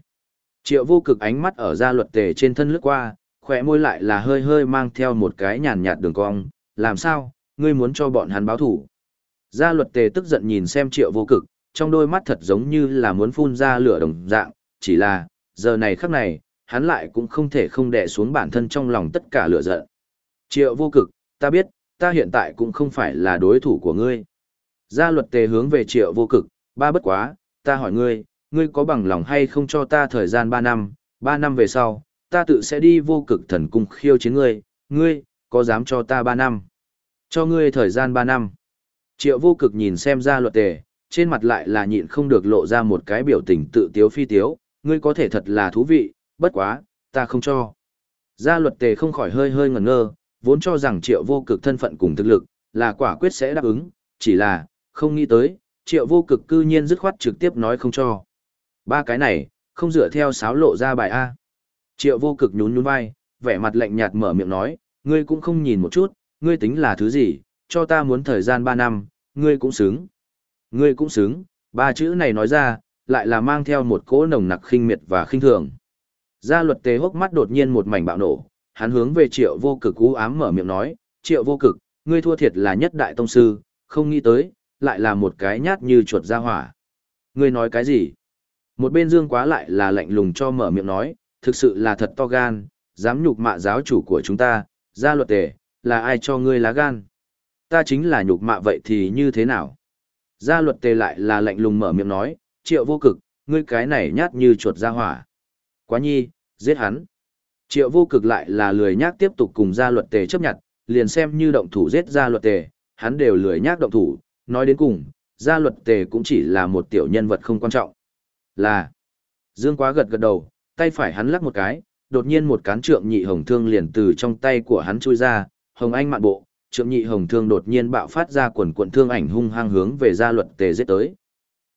A: Triệu vô cực ánh mắt ở gia luật tề trên thân lướt qua, khỏe môi lại là hơi hơi mang theo một cái nhàn nhạt đường cong, làm sao, ngươi muốn cho bọn hắn báo thủ. Gia luật tề tức giận nhìn xem triệu vô cực, trong đôi mắt thật giống như là muốn phun ra lửa đồng dạng, chỉ là, giờ này khắc này, hắn lại cũng không thể không đè xuống bản thân trong lòng tất cả lửa giận. Triệu vô cực, ta biết, ta hiện tại cũng không phải là đối thủ của ngươi. Gia luật tề hướng về triệu vô cực, ba bất quá, ta hỏi ngươi, ngươi có bằng lòng hay không cho ta thời gian ba năm, ba năm về sau, ta tự sẽ đi vô cực thần cung khiêu chiến ngươi, ngươi, có dám cho ta ba năm? Cho ngươi thời gian ba năm. Triệu vô cực nhìn xem gia luật tề, trên mặt lại là nhịn không được lộ ra một cái biểu tình tự tiếu phi tiếu, ngươi có thể thật là thú vị, bất quá, ta không cho. Gia luật tề không khỏi hơi hơi ngẩn ngơ, vốn cho rằng triệu vô cực thân phận cùng thực lực, là quả quyết sẽ đáp ứng, chỉ là, không nghĩ tới, triệu vô cực cư nhiên dứt khoát trực tiếp nói không cho. Ba cái này, không dựa theo sáo lộ ra bài A. Triệu vô cực nhún nhún vai, vẻ mặt lạnh nhạt mở miệng nói, ngươi cũng không nhìn một chút, ngươi tính là thứ gì, cho ta muốn thời gian ba năm, ngươi cũng xứng. Ngươi cũng xứng, ba chữ này nói ra, lại là mang theo một cỗ nồng nặc khinh miệt và khinh thường. Gia luật tề hốc mắt đột nhiên một mảnh bạo nổ, hắn hướng về triệu vô cực cú ám mở miệng nói, triệu vô cực, ngươi thua thiệt là nhất đại tông sư, không nghĩ tới, lại là một cái nhát như chuột ra hỏa. Ngươi nói cái gì? Một bên dương quá lại là lạnh lùng cho mở miệng nói, thực sự là thật to gan, dám nhục mạ giáo chủ của chúng ta, gia luật tề, là ai cho ngươi lá gan? Ta chính là nhục mạ vậy thì như thế nào? Gia luật tề lại là lạnh lùng mở miệng nói, triệu vô cực, ngươi cái này nhát như chuột ra hỏa. Quá nhi, giết hắn. Triệu vô cực lại là lười nhác tiếp tục cùng gia luật tề chấp nhận, liền xem như động thủ giết gia luật tề, hắn đều lười nhác động thủ, nói đến cùng, gia luật tề cũng chỉ là một tiểu nhân vật không quan trọng. Là, Dương quá gật gật đầu, tay phải hắn lắc một cái, đột nhiên một cán trượng nhị hồng thương liền từ trong tay của hắn chui ra, hồng anh mạn bộ, trượng nhị hồng thương đột nhiên bạo phát ra quần quận thương ảnh hung hăng hướng về gia luật tề giết tới.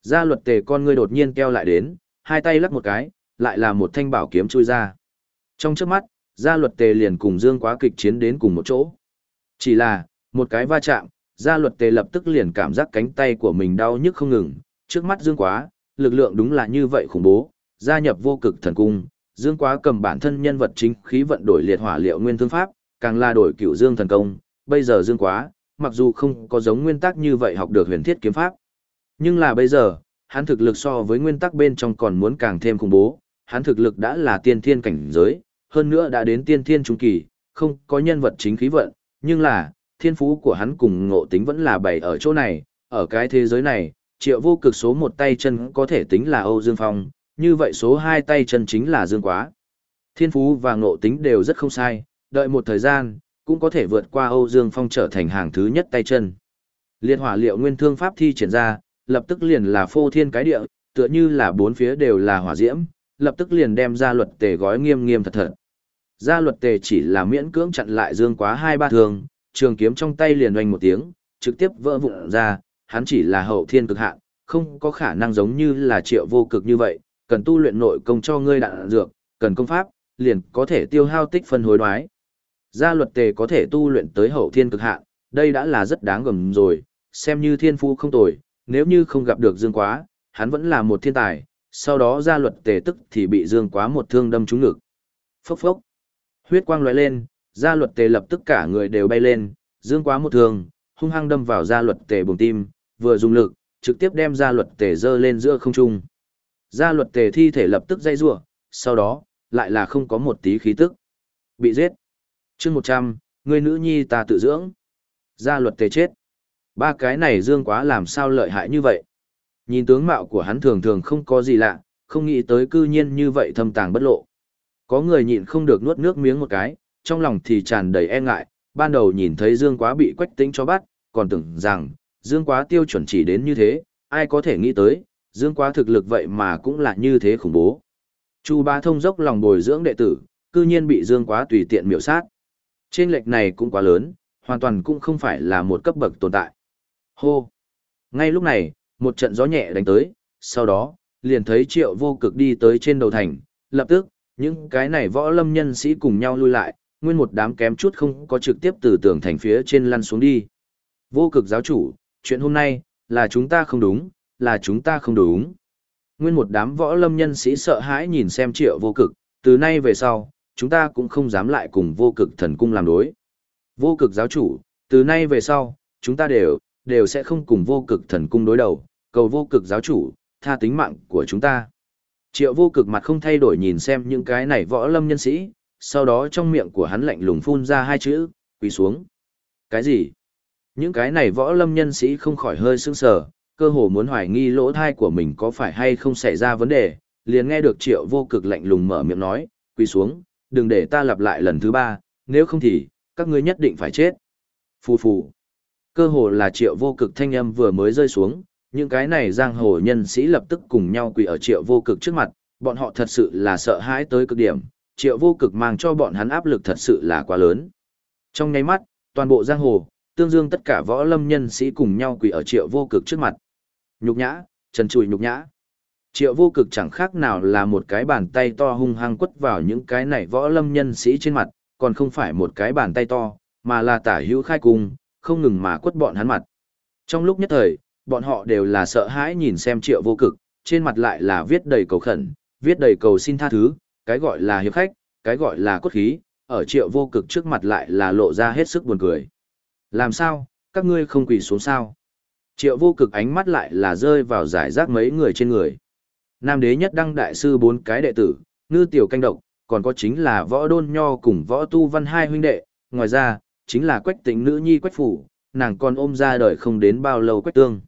A: Gia luật tề con ngươi đột nhiên keo lại đến, hai tay lắc một cái, lại là một thanh bảo kiếm chui ra. Trong trước mắt, gia luật tề liền cùng Dương Quá kịch chiến đến cùng một chỗ. Chỉ là, một cái va chạm, gia luật tề lập tức liền cảm giác cánh tay của mình đau nhức không ngừng. Trước mắt Dương Quá, lực lượng đúng là như vậy khủng bố, gia nhập vô cực thần cung. Dương Quá cầm bản thân nhân vật chính khí vận đổi liệt hỏa liệu nguyên thương pháp, càng là đổi cựu Dương thần công. Bây giờ Dương Quá, mặc dù không có giống nguyên tắc như vậy học được huyền thiết kiếm pháp, nhưng là bây giờ, hắn thực lực so với nguyên tắc bên trong còn muốn càng thêm khủng bố, hắn thực lực đã là tiên thiên cảnh giới, hơn nữa đã đến tiên thiên trung kỳ, không có nhân vật chính khí vận, nhưng là, thiên phú của hắn cùng ngộ tính vẫn là bày ở chỗ này, ở cái thế giới này, triệu vô cực số một tay chân có thể tính là Âu Dương Phong, như vậy số hai tay chân chính là Dương Quá. Thiên phú và ngộ tính đều rất không sai, đợi một thời gian, cũng có thể vượt qua Âu Dương Phong trở thành hàng thứ nhất tay chân. Liệt hỏa liệu nguyên thương pháp thi triển ra, lập tức liền là phô thiên cái địa, tựa như là bốn phía đều là hỏa diễm, lập tức liền đem ra luật tề gói nghiêm nghiêm thật thật. Ra luật tề chỉ là miễn cưỡng chặn lại dương quá hai ba thường, trường kiếm trong tay liền oanh một tiếng, trực tiếp vỡ vụn ra, hắn chỉ là hậu thiên cực hạn, không có khả năng giống như là triệu vô cực như vậy, cần tu luyện nội công cho ngươi đạn dược, cần công pháp, liền có thể tiêu hao tích phân hối đoái. Gia luật tề có thể tu luyện tới hậu thiên cực hạn, đây đã là rất đáng gầm rồi, xem như thiên phu không tồi, nếu như không gặp được Dương Quá, hắn vẫn là một thiên tài, sau đó ra luật tề tức thì bị Dương Quá một thương đâm trúng ngực. Phốc phốc. Huyết quang lóe lên, gia luật tề lập tức cả người đều bay lên, Dương Quá một thương, hung hăng đâm vào gia luật tề bùng tim, vừa dùng lực, trực tiếp đem gia luật tề dơ lên giữa không trung. Gia luật tề thi thể lập tức dây rủa, sau đó, lại là không có một tí khí tức. Bị giết. chương 100, người nữ nhi ta tự dưỡng. Gia luật tề chết. Ba cái này dương quá làm sao lợi hại như vậy. Nhìn tướng mạo của hắn thường thường không có gì lạ, không nghĩ tới cư nhiên như vậy thâm tàng bất lộ. Có người nhịn không được nuốt nước miếng một cái, trong lòng thì tràn đầy e ngại, ban đầu nhìn thấy dương quá bị quách tính cho bắt, còn tưởng rằng, dương quá tiêu chuẩn chỉ đến như thế, ai có thể nghĩ tới, dương quá thực lực vậy mà cũng là như thế khủng bố. Chu Bá Thông dốc lòng bồi dưỡng đệ tử, cư nhiên bị Dương Quá tùy tiện miểu sát. Trên lệch này cũng quá lớn, hoàn toàn cũng không phải là một cấp bậc tồn tại. Hô! Ngay lúc này, một trận gió nhẹ đánh tới, sau đó, liền thấy triệu vô cực đi tới trên đầu thành, lập tức, những cái này võ lâm nhân sĩ cùng nhau lui lại, nguyên một đám kém chút không có trực tiếp từ tường thành phía trên lăn xuống đi. Vô cực giáo chủ, chuyện hôm nay, là chúng ta không đúng, là chúng ta không đúng. Nguyên một đám võ lâm nhân sĩ sợ hãi nhìn xem triệu vô cực, từ nay về sau, chúng ta cũng không dám lại cùng vô cực thần cung làm đối. Vô cực giáo chủ, từ nay về sau, chúng ta đều, đều sẽ không cùng vô cực thần cung đối đầu, cầu vô cực giáo chủ, tha tính mạng của chúng ta. Triệu vô cực mặt không thay đổi nhìn xem những cái này võ lâm nhân sĩ, sau đó trong miệng của hắn lạnh lùng phun ra hai chữ, quỳ xuống. Cái gì? Những cái này võ lâm nhân sĩ không khỏi hơi sững sờ, cơ hồ muốn hoài nghi lỗ thai của mình có phải hay không xảy ra vấn đề, liền nghe được triệu vô cực lạnh lùng mở miệng nói, quỳ xuống, đừng để ta lặp lại lần thứ ba, nếu không thì, các ngươi nhất định phải chết. Phù phù. Cơ hồ là triệu vô cực thanh âm vừa mới rơi xuống, những cái này giang hồ nhân sĩ lập tức cùng nhau quỳ ở triệu vô cực trước mặt, bọn họ thật sự là sợ hãi tới cực điểm, triệu vô cực mang cho bọn hắn áp lực thật sự là quá lớn. Trong nháy mắt, toàn bộ giang hồ, tương dương tất cả võ lâm nhân sĩ cùng nhau quỳ ở triệu vô cực trước mặt. Nhục nhã, trần trùi nhục nhã. Triệu vô cực chẳng khác nào là một cái bàn tay to hung hăng quất vào những cái này võ lâm nhân sĩ trên mặt, còn không phải một cái bàn tay to, mà là tả hữu khai cung, không ngừng mà quất bọn hắn mặt. Trong lúc nhất thời, bọn họ đều là sợ hãi nhìn xem triệu vô cực, trên mặt lại là viết đầy cầu khẩn, viết đầy cầu xin tha thứ, cái gọi là hiệp khách, cái gọi là cốt khí, ở triệu vô cực trước mặt lại là lộ ra hết sức buồn cười. Làm sao, các ngươi không quỳ xuống sao? Triệu vô cực ánh mắt lại là rơi vào giải rác mấy người trên người. Nam đế nhất đăng đại sư bốn cái đệ tử, ngư tiểu canh độc, còn có chính là võ đôn nho cùng võ tu văn hai huynh đệ, ngoài ra, chính là quách tính nữ nhi quách phủ, nàng còn ôm ra đời không đến bao lâu quách tương.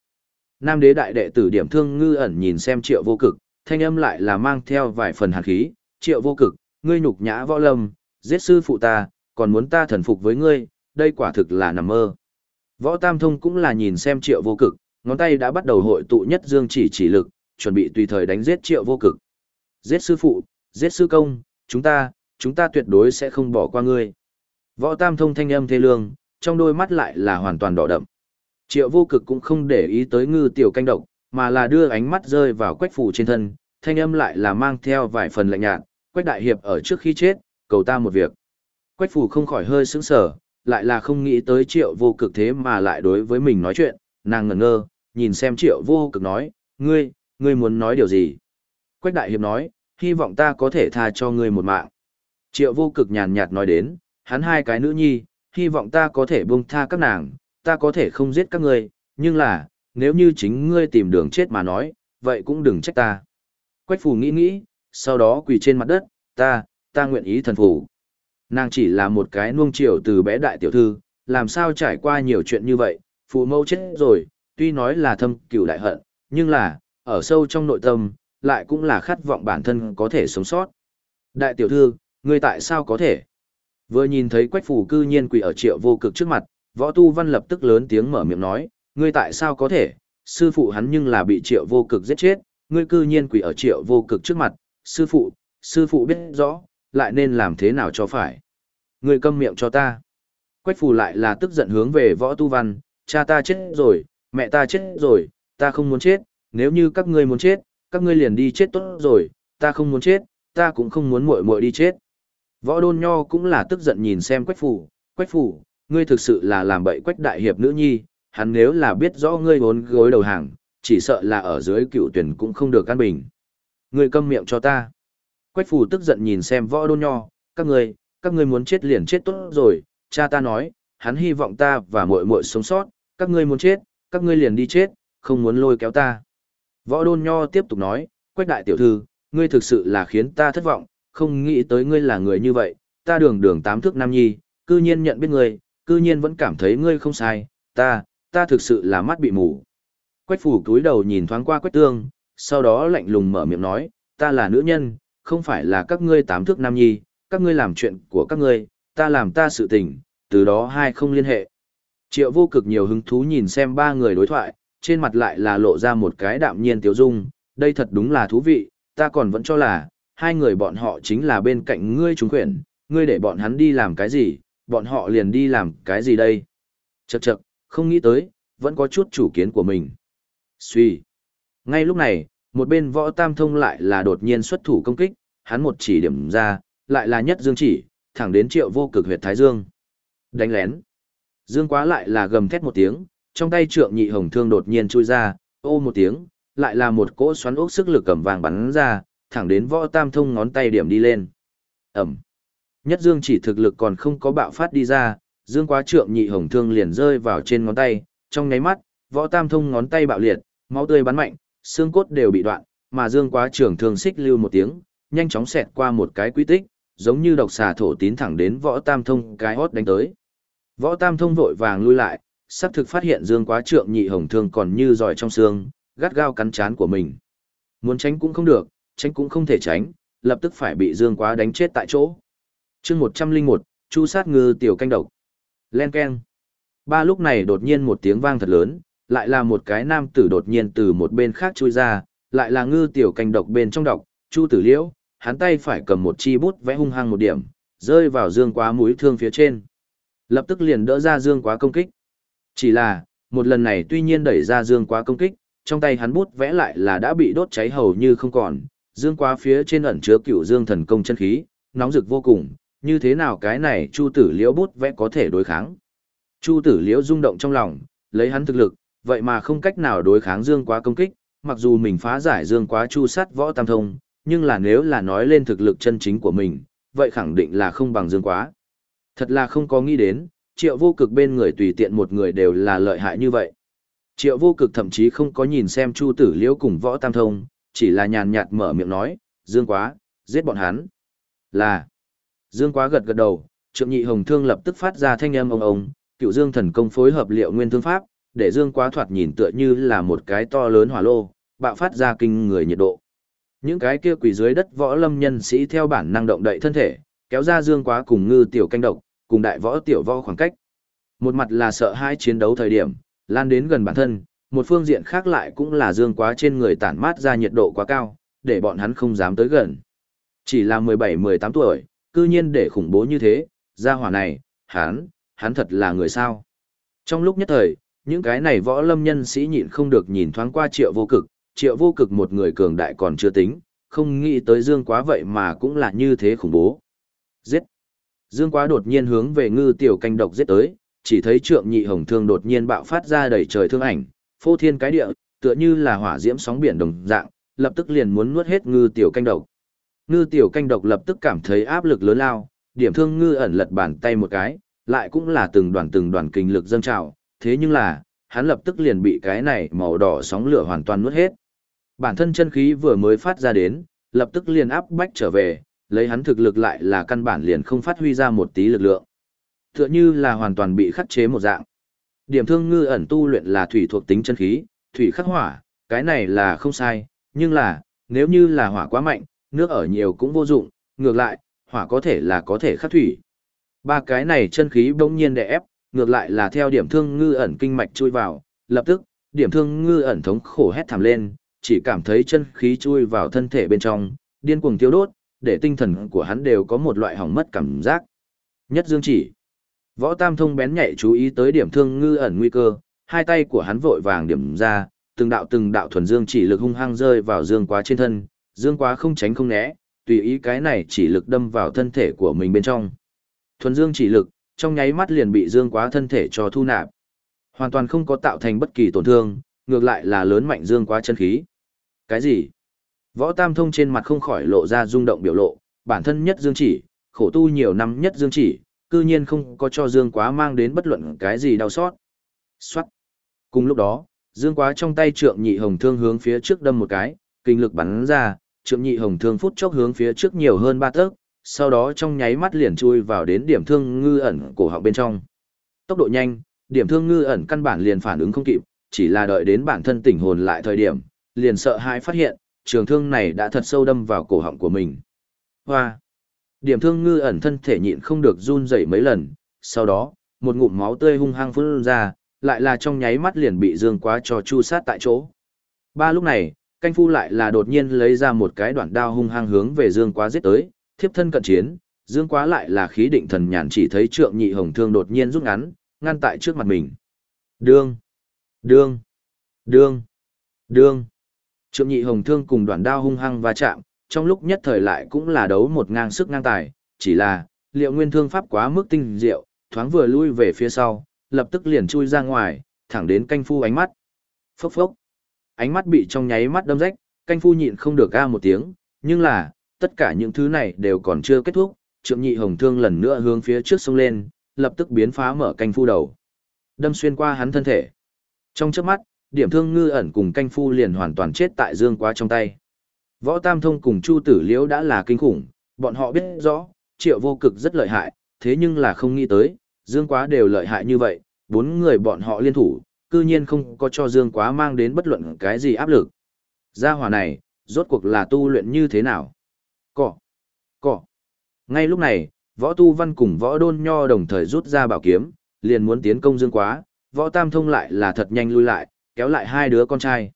A: Nam đế đại đệ tử điểm thương ngư ẩn nhìn xem triệu vô cực, thanh âm lại là mang theo vài phần hàn khí, triệu vô cực, ngươi nhục nhã võ lâm, giết sư phụ ta, còn muốn ta thần phục với ngươi, đây quả thực là nằm mơ. Võ Tam Thông cũng là nhìn xem triệu vô cực, ngón tay đã bắt đầu hội tụ nhất dương chỉ chỉ lực, chuẩn bị tùy thời đánh giết triệu vô cực. Giết sư phụ, giết sư công, chúng ta, chúng ta tuyệt đối sẽ không bỏ qua ngươi. Võ Tam Thông thanh âm thê lương, trong đôi mắt lại là hoàn toàn đỏ đậm. Triệu vô cực cũng không để ý tới ngư tiểu canh độc, mà là đưa ánh mắt rơi vào quách phủ trên thân, thanh âm lại là mang theo vài phần lạnh nhạt, quách đại hiệp ở trước khi chết, cầu ta một việc. Quách phủ không khỏi hơi sững sờ, lại là không nghĩ tới triệu vô cực thế mà lại đối với mình nói chuyện, nàng ngẩn ngơ, nhìn xem triệu vô cực nói, ngươi, ngươi muốn nói điều gì? Quách đại hiệp nói, hy vọng ta có thể tha cho ngươi một mạng. Triệu vô cực nhàn nhạt nói đến, hắn hai cái nữ nhi, hy vọng ta có thể buông tha các nàng, ta có thể không giết các ngươi, nhưng là, nếu như chính ngươi tìm đường chết mà nói, vậy cũng đừng trách ta. Quách phù nghĩ nghĩ, sau đó quỳ trên mặt đất, ta, ta nguyện ý thần phù. Nàng chỉ là một cái nuông chiều từ bé đại tiểu thư, làm sao trải qua nhiều chuyện như vậy, phụ mẫu chết rồi, tuy nói là thâm cửu đại hận, nhưng là, ở sâu trong nội tâm, lại cũng là khát vọng bản thân có thể sống sót. Đại tiểu thư, ngươi tại sao có thể? Vừa nhìn thấy quách phủ cư nhiên quỳ ở triệu vô cực trước mặt, võ tu văn lập tức lớn tiếng mở miệng nói, ngươi tại sao có thể? Sư phụ hắn nhưng là bị triệu vô cực giết chết, ngươi cư nhiên quỳ ở triệu vô cực trước mặt, sư phụ, sư phụ biết rõ, lại nên làm thế nào cho phải. Ngươi câm miệng cho ta. Quách phù lại là tức giận hướng về võ tu văn, cha ta chết rồi, mẹ ta chết rồi, ta không muốn chết, nếu như các ngươi muốn chết, các ngươi liền đi chết tốt rồi, ta không muốn chết, ta cũng không muốn muội muội đi chết. Võ đôn nho cũng là tức giận nhìn xem quách phủ, quách phủ, ngươi thực sự là làm bậy quách đại hiệp nữ nhi, hắn nếu là biết rõ ngươi vốn gối đầu hàng, chỉ sợ là ở dưới cựu tuyển cũng không được an bình. Ngươi câm miệng cho ta. Quách Phủ tức giận nhìn xem võ đôn nho, các ngươi, các ngươi muốn chết liền chết tốt rồi, cha ta nói, hắn hy vọng ta và muội muội sống sót, các ngươi muốn chết, các ngươi liền đi chết, không muốn lôi kéo ta. Võ đôn nho tiếp tục nói, quách đại tiểu thư, ngươi thực sự là khiến ta thất vọng, không nghĩ tới ngươi là người như vậy, ta đường đường tám thước nam nhi, cư nhiên nhận biết ngươi, cư nhiên vẫn cảm thấy ngươi không sai, ta, ta thực sự là mắt bị mù. Quách phủ túi đầu nhìn thoáng qua quách tương, sau đó lạnh lùng mở miệng nói, ta là nữ nhân, không phải là các ngươi tám thước nam nhi, các ngươi làm chuyện của các ngươi, ta làm ta sự tình, từ đó hai không liên hệ. Triệu vô cực nhiều hứng thú nhìn xem ba người đối thoại, trên mặt lại là lộ ra một cái đạm nhiên tiếu dung, đây thật đúng là thú vị, ta còn vẫn cho là, hai người bọn họ chính là bên cạnh ngươi trúng quyển, ngươi để bọn hắn đi làm cái gì, bọn họ liền đi làm cái gì đây. Chậc chậc, không nghĩ tới, vẫn có chút chủ kiến của mình. Suy. Ngay lúc này, một bên võ tam thông lại là đột nhiên xuất thủ công kích, hắn một chỉ điểm ra, lại là nhất dương chỉ, thẳng đến triệu vô cực huyệt thái dương. Đánh lén. Dương quá lại là gầm thét một tiếng, trong tay trượng nhị hồng thương đột nhiên chui ra, ô một tiếng, lại là một cỗ xoắn ốc sức lực cầm vàng bắn ra, thẳng đến võ tam thông ngón tay điểm đi lên. Ẩm. Nhất dương chỉ thực lực còn không có bạo phát đi ra, dương quá trượng nhị hồng thương liền rơi vào trên ngón tay, trong nháy mắt, võ tam thông ngón tay bạo liệt, máu tươi bắn mạnh, xương cốt đều bị đoạn, mà dương quá trưởng thương xích lưu một tiếng, nhanh chóng xẹt qua một cái quy tích, giống như độc xà thổ tín thẳng đến võ tam thông cái hót đánh tới. Võ tam thông vội vàng lui lại, sắp thực phát hiện dương quá trượng nhị hồng thương còn như giỏi trong xương, gắt gao cắn chán của mình. Muốn tránh cũng không được, tránh cũng không thể tránh, lập tức phải bị dương quá đánh chết tại chỗ. chương 101, chu sát ngư tiểu canh độc. Len keng. Ba lúc này đột nhiên một tiếng vang thật lớn, lại là một cái nam tử đột nhiên từ một bên khác chui ra, lại là ngư tiểu canh độc bên trong độc, chu tử liễu, hắn tay phải cầm một chi bút vẽ hung hăng một điểm, rơi vào dương quá mũi thương phía trên. Lập tức liền đỡ ra dương quá công kích. Chỉ là, một lần này tuy nhiên đẩy ra dương quá công kích, trong tay hắn bút vẽ lại là đã bị đốt cháy hầu như không còn, dương quá phía trên ẩn chứa cựu dương thần công chân khí, nóng rực vô cùng, như thế nào cái này chu tử liễu bút vẽ có thể đối kháng. Chu tử liễu rung động trong lòng, lấy hắn thực lực, vậy mà không cách nào đối kháng dương quá công kích, mặc dù mình phá giải dương quá chu sát võ tam thông, nhưng là nếu là nói lên thực lực chân chính của mình, vậy khẳng định là không bằng dương quá. Thật là không có nghĩ đến, triệu vô cực bên người tùy tiện một người đều là lợi hại như vậy. Triệu vô cực thậm chí không có nhìn xem chu tử liễu cùng võ tam thông, chỉ là nhàn nhạt mở miệng nói, dương quá, giết bọn hắn. Là, dương quá gật gật đầu, trượng nhị hồng thương lập tức phát ra thanh âm ông ông, cựu dương thần công phối hợp liệu nguyên thương pháp, để dương quá thoạt nhìn tựa như là một cái to lớn hỏa lô, bạo phát ra kinh người nhiệt độ. Những cái kia quỷ dưới đất võ lâm nhân sĩ theo bản năng động đậy thân thể, kéo ra dương quá cùng ngư tiểu canh độc, cùng đại võ tiểu võ khoảng cách. Một mặt là sợ hai chiến đấu thời điểm, lan đến gần bản thân, một phương diện khác lại cũng là dương quá trên người tản mát ra nhiệt độ quá cao, để bọn hắn không dám tới gần. Chỉ là 17-18 tuổi, cư nhiên để khủng bố như thế, gia hỏa này, hắn, hắn thật là người sao. Trong lúc nhất thời, những cái này võ lâm nhân sĩ nhịn không được nhìn thoáng qua triệu vô cực, triệu vô cực một người cường đại còn chưa tính, không nghĩ tới dương quá vậy mà cũng là như thế khủng bố. Giết! Dương quá đột nhiên hướng về ngư tiểu canh độc giết tới, chỉ thấy trượng nhị hồng thương đột nhiên bạo phát ra đầy trời thương ảnh, phô thiên cái địa, tựa như là hỏa diễm sóng biển đồng dạng, lập tức liền muốn nuốt hết ngư tiểu canh độc. Ngư tiểu canh độc lập tức cảm thấy áp lực lớn lao, điểm thương ngư ẩn lật bàn tay một cái, lại cũng là từng đoàn từng đoàn kinh lực dâng trào, thế nhưng là, hắn lập tức liền bị cái này màu đỏ sóng lửa hoàn toàn nuốt hết. Bản thân chân khí vừa mới phát ra đến, lập tức liền áp bách trở về, lấy hắn thực lực lại là căn bản liền không phát huy ra một tí lực lượng. Tựa như là hoàn toàn bị khắc chế một dạng. Điểm thương ngư ẩn tu luyện là thủy thuộc tính chân khí, thủy khắc hỏa, cái này là không sai, nhưng là, nếu như là hỏa quá mạnh, nước ở nhiều cũng vô dụng, ngược lại, hỏa có thể là có thể khắc thủy. Ba cái này chân khí bỗng nhiên đè ép, ngược lại là theo điểm thương ngư ẩn kinh mạch chui vào, lập tức, điểm thương ngư ẩn thống khổ hét thảm lên, chỉ cảm thấy chân khí chui vào thân thể bên trong, điên cuồng tiêu đốt, để tinh thần của hắn đều có một loại hỏng mất cảm giác. Nhất dương chỉ. Võ Tam Thông bén nhạy chú ý tới điểm thương ngư ẩn nguy cơ, hai tay của hắn vội vàng điểm ra, từng đạo từng đạo thuần dương chỉ lực hung hăng rơi vào dương quá trên thân, dương quá không tránh không né, tùy ý cái này chỉ lực đâm vào thân thể của mình bên trong. Thuần dương chỉ lực, trong nháy mắt liền bị dương quá thân thể cho thu nạp. Hoàn toàn không có tạo thành bất kỳ tổn thương, ngược lại là lớn mạnh dương quá chân khí. Cái gì? Võ Tam Thông trên mặt không khỏi lộ ra rung động biểu lộ, bản thân nhất dương chỉ, khổ tu nhiều năm nhất dương chỉ, cư nhiên không có cho dương quá mang đến bất luận cái gì đau xót. Xoát. Cùng lúc đó, dương quá trong tay trượng nhị hồng thương hướng phía trước đâm một cái, kinh lực bắn ra, trượng nhị hồng thương phút chốc hướng phía trước nhiều hơn ba tấc, sau đó trong nháy mắt liền chui vào đến điểm thương ngư ẩn cổ họng bên trong. Tốc độ nhanh, điểm thương ngư ẩn căn bản liền phản ứng không kịp, chỉ là đợi đến bản thân tỉnh hồn lại thời điểm, liền sợ hãi phát hiện, trường thương này đã thật sâu đâm vào cổ họng của mình. Hoa! Điểm thương ngư ẩn thân thể nhịn không được run rẩy mấy lần, sau đó, một ngụm máu tươi hung hăng phun ra, lại là trong nháy mắt liền bị dương quá cho chu sát tại chỗ. Ba lúc này, canh phu lại là đột nhiên lấy ra một cái đoạn đao hung hăng hướng về dương quá giết tới, thiếp thân cận chiến, dương quá lại là khí định thần nhàn chỉ thấy trượng nhị hồng thương đột nhiên rút ngắn, ngăn tại trước mặt mình. Đương! Đương! Đương! Đương! Trượng nhị hồng thương cùng đoạn đao hung hăng va chạm, trong lúc nhất thời lại cũng là đấu một ngang sức ngang tài, chỉ là, liệu nguyên thương pháp quá mức tinh diệu, thoáng vừa lui về phía sau, lập tức liền chui ra ngoài, thẳng đến canh phu ánh mắt. Phốc phốc. Ánh mắt bị trong nháy mắt đâm rách, canh phu nhịn không được ga một tiếng, nhưng là, tất cả những thứ này đều còn chưa kết thúc, trượng nhị hồng thương lần nữa hướng phía trước sông lên, lập tức biến phá mở canh phu đầu. Đâm xuyên qua hắn thân thể. Trong chớp mắt, điểm thương ngư ẩn cùng canh phu liền hoàn toàn chết tại dương quá trong tay. Võ Tam Thông cùng Chu Tử Liễu đã là kinh khủng, bọn họ biết rõ, triệu vô cực rất lợi hại, thế nhưng là không nghĩ tới, Dương Quá đều lợi hại như vậy, bốn người bọn họ liên thủ, cư nhiên không có cho Dương Quá mang đến bất luận cái gì áp lực. Gia hỏa này, rốt cuộc là tu luyện như thế nào? Cỏ! Cỏ! Ngay lúc này, võ tu văn cùng võ đôn nho đồng thời rút ra bảo kiếm, liền muốn tiến công Dương Quá, võ tam thông lại là thật nhanh lui lại, kéo lại hai đứa con trai.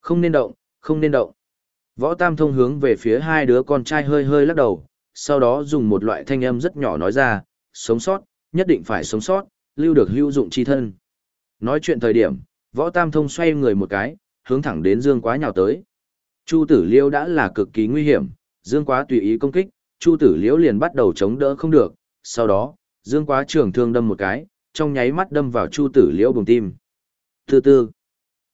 A: Không nên động, không nên động. Võ Tam Thông hướng về phía hai đứa con trai hơi hơi lắc đầu, sau đó dùng một loại thanh âm rất nhỏ nói ra, sống sót, nhất định phải sống sót, lưu được hữu dụng chi thân. Nói chuyện thời điểm, Võ Tam Thông xoay người một cái, hướng thẳng đến Dương Quá nhào tới. Chu Tử Liêu đã là cực kỳ nguy hiểm, Dương Quá tùy ý công kích, Chu Tử Liễu liền bắt đầu chống đỡ không được, sau đó, Dương Quá trường thương đâm một cái, trong nháy mắt đâm vào Chu Tử Liễu bùng tim. Từ từ,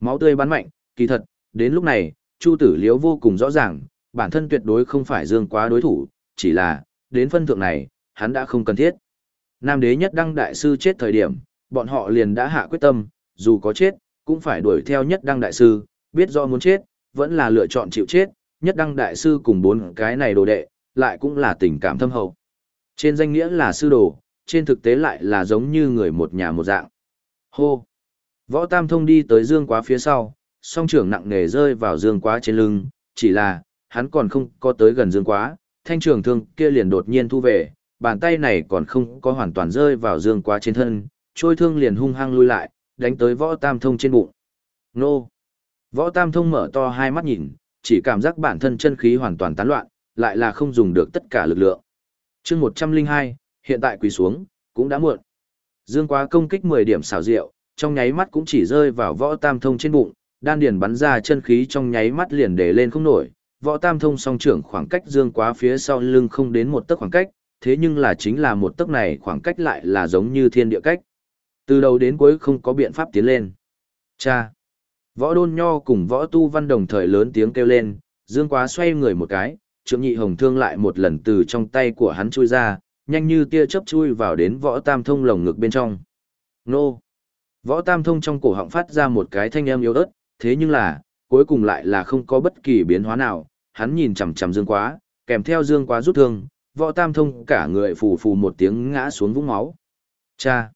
A: máu tươi bắn mạnh, kỳ thật, đến lúc này, Chu Tử Liễu vô cùng rõ ràng, bản thân tuyệt đối không phải Dương Quá đối thủ, chỉ là, đến phân thượng này, hắn đã không cần thiết. Nam đế nhất đăng đại sư chết thời điểm, bọn họ liền đã hạ quyết tâm, dù có chết, cũng phải đuổi theo nhất đăng đại sư, biết do muốn chết, vẫn là lựa chọn chịu chết, nhất đăng đại sư cùng bốn cái này đồ đệ, lại cũng là tình cảm thâm hậu. Trên danh nghĩa là sư đồ, trên thực tế lại là giống như người một nhà một dạng. Hô! Võ Tam Thông đi tới Dương Quá phía sau, song trưởng nặng nề rơi vào Dương Quá trên lưng, chỉ là, hắn còn không có tới gần Dương Quá, thanh trường thương kia liền đột nhiên thu về, bàn tay này còn không có hoàn toàn rơi vào Dương Quá trên thân, trôi thương liền hung hăng lui lại, đánh tới Võ Tam Thông trên bụng. Nô! Võ Tam Thông mở to hai mắt nhìn, chỉ cảm giác bản thân chân khí hoàn toàn tán loạn, lại là không dùng được tất cả lực lượng. chương 102, hiện tại quỳ xuống, cũng đã muộn. Dương Quá công kích 10 điểm xảo diệu, trong nháy mắt cũng chỉ rơi vào Võ Tam Thông trên bụng, đan điền bắn ra chân khí trong nháy mắt liền để lên không nổi, võ tam thông song trưởng khoảng cách dương quá phía sau lưng không đến một tấc khoảng cách, thế nhưng là chính là một tấc này khoảng cách lại là giống như thiên địa cách. Từ đầu đến cuối không có biện pháp tiến lên. Cha! Võ đôn nho cùng võ tu văn đồng thời lớn tiếng kêu lên, dương quá xoay người một cái, trượng nhị hồng thương lại một lần từ trong tay của hắn chui ra, nhanh như tia chớp chui vào đến võ tam thông lồng ngực bên trong. Nô! Võ tam thông trong cổ họng phát ra một cái thanh âm yếu ớt, thế nhưng là, cuối cùng lại là không có bất kỳ biến hóa nào, hắn nhìn chằm chằm Dương Quá, kèm theo Dương Quá rút thương, võ tam thông cả người phù phù một tiếng ngã xuống vũng máu. Cha!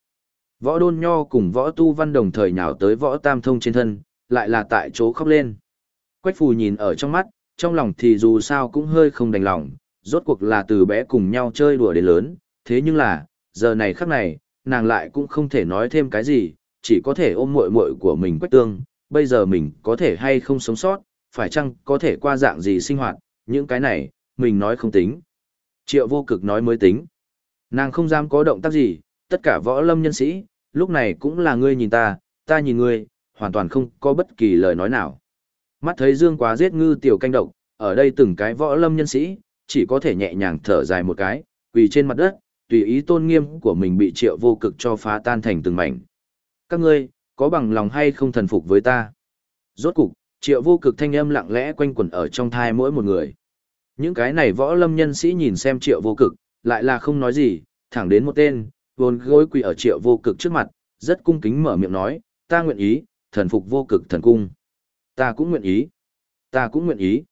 A: Võ đôn nho cùng võ tu văn đồng thời nhào tới võ tam thông trên thân, lại là tại chỗ khóc lên. Quách phù nhìn ở trong mắt, trong lòng thì dù sao cũng hơi không đành lòng, rốt cuộc là từ bé cùng nhau chơi đùa đến lớn, thế nhưng là, giờ này khắc này, nàng lại cũng không thể nói thêm cái gì, chỉ có thể ôm muội muội của mình quách tương, bây giờ mình có thể hay không sống sót, phải chăng có thể qua dạng gì sinh hoạt, những cái này, mình nói không tính. Triệu vô cực nói mới tính. Nàng không dám có động tác gì, tất cả võ lâm nhân sĩ, lúc này cũng là ngươi nhìn ta, ta nhìn ngươi, hoàn toàn không có bất kỳ lời nói nào. Mắt thấy dương quá giết ngư tiểu canh độc, ở đây từng cái võ lâm nhân sĩ, chỉ có thể nhẹ nhàng thở dài một cái, quỳ trên mặt đất, tùy ý tôn nghiêm của mình bị triệu vô cực cho phá tan thành từng mảnh. Các ngươi, có bằng lòng hay không thần phục với ta? Rốt cục, triệu vô cực thanh âm lặng lẽ quanh quẩn ở trong thai mỗi một người. Những cái này võ lâm nhân sĩ nhìn xem triệu vô cực, lại là không nói gì, thẳng đến một tên, vốn gối quỳ ở triệu vô cực trước mặt, rất cung kính mở miệng nói, ta nguyện ý, thần phục vô cực thần cung. Ta cũng nguyện ý. Ta cũng nguyện ý.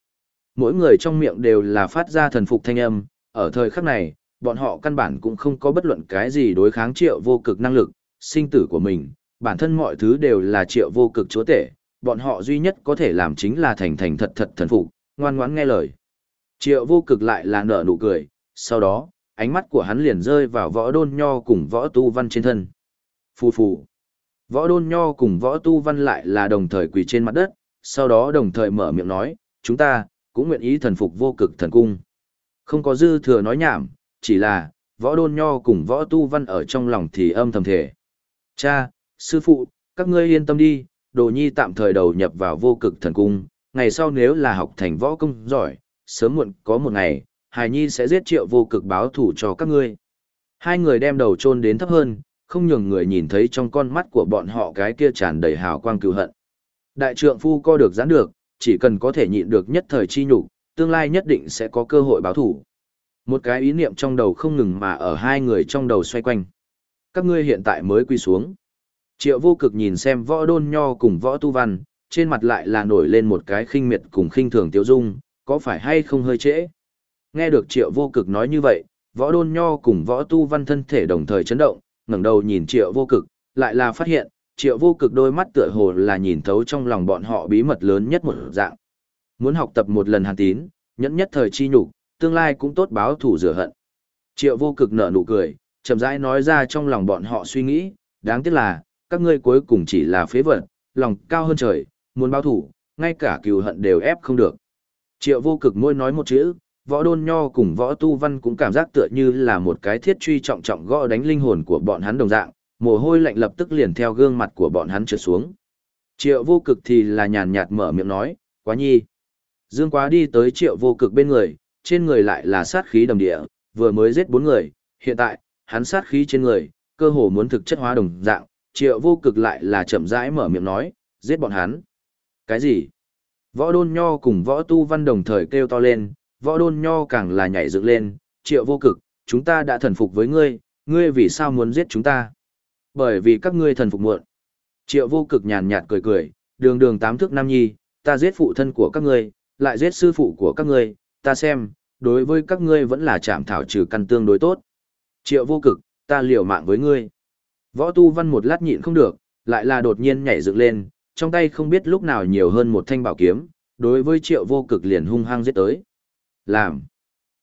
A: Mỗi người trong miệng đều là phát ra thần phục thanh âm, ở thời khắc này, bọn họ căn bản cũng không có bất luận cái gì đối kháng triệu vô cực năng lực, sinh tử của mình, bản thân mọi thứ đều là triệu vô cực chúa tể, bọn họ duy nhất có thể làm chính là thành thành thật thật thần phục, ngoan ngoãn nghe lời. Triệu vô cực lại là nở nụ cười, sau đó, ánh mắt của hắn liền rơi vào võ đôn nho cùng võ tu văn trên thân. Phù phù. Võ đôn nho cùng võ tu văn lại là đồng thời quỳ trên mặt đất, sau đó đồng thời mở miệng nói, chúng ta, cũng nguyện ý thần phục vô cực thần cung. Không có dư thừa nói nhảm, chỉ là, võ đôn nho cùng võ tu văn ở trong lòng thì âm thầm thể. Cha, sư phụ, các ngươi yên tâm đi, đồ nhi tạm thời đầu nhập vào vô cực thần cung, ngày sau nếu là học thành võ công giỏi, sớm muộn có một ngày, hài nhi sẽ giết triệu vô cực báo thủ cho các ngươi. Hai người đem đầu chôn đến thấp hơn, không nhường người nhìn thấy trong con mắt của bọn họ cái kia tràn đầy hào quang cừu hận. Đại trượng phu co được giãn được, chỉ cần có thể nhịn được nhất thời chi nhục, tương lai nhất định sẽ có cơ hội báo thủ. Một cái ý niệm trong đầu không ngừng mà ở hai người trong đầu xoay quanh. Các ngươi hiện tại mới quy xuống. Triệu vô cực nhìn xem võ đôn nho cùng võ tu văn, trên mặt lại là nổi lên một cái khinh miệt cùng khinh thường tiêu dung, có phải hay không hơi trễ? Nghe được triệu vô cực nói như vậy, võ đôn nho cùng võ tu văn thân thể đồng thời chấn động, ngẩng đầu nhìn triệu vô cực, lại là phát hiện, triệu vô cực đôi mắt tựa hồ là nhìn thấu trong lòng bọn họ bí mật lớn nhất một dạng. Muốn học tập một lần hàn tín, nhẫn nhất thời chi nhục, tương lai cũng tốt báo thủ rửa hận. Triệu vô cực nở nụ cười, chậm rãi nói ra trong lòng bọn họ suy nghĩ, đáng tiếc là, các ngươi cuối cùng chỉ là phế vật, lòng cao hơn trời, muốn báo thủ, ngay cả cừu hận đều ép không được. Triệu vô cực môi nói một chữ, võ đôn nho cùng võ tu văn cũng cảm giác tựa như là một cái thiết truy trọng trọng gõ đánh linh hồn của bọn hắn đồng dạng, mồ hôi lạnh lập tức liền theo gương mặt của bọn hắn trượt xuống. Triệu vô cực thì là nhàn nhạt mở miệng nói, quá nhi. Dương quá đi tới triệu vô cực bên người, trên người lại là sát khí đồng địa, vừa mới giết bốn người, hiện tại, hắn sát khí trên người, cơ hồ muốn thực chất hóa đồng dạng, triệu vô cực lại là chậm rãi mở miệng nói, giết bọn hắn. Cái gì? Võ đôn nho cùng võ tu văn đồng thời kêu to lên, võ đôn nho càng là nhảy dựng lên, triệu vô cực, chúng ta đã thần phục với ngươi, ngươi vì sao muốn giết chúng ta? Bởi vì các ngươi thần phục muộn. Triệu vô cực nhàn nhạt cười cười, đường đường tám thước nam nhi, ta giết phụ thân của các ngươi, lại giết sư phụ của các ngươi, ta xem, đối với các ngươi vẫn là chạm thảo trừ căn tương đối tốt. Triệu vô cực, ta liều mạng với ngươi. Võ tu văn một lát nhịn không được, lại là đột nhiên nhảy dựng lên, trong tay không biết lúc nào nhiều hơn một thanh bảo kiếm, đối với triệu vô cực liền hung hăng giết tới. Làm.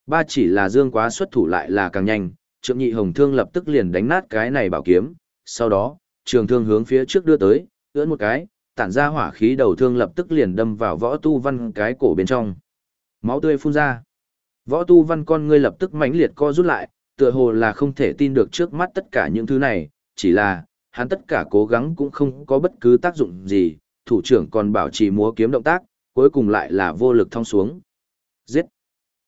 A: Ba chỉ là dương quá xuất thủ lại là càng nhanh, trượng nhị hồng thương lập tức liền đánh nát cái này bảo kiếm, sau đó, trường thương hướng phía trước đưa tới, ưỡn một cái, tản ra hỏa khí đầu thương lập tức liền đâm vào võ tu văn cái cổ bên trong. Máu tươi phun ra. Võ tu văn con ngươi lập tức mãnh liệt co rút lại, tựa hồ là không thể tin được trước mắt tất cả những thứ này, chỉ là, hắn tất cả cố gắng cũng không có bất cứ tác dụng gì, thủ trưởng còn bảo trì múa kiếm động tác, cuối cùng lại là vô lực thong xuống. Giết!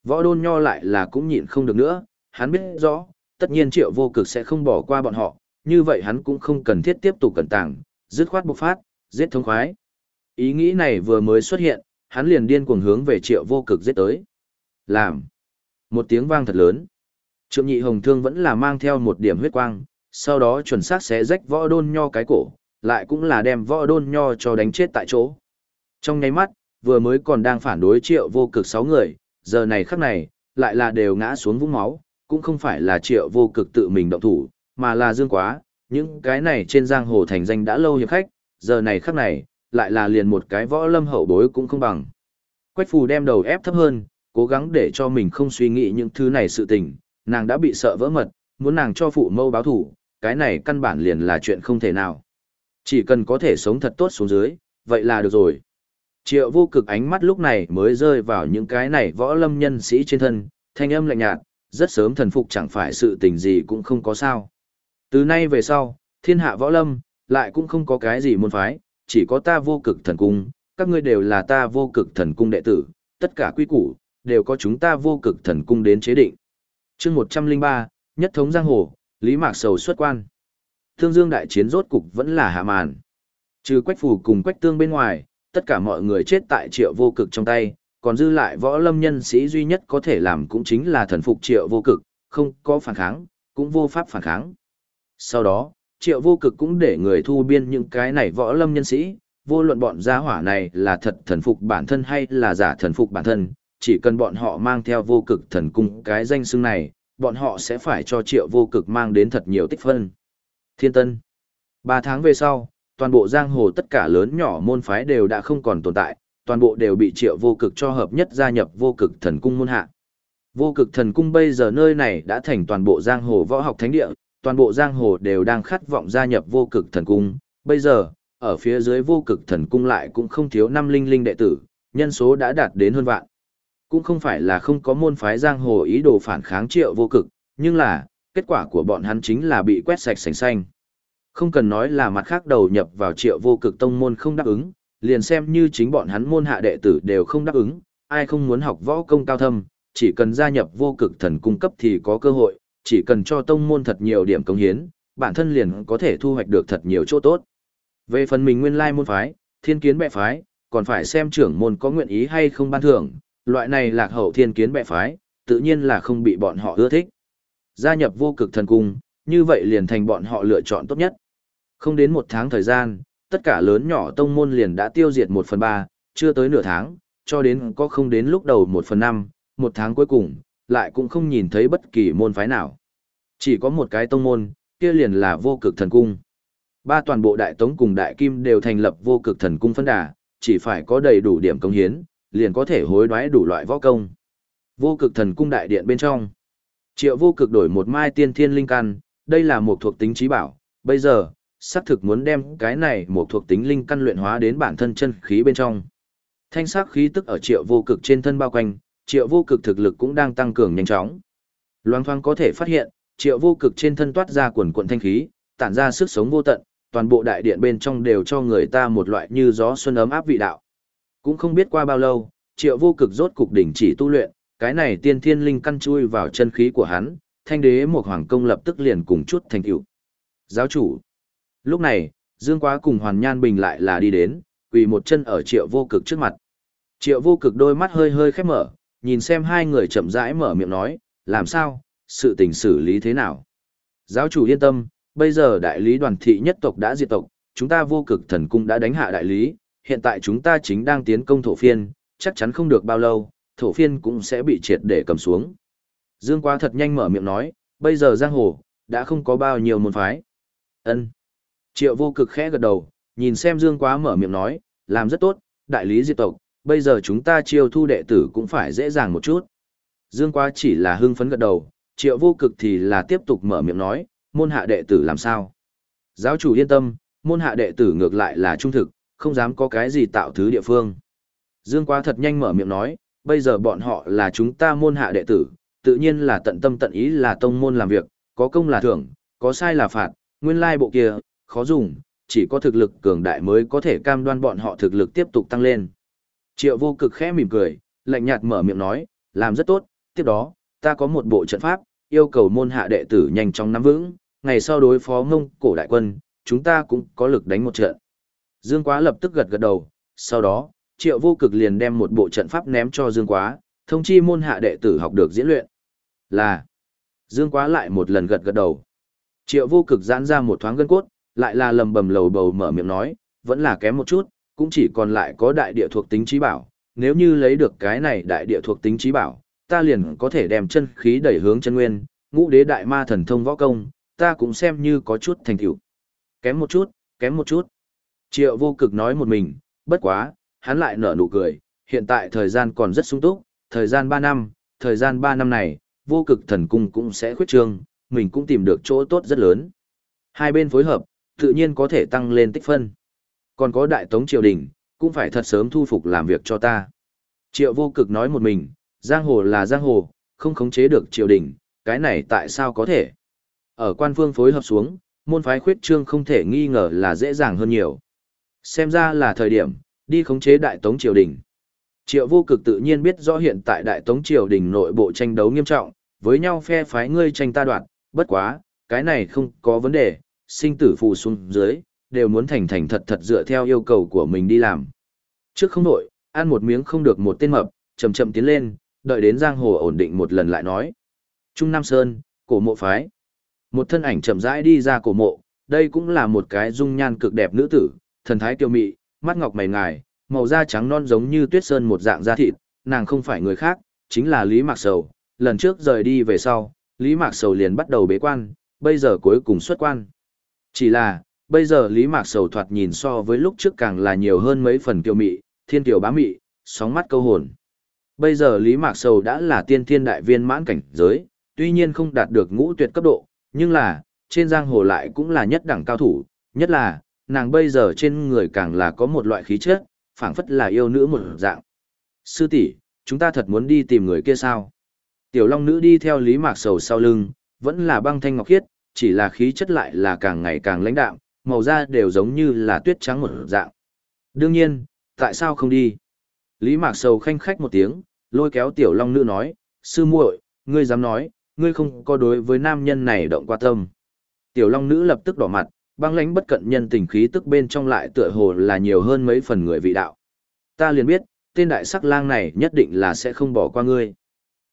A: Võ đôn nho lại là cũng nhịn không được nữa, hắn biết rõ, tất nhiên triệu vô cực sẽ không bỏ qua bọn họ, như vậy hắn cũng không cần thiết tiếp tục cẩn tàng, dứt khoát bộc phát, giết thống khoái. Ý nghĩ này vừa mới xuất hiện, hắn liền điên cuồng hướng về triệu vô cực giết tới. Làm! Một tiếng vang thật lớn. Trượng nhị hồng thương vẫn là mang theo một điểm huyết quang, sau đó chuẩn xác xé rách võ đôn nho cái cổ, lại cũng là đem võ đôn nho cho đánh chết tại chỗ. Trong nháy mắt, vừa mới còn đang phản đối triệu vô cực sáu người, giờ này khắc này, lại là đều ngã xuống vũng máu, cũng không phải là triệu vô cực tự mình động thủ, mà là dương quá, những cái này trên giang hồ thành danh đã lâu hiệp khách, giờ này khắc này, lại là liền một cái võ lâm hậu bối cũng không bằng. Quách phù đem đầu ép thấp hơn, cố gắng để cho mình không suy nghĩ những thứ này sự tình, nàng đã bị sợ vỡ mật, muốn nàng cho phụ mâu báo thủ, cái này căn bản liền là chuyện không thể nào. Chỉ cần có thể sống thật tốt xuống dưới, vậy là được rồi. Triệu vô cực ánh mắt lúc này mới rơi vào những cái này võ lâm nhân sĩ trên thân, thanh âm lạnh nhạt, rất sớm thần phục chẳng phải sự tình gì cũng không có sao. Từ nay về sau, thiên hạ võ lâm, lại cũng không có cái gì môn phái, chỉ có ta vô cực thần cung, các ngươi đều là ta vô cực thần cung đệ tử, tất cả quy củ, đều có chúng ta vô cực thần cung đến chế định. chương 103, nhất thống giang hồ, Lý Mạc Sầu xuất quan. Thương Dương đại chiến rốt cục vẫn là hạ màn. Trừ Quách phù cùng Quách Tương bên ngoài, tất cả mọi người chết tại triệu vô cực trong tay, còn dư lại võ lâm nhân sĩ duy nhất có thể làm cũng chính là thần phục triệu vô cực, không có phản kháng, cũng vô pháp phản kháng. Sau đó, triệu vô cực cũng để người thu biên những cái này võ lâm nhân sĩ, vô luận bọn gia hỏa này là thật thần phục bản thân hay là giả thần phục bản thân, chỉ cần bọn họ mang theo vô cực thần cung cái danh xưng này, bọn họ sẽ phải cho triệu vô cực mang đến thật nhiều tích phân. Thiên Tân Ba tháng về sau, toàn bộ giang hồ tất cả lớn nhỏ môn phái đều đã không còn tồn tại, toàn bộ đều bị triệu vô cực cho hợp nhất gia nhập vô cực thần cung môn hạ. Vô cực thần cung bây giờ nơi này đã thành toàn bộ giang hồ võ học thánh địa, toàn bộ giang hồ đều đang khát vọng gia nhập vô cực thần cung. Bây giờ, ở phía dưới vô cực thần cung lại cũng không thiếu năm linh linh đệ tử, nhân số đã đạt đến hơn vạn. Cũng không phải là không có môn phái giang hồ ý đồ phản kháng triệu vô cực, nhưng là, kết quả của bọn hắn chính là bị quét sạch sành xanh. Không cần nói là mặt khác đầu nhập vào triệu vô cực tông môn không đáp ứng, liền xem như chính bọn hắn môn hạ đệ tử đều không đáp ứng, ai không muốn học võ công cao thâm, chỉ cần gia nhập vô cực thần cung cấp thì có cơ hội, chỉ cần cho tông môn thật nhiều điểm công hiến, bản thân liền có thể thu hoạch được thật nhiều chỗ tốt. Về phần mình nguyên lai môn phái, thiên kiến bệ phái, còn phải xem trưởng môn có nguyện ý hay không ban thưởng, loại này lạc hậu thiên kiến bệ phái, tự nhiên là không bị bọn họ ưa thích. Gia nhập vô cực thần cung, như vậy liền thành bọn họ lựa chọn tốt nhất. Không đến một tháng thời gian, tất cả lớn nhỏ tông môn liền đã tiêu diệt một phần ba, chưa tới nửa tháng, cho đến có không đến lúc đầu một phần năm, một tháng cuối cùng, lại cũng không nhìn thấy bất kỳ môn phái nào. Chỉ có một cái tông môn, kia liền là vô cực thần cung. Ba toàn bộ đại tống cùng đại kim đều thành lập vô cực thần cung phân đà, chỉ phải có đầy đủ điểm công hiến, liền có thể hối đoái đủ loại võ công. Vô cực thần cung đại điện bên trong. Triệu vô cực đổi một mai tiên thiên linh căn, đây là một thuộc tính trí bảo, bây giờ, xác thực muốn đem cái này một thuộc tính linh căn luyện hóa đến bản thân chân khí bên trong. Thanh sắc khí tức ở triệu vô cực trên thân bao quanh, triệu vô cực thực lực cũng đang tăng cường nhanh chóng. Loan thoang có thể phát hiện, triệu vô cực trên thân toát ra quần quận thanh khí, tản ra sức sống vô tận, toàn bộ đại điện bên trong đều cho người ta một loại như gió xuân ấm áp vị đạo. Cũng không biết qua bao lâu, triệu vô cực rốt cục đỉnh chỉ tu luyện, cái này tiên thiên linh căn chui vào chân khí của hắn, thanh đế một hoàng công lập tức liền cùng chút thành tựu. Giáo chủ. Lúc này, Dương Quá cùng Hoàn Nhan Bình lại là đi đến, quỳ một chân ở triệu vô cực trước mặt. Triệu vô cực đôi mắt hơi hơi khép mở, nhìn xem hai người chậm rãi mở miệng nói, làm sao, sự tình xử lý thế nào. Giáo chủ yên tâm, bây giờ đại lý đoàn thị nhất tộc đã diệt tộc, chúng ta vô cực thần cung đã đánh hạ đại lý, hiện tại chúng ta chính đang tiến công thổ phiên, chắc chắn không được bao lâu, thổ phiên cũng sẽ bị triệt để cầm xuống. Dương Quá thật nhanh mở miệng nói, bây giờ giang hồ, đã không có bao nhiêu môn phái. ân Triệu vô cực khẽ gật đầu, nhìn xem Dương Quá mở miệng nói, làm rất tốt, đại lý diệt tộc, bây giờ chúng ta chiêu thu đệ tử cũng phải dễ dàng một chút. Dương Quá chỉ là hưng phấn gật đầu, triệu vô cực thì là tiếp tục mở miệng nói, môn hạ đệ tử làm sao. Giáo chủ yên tâm, môn hạ đệ tử ngược lại là trung thực, không dám có cái gì tạo thứ địa phương. Dương Quá thật nhanh mở miệng nói, bây giờ bọn họ là chúng ta môn hạ đệ tử, tự nhiên là tận tâm tận ý là tông môn làm việc, có công là thưởng, có sai là phạt, nguyên lai bộ kia, khó dùng, chỉ có thực lực cường đại mới có thể cam đoan bọn họ thực lực tiếp tục tăng lên. Triệu vô cực khẽ mỉm cười, lạnh nhạt mở miệng nói, làm rất tốt, tiếp đó, ta có một bộ trận pháp, yêu cầu môn hạ đệ tử nhanh chóng nắm vững, ngày sau đối phó ngông cổ đại quân, chúng ta cũng có lực đánh một trận. Dương Quá lập tức gật gật đầu, sau đó, triệu vô cực liền đem một bộ trận pháp ném cho Dương Quá, thông chi môn hạ đệ tử học được diễn luyện. Là, Dương Quá lại một lần gật gật đầu. Triệu vô cực giãn ra một thoáng gân cốt, lại là lầm bầm lầu bầu mở miệng nói, vẫn là kém một chút, cũng chỉ còn lại có đại địa thuộc tính trí bảo, nếu như lấy được cái này đại địa thuộc tính trí bảo, ta liền có thể đem chân khí đẩy hướng chân nguyên, ngũ đế đại ma thần thông võ công, ta cũng xem như có chút thành tựu. Kém một chút, kém một chút. Triệu vô cực nói một mình, bất quá, hắn lại nở nụ cười, hiện tại thời gian còn rất sung túc, thời gian 3 năm, thời gian 3 năm này, vô cực thần cung cũng sẽ khuyết trương, mình cũng tìm được chỗ tốt rất lớn. Hai bên phối hợp, tự nhiên có thể tăng lên tích phân. Còn có đại tống triều đình, cũng phải thật sớm thu phục làm việc cho ta. Triệu vô cực nói một mình, giang hồ là giang hồ, không khống chế được triều đình, cái này tại sao có thể? Ở quan phương phối hợp xuống, môn phái khuyết trương không thể nghi ngờ là dễ dàng hơn nhiều. Xem ra là thời điểm, đi khống chế đại tống triều đình. Triệu vô cực tự nhiên biết rõ hiện tại đại tống triều đình nội bộ tranh đấu nghiêm trọng, với nhau phe phái ngươi tranh ta đoạt, bất quá, cái này không có vấn đề, sinh tử phù xuống dưới, đều muốn thành thành thật thật dựa theo yêu cầu của mình đi làm. Trước không đổi, ăn một miếng không được một tên mập, chậm chậm tiến lên, đợi đến giang hồ ổn định một lần lại nói. Trung Nam Sơn, cổ mộ phái. Một thân ảnh chậm rãi đi ra cổ mộ, đây cũng là một cái dung nhan cực đẹp nữ tử, thần thái tiêu mị, mắt ngọc mày ngài, màu da trắng non giống như tuyết sơn một dạng da thịt, nàng không phải người khác, chính là Lý Mạc Sầu. Lần trước rời đi về sau, Lý Mạc Sầu liền bắt đầu bế quan, bây giờ cuối cùng xuất quan. Chỉ là, bây giờ Lý Mạc Sầu thoạt nhìn so với lúc trước càng là nhiều hơn mấy phần kiều mị, thiên tiểu bá mị, sóng mắt câu hồn. Bây giờ Lý Mạc Sầu đã là tiên thiên đại viên mãn cảnh giới, tuy nhiên không đạt được ngũ tuyệt cấp độ, nhưng là, trên giang hồ lại cũng là nhất đẳng cao thủ, nhất là, nàng bây giờ trên người càng là có một loại khí chất, phảng phất là yêu nữ một dạng. Sư tỷ, chúng ta thật muốn đi tìm người kia sao? Tiểu Long nữ đi theo Lý Mạc Sầu sau lưng, vẫn là băng thanh ngọc khiết, chỉ là khí chất lại là càng ngày càng lãnh đạm, màu da đều giống như là tuyết trắng một dạng. Đương nhiên, tại sao không đi? Lý Mạc Sầu khanh khách một tiếng, lôi kéo Tiểu Long nữ nói, sư muội, ngươi dám nói, ngươi không có đối với nam nhân này động qua tâm. Tiểu Long nữ lập tức đỏ mặt, băng lãnh bất cận nhân tình khí tức bên trong lại tựa hồ là nhiều hơn mấy phần người vị đạo. Ta liền biết, tên đại sắc lang này nhất định là sẽ không bỏ qua ngươi.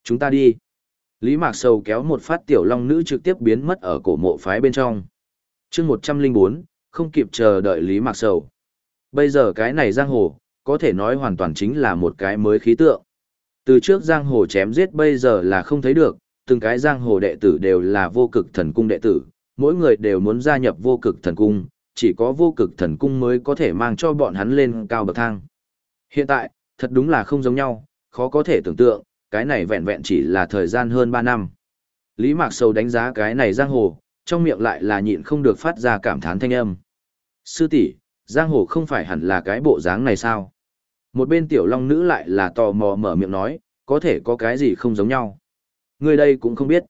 A: Chúng ta đi. Lý Mạc Sầu kéo một phát tiểu long nữ trực tiếp biến mất ở cổ mộ phái bên trong. chương 104, không kịp chờ đợi Lý Mạc Sầu. Bây giờ cái này giang hồ, có thể nói hoàn toàn chính là một cái mới khí tượng. Từ trước giang hồ chém giết bây giờ là không thấy được, từng cái giang hồ đệ tử đều là vô cực thần cung đệ tử, mỗi người đều muốn gia nhập vô cực thần cung, chỉ có vô cực thần cung mới có thể mang cho bọn hắn lên cao bậc thang. Hiện tại, thật đúng là không giống nhau, khó có thể tưởng tượng, cái này vẹn vẹn chỉ là thời gian hơn 3 năm. Lý Mạc Sầu đánh giá cái này giang hồ, trong miệng lại là nhịn không được phát ra cảm thán thanh âm. Sư tỷ, giang hồ không phải hẳn là cái bộ dáng này sao? Một bên tiểu long nữ lại là tò mò mở miệng nói, có thể có cái gì không giống nhau. Người đây cũng không biết.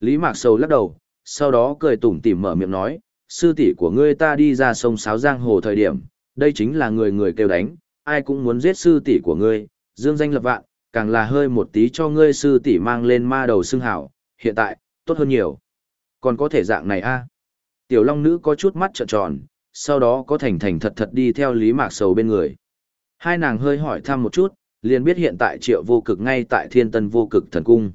A: Lý Mạc Sầu lắc đầu, sau đó cười tủm tỉm mở miệng nói, sư tỷ của ngươi ta đi ra sông sáo giang hồ thời điểm, đây chính là người người kêu đánh, ai cũng muốn giết sư tỷ của ngươi, dương danh lập vạn, càng là hơi một tí cho ngươi sư tỷ mang lên ma đầu xưng hảo, hiện tại, tốt hơn nhiều. Còn có thể dạng này a Tiểu Long Nữ có chút mắt trợn tròn, sau đó có thành thành thật thật đi theo Lý Mạc Sầu bên người. Hai nàng hơi hỏi thăm một chút, liền biết hiện tại triệu vô cực ngay tại thiên tân vô cực thần cung.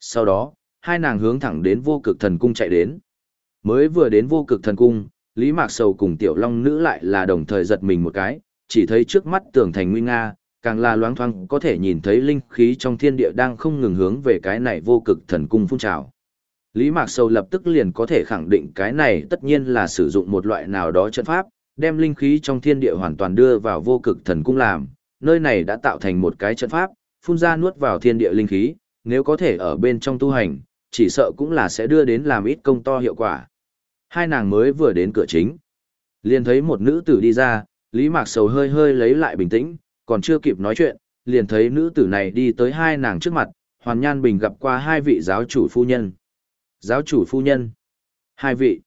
A: Sau đó, hai nàng hướng thẳng đến vô cực thần cung chạy đến. Mới vừa đến vô cực thần cung, Lý Mạc Sầu cùng Tiểu Long Nữ lại là đồng thời giật mình một cái, chỉ thấy trước mắt tường thành nguy nga, càng là loáng thoáng có thể nhìn thấy linh khí trong thiên địa đang không ngừng hướng về cái này vô cực thần cung phun trào. Lý Mạc Sầu lập tức liền có thể khẳng định cái này tất nhiên là sử dụng một loại nào đó trận pháp, đem linh khí trong thiên địa hoàn toàn đưa vào vô cực thần cung làm, nơi này đã tạo thành một cái trận pháp, phun ra nuốt vào thiên địa linh khí, nếu có thể ở bên trong tu hành, chỉ sợ cũng là sẽ đưa đến làm ít công to hiệu quả. Hai nàng mới vừa đến cửa chính, liền thấy một nữ tử đi ra, Lý Mạc Sầu hơi hơi lấy lại bình tĩnh, còn chưa kịp nói chuyện, liền thấy nữ tử này đi tới hai nàng trước mặt, Hoàn Nhan Bình gặp qua hai vị giáo chủ phu nhân. Giáo chủ phu nhân. Hai vị.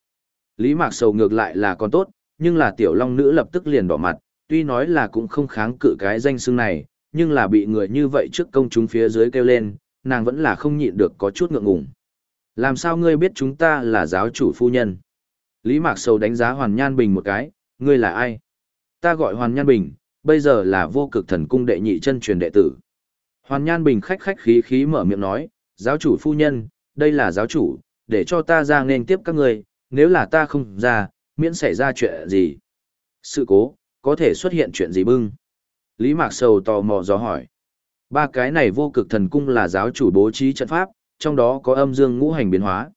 A: Lý Mạc Sầu ngược lại là còn tốt, nhưng là tiểu long nữ lập tức liền đỏ mặt, tuy nói là cũng không kháng cự cái danh xưng này, nhưng là bị người như vậy trước công chúng phía dưới kêu lên, nàng vẫn là không nhịn được có chút ngượng ngùng. Làm sao ngươi biết chúng ta là giáo chủ phu nhân? Lý Mạc Sầu đánh giá Hoàn Nhan Bình một cái, ngươi là ai? Ta gọi Hoàn Nhan Bình, bây giờ là vô cực thần cung đệ nhị chân truyền đệ tử. Hoàn Nhan Bình khách khách khí khí mở miệng nói, giáo chủ phu nhân, đây là giáo chủ, để cho ta ra nên tiếp các ngươi, nếu là ta không ra, miễn xảy ra chuyện gì. Sự cố, có thể xuất hiện chuyện gì bưng? Lý Mạc Sầu tò mò dò hỏi. Ba cái này vô cực thần cung là giáo chủ bố trí trận pháp, trong đó có âm dương ngũ hành biến hóa.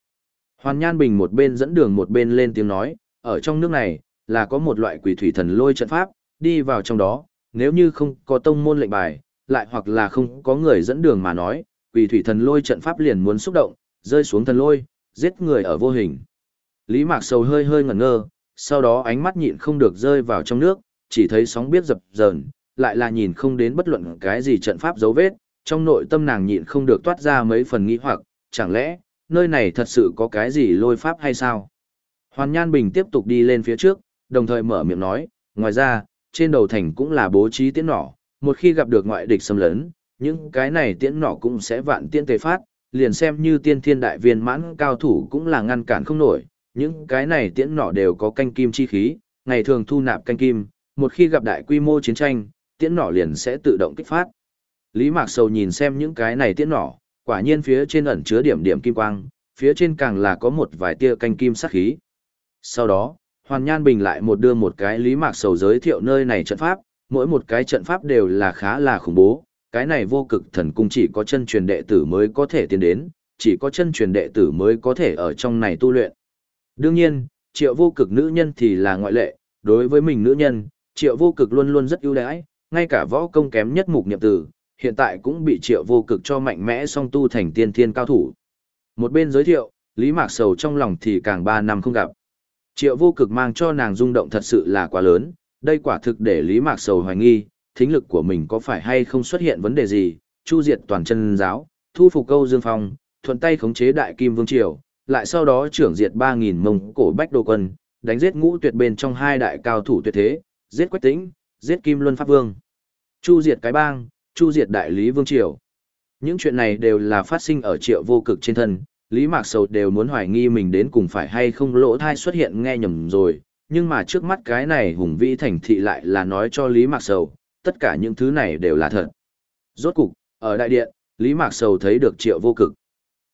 A: Hoàn Nhan Bình một bên dẫn đường một bên lên tiếng nói, ở trong nước này, là có một loại quỷ thủy thần lôi trận pháp, đi vào trong đó, nếu như không có tông môn lệnh bài, lại hoặc là không có người dẫn đường mà nói, quỷ thủy thần lôi trận pháp liền muốn xúc động, rơi xuống thần lôi, giết người ở vô hình. Lý Mạc Sầu hơi hơi ngẩn ngơ, sau đó ánh mắt nhịn không được rơi vào trong nước, chỉ thấy sóng biết dập dờn, lại là nhìn không đến bất luận cái gì trận pháp dấu vết, trong nội tâm nàng nhịn không được toát ra mấy phần nghi hoặc, chẳng lẽ, nơi này thật sự có cái gì lôi pháp hay sao? Hoàn Nhan Bình tiếp tục đi lên phía trước, đồng thời mở miệng nói, ngoài ra, trên đầu thành cũng là bố trí tiễn nỏ, một khi gặp được ngoại địch xâm lấn, những cái này tiễn nỏ cũng sẽ vạn tiễn tề phát, liền xem như tiên thiên đại viên mãn cao thủ cũng là ngăn cản không nổi, những cái này tiễn nỏ đều có canh kim chi khí, ngày thường thu nạp canh kim, một khi gặp đại quy mô chiến tranh, tiễn nỏ liền sẽ tự động kích phát. Lý Mạc Sầu nhìn xem những cái này tiễn nỏ, quả nhiên phía trên ẩn chứa điểm điểm kim quang, phía trên càng là có một vài tia canh kim sắc khí. Sau đó, Hoàn Nhan Bình lại một đưa một cái Lý Mạc Sầu giới thiệu nơi này trận pháp, mỗi một cái trận pháp đều là khá là khủng bố, cái này vô cực thần cung chỉ có chân truyền đệ tử mới có thể tiến đến, chỉ có chân truyền đệ tử mới có thể ở trong này tu luyện. Đương nhiên, triệu vô cực nữ nhân thì là ngoại lệ, đối với mình nữ nhân, triệu vô cực luôn luôn rất ưu đãi, ngay cả võ công kém nhất mục niệm tử, hiện tại cũng bị triệu vô cực cho mạnh mẽ song tu thành tiên thiên cao thủ. Một bên giới thiệu, Lý Mạc Sầu trong lòng thì càng ba năm không gặp. Triệu vô cực mang cho nàng rung động thật sự là quá lớn, đây quả thực để Lý Mạc Sầu hoài nghi, thính lực của mình có phải hay không xuất hiện vấn đề gì, chu diệt toàn chân giáo, thu phục câu dương phong, thuận tay khống chế đại kim vương triều, lại sau đó trưởng diệt 3.000 mông cổ bách đô quân, đánh giết ngũ tuyệt bên trong hai đại cao thủ tuyệt thế, giết quách tĩnh, giết kim luân pháp vương. Chu diệt cái bang, chu diệt đại lý vương triều. Những chuyện này đều là phát sinh ở triệu vô cực trên thân, Lý Mạc Sầu đều muốn hoài nghi mình đến cùng phải hay không lỗ thai xuất hiện nghe nhầm rồi, nhưng mà trước mắt cái này hùng vĩ thành thị lại là nói cho Lý Mạc Sầu, tất cả những thứ này đều là thật. Rốt cục, ở đại điện, Lý Mạc Sầu thấy được triệu vô cực.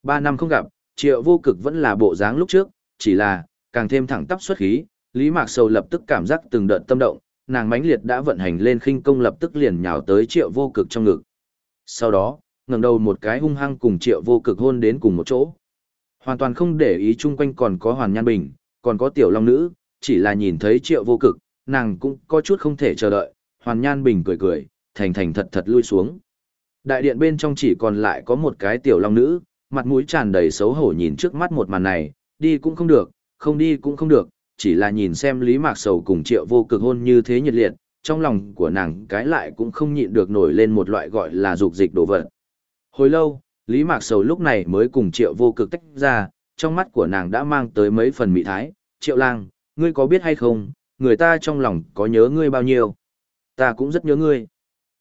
A: Ba năm không gặp, triệu vô cực vẫn là bộ dáng lúc trước, chỉ là, càng thêm thẳng tắp xuất khí, Lý Mạc Sầu lập tức cảm giác từng đợt tâm động, nàng mãnh liệt đã vận hành lên khinh công lập tức liền nhào tới triệu vô cực trong ngực. Sau đó, ngẩng đầu một cái hung hăng cùng triệu vô cực hôn đến cùng một chỗ. Hoàn toàn không để ý chung quanh còn có Hoàn Nhan Bình, còn có tiểu long nữ, chỉ là nhìn thấy triệu vô cực, nàng cũng có chút không thể chờ đợi, Hoàn Nhan Bình cười cười, thành thành thật thật lui xuống. Đại điện bên trong chỉ còn lại có một cái tiểu long nữ, mặt mũi tràn đầy xấu hổ nhìn trước mắt một màn này, đi cũng không được, không đi cũng không được, chỉ là nhìn xem Lý Mạc Sầu cùng triệu vô cực hôn như thế nhiệt liệt, trong lòng của nàng cái lại cũng không nhịn được nổi lên một loại gọi là dục dịch đồ vật. Hồi lâu, Lý Mạc Sầu lúc này mới cùng triệu vô cực tách ra, trong mắt của nàng đã mang tới mấy phần mị thái, triệu lang, ngươi có biết hay không, người ta trong lòng có nhớ ngươi bao nhiêu. Ta cũng rất nhớ ngươi.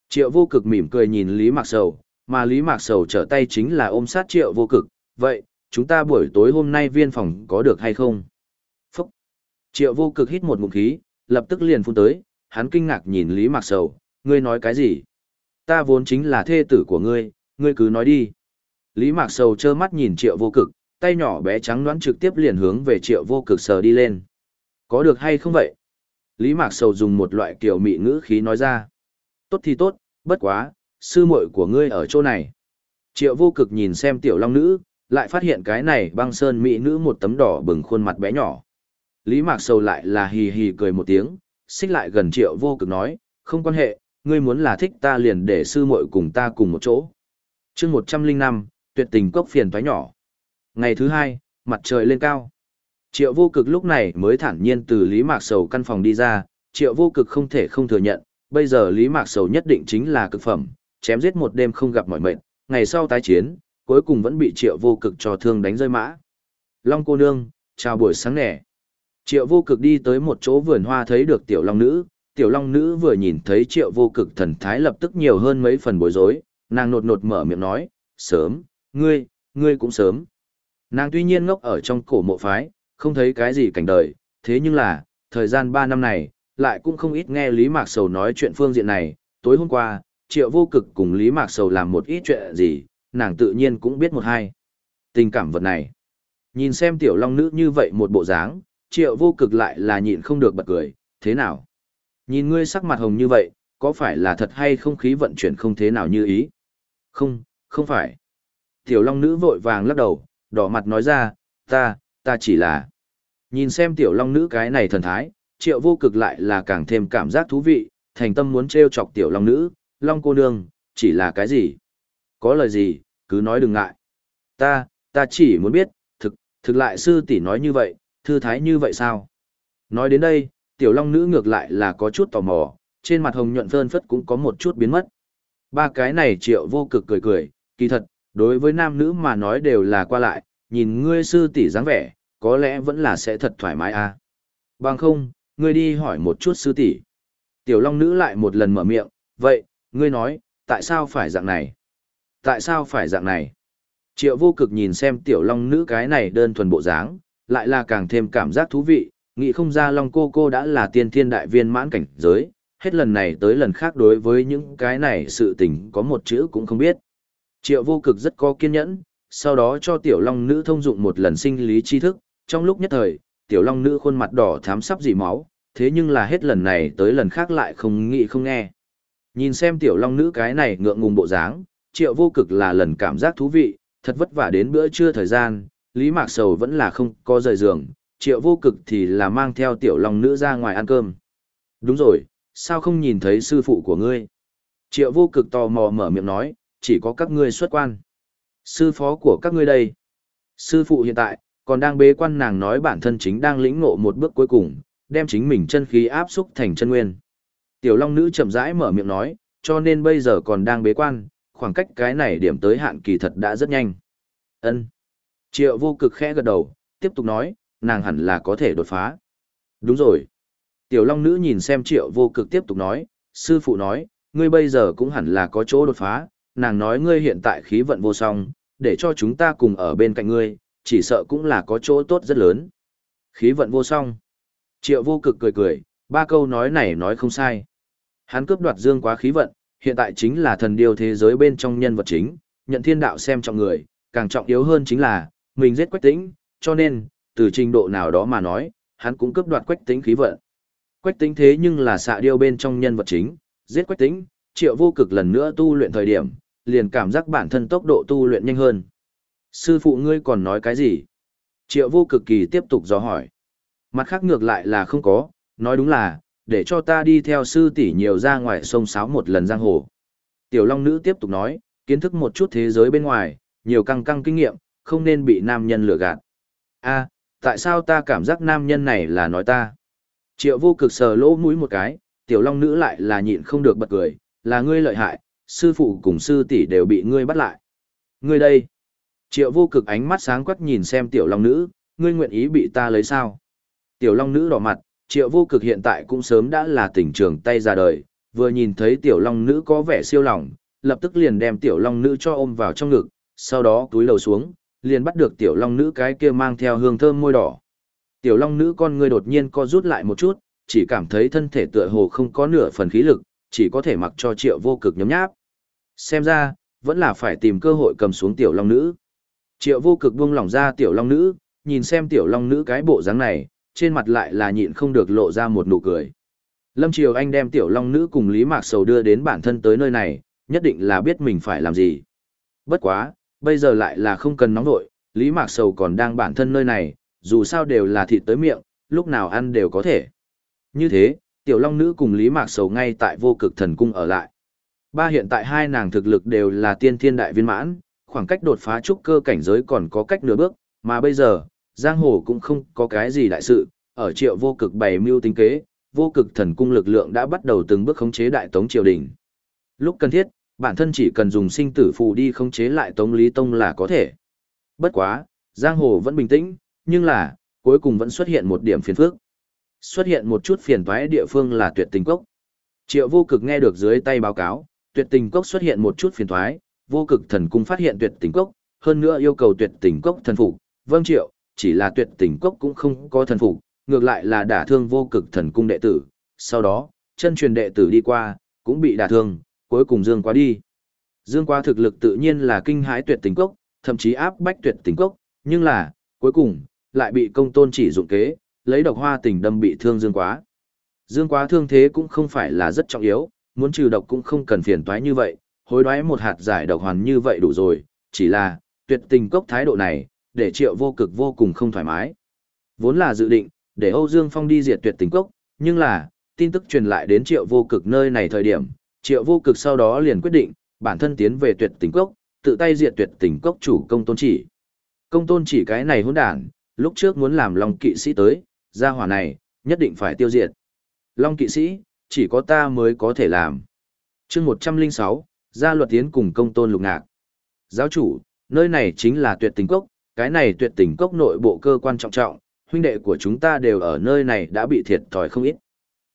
A: Triệu vô cực mỉm cười nhìn Lý Mạc Sầu, mà Lý Mạc Sầu trở tay chính là ôm sát triệu vô cực, vậy, chúng ta buổi tối hôm nay viên phòng có được hay không? Triệu vô cực hít một ngụm khí, lập tức liền phun tới, hắn kinh ngạc nhìn Lý Mạc Sầu, ngươi nói cái gì? Ta vốn chính là thê tử của ngươi, ngươi cứ nói đi. Lý Mạc Sầu trơ mắt nhìn triệu vô cực, tay nhỏ bé trắng đoán trực tiếp liền hướng về triệu vô cực sờ đi lên. Có được hay không vậy? Lý Mạc Sầu dùng một loại kiểu mị ngữ khí nói ra. Tốt thì tốt, bất quá, sư muội của ngươi ở chỗ này. Triệu vô cực nhìn xem tiểu long nữ, lại phát hiện cái này băng sơn mỹ nữ một tấm đỏ bừng khuôn mặt bé nhỏ. Lý Mạc Sầu lại là hì hì cười một tiếng, xích lại gần triệu vô cực nói, không quan hệ, ngươi muốn là thích ta liền để sư muội cùng ta cùng một chỗ. chương 105, tuyệt tình cốc phiền toái nhỏ. Ngày thứ hai, mặt trời lên cao. Triệu vô cực lúc này mới thản nhiên từ Lý Mạc Sầu căn phòng đi ra, triệu vô cực không thể không thừa nhận, bây giờ Lý Mạc Sầu nhất định chính là cực phẩm, chém giết một đêm không gặp mọi mệnh, ngày sau tái chiến, cuối cùng vẫn bị triệu vô cực cho thương đánh rơi mã. Long cô nương, chào buổi sáng nẻ. Triệu vô cực đi tới một chỗ vườn hoa thấy được tiểu long nữ, tiểu long nữ vừa nhìn thấy triệu vô cực thần thái lập tức nhiều hơn mấy phần bối rối, nàng nột nột mở miệng nói, sớm, ngươi, ngươi cũng sớm. Nàng tuy nhiên ngốc ở trong cổ mộ phái, không thấy cái gì cảnh đời, thế nhưng là, thời gian 3 năm này, lại cũng không ít nghe Lý Mạc Sầu nói chuyện phương diện này, tối hôm qua, Triệu Vô Cực cùng Lý Mạc Sầu làm một ít chuyện gì, nàng tự nhiên cũng biết một hai. Tình cảm vật này. Nhìn xem tiểu long nữ như vậy một bộ dáng, Triệu Vô Cực lại là nhịn không được bật cười, thế nào? Nhìn ngươi sắc mặt hồng như vậy, có phải là thật hay không khí vận chuyển không thế nào như ý? Không, không phải. Tiểu long nữ vội vàng lắc đầu, đỏ mặt nói ra, ta, ta chỉ là... Nhìn xem tiểu long nữ cái này thần thái, triệu vô cực lại là càng thêm cảm giác thú vị, thành tâm muốn trêu chọc tiểu long nữ, long cô nương, chỉ là cái gì? Có lời gì, cứ nói đừng ngại. Ta, ta chỉ muốn biết, thực, thực lại sư tỷ nói như vậy, thư thái như vậy sao? Nói đến đây, tiểu long nữ ngược lại là có chút tò mò, trên mặt hồng nhuận phơn phất cũng có một chút biến mất. Ba cái này triệu vô cực cười cười, kỳ thật, đối với nam nữ mà nói đều là qua lại, nhìn ngươi sư tỷ dáng vẻ, có lẽ vẫn là sẽ thật thoải mái à. Bằng không, ngươi đi hỏi một chút sư tỷ. Tiểu Long nữ lại một lần mở miệng, vậy, ngươi nói, tại sao phải dạng này? Tại sao phải dạng này? Triệu vô cực nhìn xem tiểu Long nữ cái này đơn thuần bộ dáng, lại là càng thêm cảm giác thú vị, nghĩ không ra Long cô cô đã là tiên thiên đại viên mãn cảnh giới, hết lần này tới lần khác đối với những cái này sự tình có một chữ cũng không biết. Triệu vô cực rất có kiên nhẫn, sau đó cho tiểu long nữ thông dụng một lần sinh lý tri thức, trong lúc nhất thời, tiểu long nữ khuôn mặt đỏ thám sắp dì máu, thế nhưng là hết lần này tới lần khác lại không nghĩ không nghe. Nhìn xem tiểu long nữ cái này ngượng ngùng bộ dáng, triệu vô cực là lần cảm giác thú vị, thật vất vả đến bữa trưa thời gian, Lý Mạc Sầu vẫn là không có rời giường, triệu vô cực thì là mang theo tiểu long nữ ra ngoài ăn cơm. Đúng rồi, sao không nhìn thấy sư phụ của ngươi? Triệu vô cực tò mò mở miệng nói, chỉ có các ngươi xuất quan. Sư phó của các ngươi đây. Sư phụ hiện tại, còn đang bế quan nàng nói bản thân chính đang lĩnh ngộ một bước cuối cùng, đem chính mình chân khí áp xúc thành chân nguyên. Tiểu Long nữ chậm rãi mở miệng nói, cho nên bây giờ còn đang bế quan, khoảng cách cái này điểm tới hạn kỳ thật đã rất nhanh. Ân. Triệu vô cực khẽ gật đầu, tiếp tục nói, nàng hẳn là có thể đột phá. Đúng rồi. Tiểu Long nữ nhìn xem triệu vô cực tiếp tục nói, sư phụ nói, ngươi bây giờ cũng hẳn là có chỗ đột phá, nàng nói ngươi hiện tại khí vận vô song, để cho chúng ta cùng ở bên cạnh ngươi, chỉ sợ cũng là có chỗ tốt rất lớn. Khí vận vô song. Triệu vô cực cười cười, ba câu nói này nói không sai. Hắn cướp đoạt dương quá khí vận, hiện tại chính là thần điều thế giới bên trong nhân vật chính, nhận thiên đạo xem trọng người, càng trọng yếu hơn chính là, mình giết quách tĩnh, cho nên, từ trình độ nào đó mà nói, hắn cũng cướp đoạt quách tĩnh khí vận. Quách tĩnh thế nhưng là xạ điêu bên trong nhân vật chính, giết quách tĩnh, triệu vô cực lần nữa tu luyện thời điểm, liền cảm giác bản thân tốc độ tu luyện nhanh hơn. Sư phụ ngươi còn nói cái gì? Triệu vô cực kỳ tiếp tục dò hỏi. Mặt khác ngược lại là không có, nói đúng là, để cho ta đi theo sư tỷ nhiều ra ngoài sông sáo một lần giang hồ. Tiểu Long Nữ tiếp tục nói, kiến thức một chút thế giới bên ngoài, nhiều căng căng kinh nghiệm, không nên bị nam nhân lừa gạt. a tại sao ta cảm giác nam nhân này là nói ta? Triệu vô cực sờ lỗ mũi một cái, tiểu Long Nữ lại là nhịn không được bật cười, là ngươi lợi hại, sư phụ cùng sư tỷ đều bị ngươi bắt lại. Ngươi đây. Triệu vô cực ánh mắt sáng quắc nhìn xem tiểu Long Nữ, ngươi nguyện ý bị ta lấy sao? Tiểu Long Nữ đỏ mặt, triệu vô cực hiện tại cũng sớm đã là tỉnh trường tay ra đời, vừa nhìn thấy tiểu long nữ có vẻ siêu lòng, lập tức liền đem tiểu long nữ cho ôm vào trong ngực, sau đó túi lầu xuống, liền bắt được tiểu long nữ cái kia mang theo hương thơm môi đỏ. Tiểu long nữ con người đột nhiên co rút lại một chút, chỉ cảm thấy thân thể tựa hồ không có nửa phần khí lực, chỉ có thể mặc cho triệu vô cực nhấm nháp. Xem ra, vẫn là phải tìm cơ hội cầm xuống tiểu long nữ. Triệu vô cực buông lỏng ra tiểu long nữ, nhìn xem tiểu long nữ cái bộ dáng này, trên mặt lại là nhịn không được lộ ra một nụ cười. Lâm Triều Anh đem tiểu long nữ cùng Lý Mạc Sầu đưa đến bản thân tới nơi này, nhất định là biết mình phải làm gì. Bất quá, bây giờ lại là không cần nóng vội, Lý Mạc Sầu còn đang bản thân nơi này, dù sao đều là thịt tới miệng, lúc nào ăn đều có thể. Như thế, tiểu long nữ cùng Lý Mạc Sầu ngay tại vô cực thần cung ở lại. Ba hiện tại hai nàng thực lực đều là tiên thiên đại viên mãn, khoảng cách đột phá trúc cơ cảnh giới còn có cách nửa bước, mà bây giờ, giang hồ cũng không có cái gì đại sự, ở triệu vô cực bày mưu tính kế, vô cực thần cung lực lượng đã bắt đầu từng bước khống chế đại tống triều đình. Lúc cần thiết, bản thân chỉ cần dùng sinh tử phù đi khống chế lại tống lý tông là có thể. Bất quá, giang hồ vẫn bình tĩnh, nhưng là, cuối cùng vẫn xuất hiện một điểm phiền phức. Xuất hiện một chút phiền toái địa phương là tuyệt tình cốc. Triệu vô cực nghe được dưới tay báo cáo, tuyệt tình cốc xuất hiện một chút phiền toái, vô cực thần cung phát hiện tuyệt tình cốc, hơn nữa yêu cầu tuyệt tình cốc thần phục. Vâng triệu, chỉ là tuyệt tình cốc cũng không có thần phục, ngược lại là đả thương vô cực thần cung đệ tử. Sau đó, chân truyền đệ tử đi qua, cũng bị đả thương, cuối cùng Dương quá đi. Dương quá thực lực tự nhiên là kinh hãi tuyệt tình cốc, thậm chí áp bách tuyệt tình cốc, nhưng là, cuối cùng, lại bị công tôn chỉ dụng kế, lấy độc hoa tình đâm bị thương Dương quá. Dương quá thương thế cũng không phải là rất trọng yếu, muốn trừ độc cũng không cần phiền toái như vậy, hối đoái một hạt giải độc hoàn như vậy đủ rồi, chỉ là, tuyệt tình cốc thái độ này, để triệu vô cực vô cùng không thoải mái. Vốn là dự định, để Âu Dương Phong đi diệt tuyệt tình cốc, nhưng là, tin tức truyền lại đến triệu vô cực nơi này thời điểm, triệu vô cực sau đó liền quyết định, bản thân tiến về tuyệt tình cốc, tự tay diệt tuyệt tình cốc chủ công tôn chỉ. Công tôn chỉ cái này hỗn đản, lúc trước muốn làm Long kỵ sĩ tới, gia hỏa này, nhất định phải tiêu diệt. Long kỵ sĩ, chỉ có ta mới có thể làm. chương 106, gia luật tiến cùng công tôn lục ngạc. Giáo chủ, nơi này chính là tuyệt tình cốc, cái này tuyệt tình cốc nội bộ cơ quan trọng trọng, huynh đệ của chúng ta đều ở nơi này đã bị thiệt thòi không ít.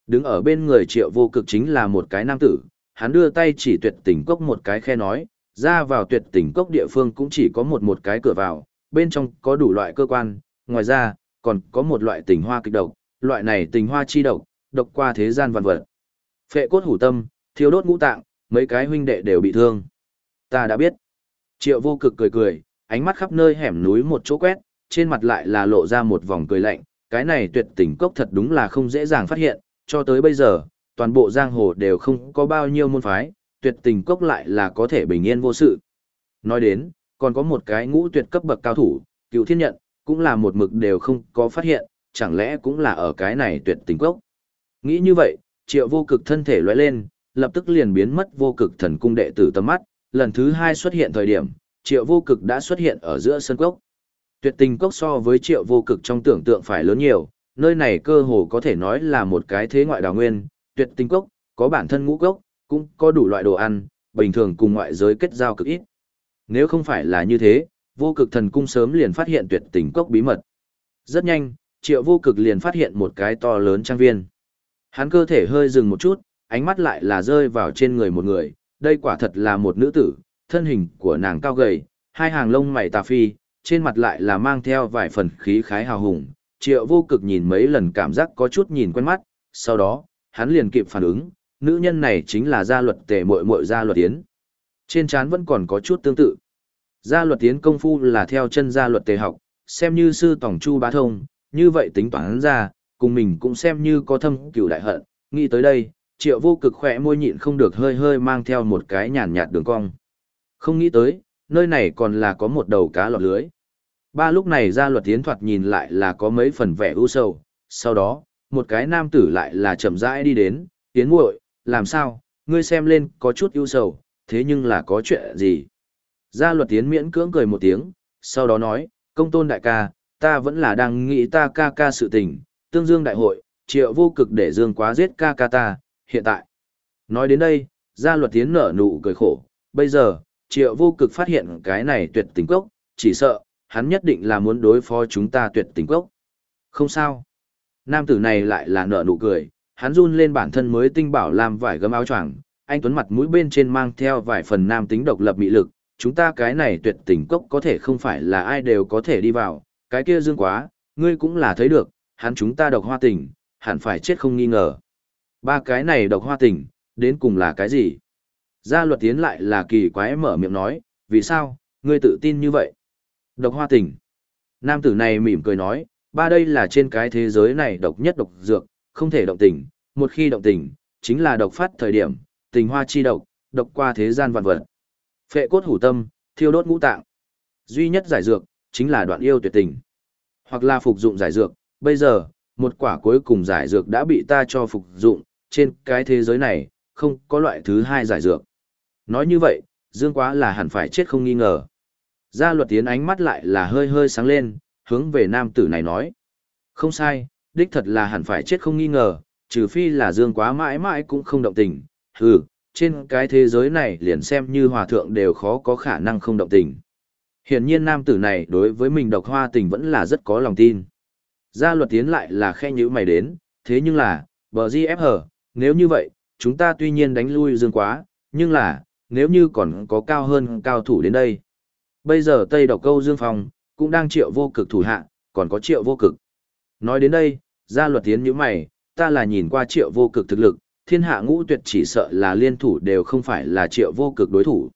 A: Đứng ở bên người triệu vô cực chính là một cái nam tử, hắn đưa tay chỉ tuyệt tình cốc một cái khe nói, ra vào tuyệt tình cốc địa phương cũng chỉ có một một cái cửa vào, bên trong có đủ loại cơ quan, ngoài ra, còn có một loại tình hoa kịch độc, loại này tình hoa chi độc, độc qua thế gian vạn vật. Phệ cốt hủ tâm, thiếu đốt ngũ tạng, mấy cái huynh đệ đều bị thương. Ta đã biết. Triệu vô cực cười cười, ánh mắt khắp nơi hẻm núi một chỗ quét, trên mặt lại là lộ ra một vòng cười lạnh, cái này tuyệt tình cốc thật đúng là không dễ dàng phát hiện, cho tới bây giờ, toàn bộ giang hồ đều không có bao nhiêu môn phái, tuyệt tình cốc lại là có thể bình yên vô sự. Nói đến, còn có một cái ngũ tuyệt cấp bậc cao thủ, cựu thiên nhận, cũng là một mực đều không có phát hiện, chẳng lẽ cũng là ở cái này tuyệt tình cốc. Nghĩ như vậy, triệu vô cực thân thể lóe lên, lập tức liền biến mất vô cực thần cung đệ tử tầm mắt, lần thứ hai xuất hiện thời điểm, triệu vô cực đã xuất hiện ở giữa sân cốc. Tuyệt tình cốc so với triệu vô cực trong tưởng tượng phải lớn nhiều, nơi này cơ hồ có thể nói là một cái thế ngoại đào nguyên, tuyệt tình cốc, có bản thân ngũ cốc, cũng có đủ loại đồ ăn, bình thường cùng ngoại giới kết giao cực ít. Nếu không phải là như thế, vô cực thần cung sớm liền phát hiện tuyệt tình cốc bí mật. Rất nhanh, triệu vô cực liền phát hiện một cái to lớn trang viên. Hắn cơ thể hơi dừng một chút, ánh mắt lại là rơi vào trên người một người, đây quả thật là một nữ tử, thân hình của nàng cao gầy, hai hàng lông mày tà phi, trên mặt lại là mang theo vài phần khí khái hào hùng. Triệu vô cực nhìn mấy lần cảm giác có chút nhìn quen mắt, sau đó, hắn liền kịp phản ứng, nữ nhân này chính là gia luật tề muội muội gia luật tiến. Trên trán vẫn còn có chút tương tự. Gia luật tiến công phu là theo chân gia luật tề học, xem như sư tổng chu bá thông, như vậy tính toán ra, cùng mình cũng xem như có thâm cửu đại hận, nghĩ tới đây, triệu vô cực khỏe môi nhịn không được hơi hơi mang theo một cái nhàn nhạt đường cong. Không nghĩ tới, nơi này còn là có một đầu cá lọt lưới. Ba lúc này gia luật tiến thoạt nhìn lại là có mấy phần vẻ ưu sầu, sau đó, một cái nam tử lại là chậm rãi đi đến, tiến muội, làm sao, ngươi xem lên có chút ưu sầu, thế nhưng là có chuyện gì? Gia luật tiến miễn cưỡng cười một tiếng, sau đó nói, công tôn đại ca, ta vẫn là đang nghĩ ta ca ca sự tình, tương dương đại hội, triệu vô cực để dương quá giết ca ca ta, hiện tại. Nói đến đây, gia luật tiến nở nụ cười khổ, bây giờ, triệu vô cực phát hiện cái này tuyệt tình cốc, chỉ sợ, hắn nhất định là muốn đối phó chúng ta tuyệt tình cốc. Không sao. Nam tử này lại là nở nụ cười, hắn run lên bản thân mới tinh bảo làm vải gấm áo choàng, anh tuấn mặt mũi bên trên mang theo vài phần nam tính độc lập mị lực, chúng ta cái này tuyệt tình cốc có thể không phải là ai đều có thể đi vào, cái kia dương quá, ngươi cũng là thấy được, hắn chúng ta độc hoa tình, hẳn phải chết không nghi ngờ. Ba cái này độc hoa tình, đến cùng là cái gì? Gia luật tiến lại là kỳ quái mở miệng nói, vì sao, ngươi tự tin như vậy? Độc hoa tình. Nam tử này mỉm cười nói, ba đây là trên cái thế giới này độc nhất độc dược, không thể động tình, một khi động tình, chính là độc phát thời điểm, tình hoa chi độc, độc qua thế gian vạn vật. Phệ cốt hủ tâm, thiêu đốt ngũ tạng. Duy nhất giải dược, chính là đoạn yêu tuyệt tình. Hoặc là phục dụng giải dược, bây giờ, một quả cuối cùng giải dược đã bị ta cho phục dụng, trên cái thế giới này, không có loại thứ hai giải dược. Nói như vậy, Dương Quá là hẳn phải chết không nghi ngờ. Gia luật tiến ánh mắt lại là hơi hơi sáng lên, hướng về nam tử này nói. Không sai, đích thật là hẳn phải chết không nghi ngờ, trừ phi là Dương Quá mãi mãi cũng không động tình. Hừ, trên cái thế giới này liền xem như hòa thượng đều khó có khả năng không động tình. Hiển nhiên nam tử này đối với mình độc hoa tình vẫn là rất có lòng tin. Gia luật tiến lại là khe nhữ mày đến, thế nhưng là, bờ di ép hở nếu như vậy, chúng ta tuy nhiên đánh lui dương quá, nhưng là, nếu như còn có cao hơn cao thủ đến đây. Bây giờ Tây độc câu Dương phòng cũng đang triệu vô cực thủ hạ, còn có triệu vô cực. Nói đến đây, gia luật tiến như mày, ta là nhìn qua triệu vô cực thực lực, thiên hạ ngũ tuyệt chỉ sợ là liên thủ đều không phải là triệu vô cực đối thủ.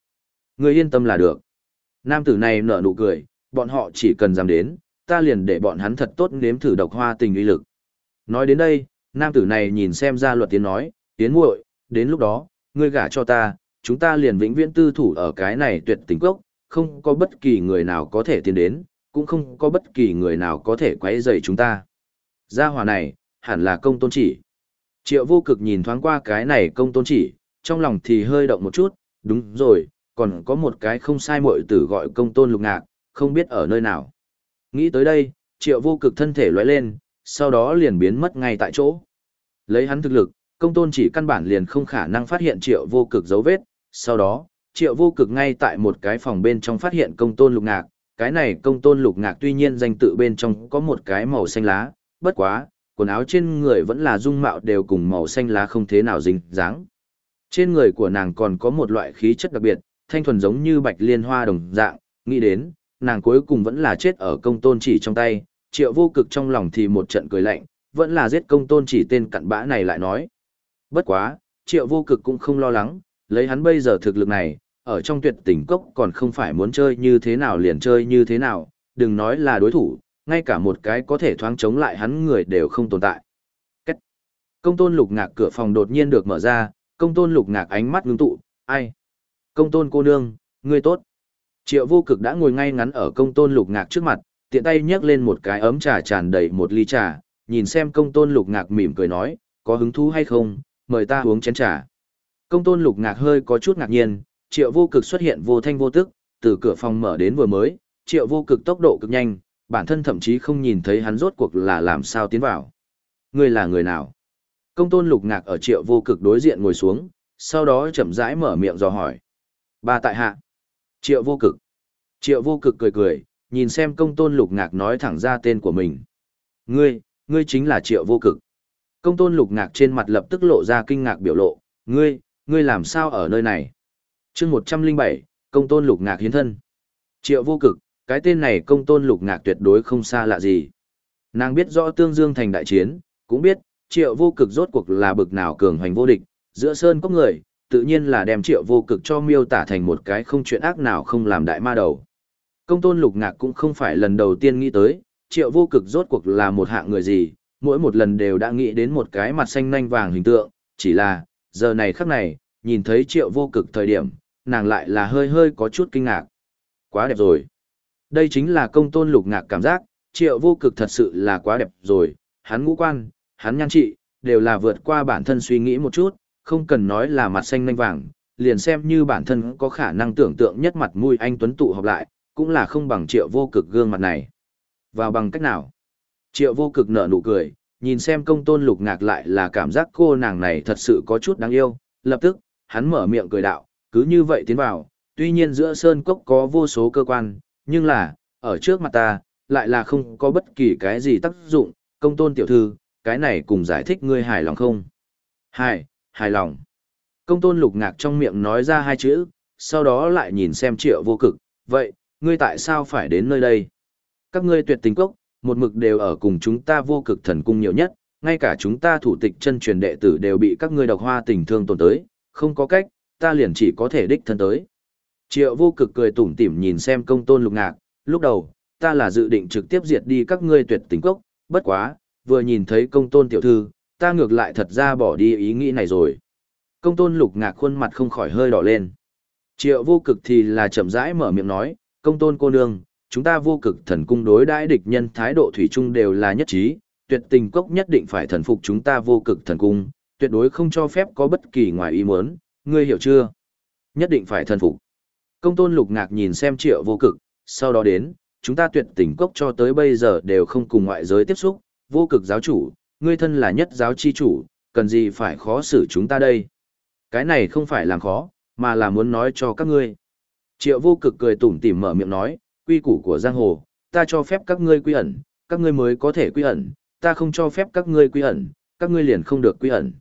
A: Người yên tâm là được. Nam tử này nở nụ cười, bọn họ chỉ cần dám đến, ta liền để bọn hắn thật tốt nếm thử độc hoa tình uy lực. Nói đến đây, nam tử này nhìn xem gia luật tiến nói, tiến muội, đến lúc đó, ngươi gả cho ta, chúng ta liền vĩnh viễn tư thủ ở cái này tuyệt tình cốc, không có bất kỳ người nào có thể tiến đến, cũng không có bất kỳ người nào có thể quấy rầy chúng ta. Gia hỏa này, hẳn là công tôn chỉ. Triệu vô cực nhìn thoáng qua cái này công tôn chỉ, trong lòng thì hơi động một chút, đúng rồi, còn có một cái không sai muội tử gọi công tôn lục ngạc, không biết ở nơi nào. Nghĩ tới đây, triệu vô cực thân thể loại lên, sau đó liền biến mất ngay tại chỗ. Lấy hắn thực lực, công tôn chỉ căn bản liền không khả năng phát hiện triệu vô cực dấu vết, sau đó, triệu vô cực ngay tại một cái phòng bên trong phát hiện công tôn lục ngạc, cái này công tôn lục ngạc tuy nhiên danh tự bên trong có một cái màu xanh lá, bất quá, quần áo trên người vẫn là dung mạo đều cùng màu xanh lá không thế nào dính dáng. Trên người của nàng còn có một loại khí chất đặc biệt, thanh thuần giống như bạch liên hoa đồng dạng, nghĩ đến, nàng cuối cùng vẫn là chết ở công tôn chỉ trong tay, triệu vô cực trong lòng thì một trận cười lạnh, vẫn là giết công tôn chỉ tên cặn bã này lại nói. Bất quá, triệu vô cực cũng không lo lắng, lấy hắn bây giờ thực lực này, ở trong tuyệt tình cốc còn không phải muốn chơi như thế nào liền chơi như thế nào, đừng nói là đối thủ, ngay cả một cái có thể thoáng chống lại hắn người đều không tồn tại. Cách. Công tôn lục ngạc cửa phòng đột nhiên được mở ra, công tôn lục ngạc ánh mắt ngưng tụ, ai? Công tôn cô nương, ngươi tốt. Triệu vô cực đã ngồi ngay ngắn ở công tôn lục ngạc trước mặt, tiện tay nhấc lên một cái ấm trà tràn đầy một ly trà, nhìn xem công tôn lục ngạc mỉm cười nói, có hứng thú hay không, mời ta uống chén trà. Công tôn lục ngạc hơi có chút ngạc nhiên, triệu vô cực xuất hiện vô thanh vô tức, từ cửa phòng mở đến vừa mới, triệu vô cực tốc độ cực nhanh, bản thân thậm chí không nhìn thấy hắn rốt cuộc là làm sao tiến vào. Ngươi là người nào? Công tôn lục ngạc ở triệu vô cực đối diện ngồi xuống, sau đó chậm rãi mở miệng dò hỏi. Ba tại hạ. Triệu vô cực. Triệu vô cực cười cười, nhìn xem công tôn lục ngạc nói thẳng ra tên của mình. Ngươi, ngươi chính là triệu vô cực. Công tôn lục ngạc trên mặt lập tức lộ ra kinh ngạc biểu lộ. Ngươi, ngươi làm sao ở nơi này? Chương một trăm linh bảy, công tôn lục ngạc hiến thân. Triệu vô cực, cái tên này công tôn lục ngạc tuyệt đối không xa lạ gì. Nàng biết rõ tương dương thành đại chiến, cũng biết, triệu vô cực rốt cuộc là bực nào cường hoành vô địch, giữa sơn có người, tự nhiên là đem triệu vô cực cho miêu tả thành một cái không chuyện ác nào không làm đại ma đầu. Công tôn lục ngạc cũng không phải lần đầu tiên nghĩ tới, triệu vô cực rốt cuộc là một hạng người gì, mỗi một lần đều đã nghĩ đến một cái mặt xanh nanh vàng hình tượng, chỉ là, giờ này khắc này, nhìn thấy triệu vô cực thời điểm, nàng lại là hơi hơi có chút kinh ngạc. Quá đẹp rồi. Đây chính là công tôn lục ngạc cảm giác, triệu vô cực thật sự là quá đẹp rồi, hắn ngũ quan, hắn nhan trị, đều là vượt qua bản thân suy nghĩ một chút, không cần nói là mặt xanh nanh vàng, liền xem như bản thân có khả năng tưởng tượng nhất mặt mũi anh tuấn tụ họp lại, cũng là không bằng triệu vô cực gương mặt này. Vào bằng cách nào? Triệu vô cực nở nụ cười, nhìn xem công tôn lục ngạc lại là cảm giác cô nàng này thật sự có chút đáng yêu, lập tức, hắn mở miệng cười đạo, cứ như vậy tiến vào, tuy nhiên giữa sơn cốc có vô số cơ quan, nhưng là, ở trước mặt ta, lại là không có bất kỳ cái gì tác dụng, công tôn tiểu thư, cái này cùng giải thích ngươi hài lòng không? Hài, hài lòng. Công tôn lục ngạc trong miệng nói ra hai chữ, sau đó lại nhìn xem triệu vô cực, vậy, ngươi tại sao phải đến nơi đây? Các ngươi tuyệt tình cốc, một mực đều ở cùng chúng ta vô cực thần cung nhiều nhất, ngay cả chúng ta thủ tịch chân truyền đệ tử đều bị các ngươi độc hoa tình thương tổn tới, không có cách, ta liền chỉ có thể đích thân tới. Triệu vô cực cười tủm tỉm nhìn xem công tôn lục ngạc, lúc đầu, ta là dự định trực tiếp diệt đi các ngươi tuyệt tình cốc, bất quá, vừa nhìn thấy công tôn tiểu thư, ta ngược lại thật ra bỏ đi ý nghĩ này rồi. Công tôn lục ngạc khuôn mặt không khỏi hơi đỏ lên. Triệu vô cực thì là chậm rãi mở miệng nói, công tôn cô nương, chúng ta vô cực thần cung đối đãi địch nhân thái độ thủy chung đều là nhất trí, tuyệt tình cốc nhất định phải thần phục chúng ta vô cực thần cung, tuyệt đối không cho phép có bất kỳ ngoài ý muốn, ngươi hiểu chưa? Nhất định phải thần phục. Công tôn lục ngạc nhìn xem triệu vô cực, sau đó đến, chúng ta tuyệt tỉnh cốc cho tới bây giờ đều không cùng ngoại giới tiếp xúc, vô cực giáo chủ, ngươi thân là nhất giáo chi chủ, cần gì phải khó xử chúng ta đây? Cái này không phải làm khó, mà là muốn nói cho các ngươi. Triệu vô cực cười tủm tỉm mở miệng nói, quy củ của giang hồ, ta cho phép các ngươi quy ẩn, các ngươi mới có thể quy ẩn, ta không cho phép các ngươi quy ẩn, các ngươi liền không được quy ẩn.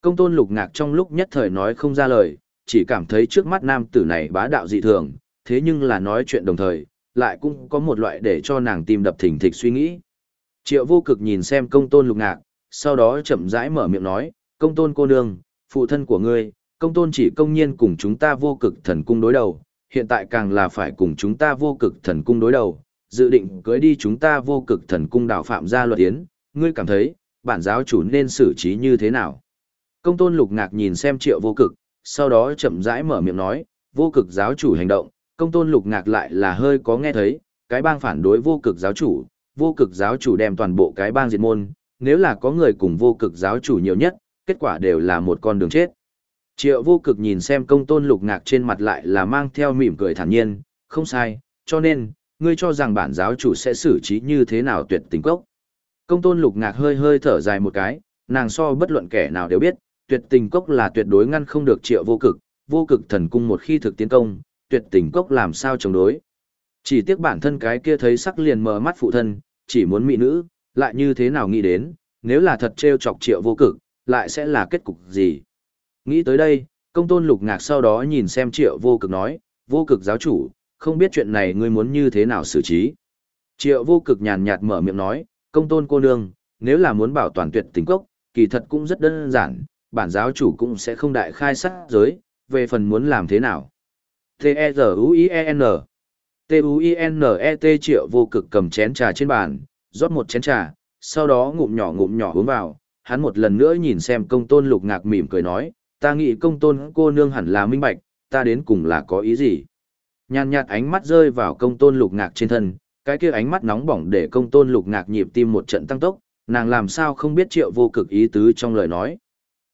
A: Công tôn lục ngạc trong lúc nhất thời nói không ra lời, chỉ cảm thấy trước mắt nam tử này bá đạo dị thường, thế nhưng là nói chuyện đồng thời, lại cũng có một loại để cho nàng tim đập thình thịch suy nghĩ. Triệu vô cực nhìn xem công tôn lục ngạc, sau đó chậm rãi mở miệng nói, công tôn cô nương, phụ thân của ngươi, công tôn chỉ công nhiên cùng chúng ta vô cực thần cung đối đầu, hiện tại càng là phải cùng chúng ta vô cực thần cung đối đầu, dự định cưới đi chúng ta vô cực thần cung đảo phạm gia luật yến, ngươi cảm thấy, bản giáo chủ nên xử trí như thế nào? Công tôn lục ngạc nhìn xem triệu vô cực, sau đó chậm rãi mở miệng nói, vô cực giáo chủ hành động, công tôn lục ngạc lại là hơi có nghe thấy, cái bang phản đối vô cực giáo chủ, vô cực giáo chủ đem toàn bộ cái bang diệt môn, nếu là có người cùng vô cực giáo chủ nhiều nhất, kết quả đều là một con đường chết. Triệu vô cực nhìn xem công tôn lục ngạc trên mặt lại là mang theo mỉm cười thản nhiên, không sai, cho nên, ngươi cho rằng bản giáo chủ sẽ xử trí như thế nào tuyệt tình cốc. Công tôn lục ngạc hơi hơi thở dài một cái, nàng so bất luận kẻ nào đều biết, tuyệt tình cốc là tuyệt đối ngăn không được triệu vô cực, vô cực thần cung một khi thực tiến công, tuyệt tình cốc làm sao chống đối. Chỉ tiếc bản thân cái kia thấy sắc liền mở mắt phụ thân, chỉ muốn mỹ nữ, lại như thế nào nghĩ đến, nếu là thật trêu chọc triệu vô cực, lại sẽ là kết cục gì. Nghĩ tới đây, công tôn lục ngạc sau đó nhìn xem triệu vô cực nói, vô cực giáo chủ, không biết chuyện này ngươi muốn như thế nào xử trí. Triệu vô cực nhàn nhạt mở miệng nói, công tôn cô nương, nếu là muốn bảo toàn tuyệt tình cốc, kỳ thật cũng rất đơn giản, bản giáo chủ cũng sẽ không đại khai sát giới, về phần muốn làm thế nào. T-E-Z-U-I-E-N T-U-I-N-E-T triệu vô cực cầm chén trà trên bàn, rót một chén trà, sau đó ngụm nhỏ ngụm nhỏ uống vào, hắn một lần nữa nhìn xem công tôn lục ngạc mỉm cười nói, ta nghĩ công tôn cô nương hẳn là minh bạch, ta đến cùng là có ý gì. Nhàn nhạt ánh mắt rơi vào công tôn lục ngạc trên thân, cái kia ánh mắt nóng bỏng để công tôn lục ngạc nhịp tim một trận tăng tốc, nàng làm sao không biết triệu vô cực ý tứ trong lời nói.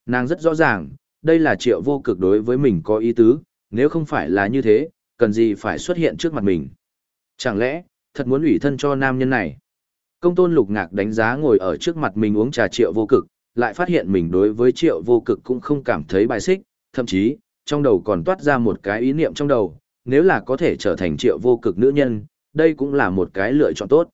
A: Nàng rất rõ ràng, đây là triệu vô cực đối với mình có ý tứ, nếu không phải là như thế, cần gì phải xuất hiện trước mặt mình. Chẳng lẽ, thật muốn ủy thân cho nam nhân này? Công tôn lục ngạc đánh giá ngồi ở trước mặt mình uống trà triệu vô cực, lại phát hiện mình đối với triệu vô cực cũng không cảm thấy bài xích, thậm chí, trong đầu còn toát ra một cái ý niệm trong đầu, nếu là có thể trở thành triệu vô cực nữ nhân, đây cũng là một cái lựa chọn tốt.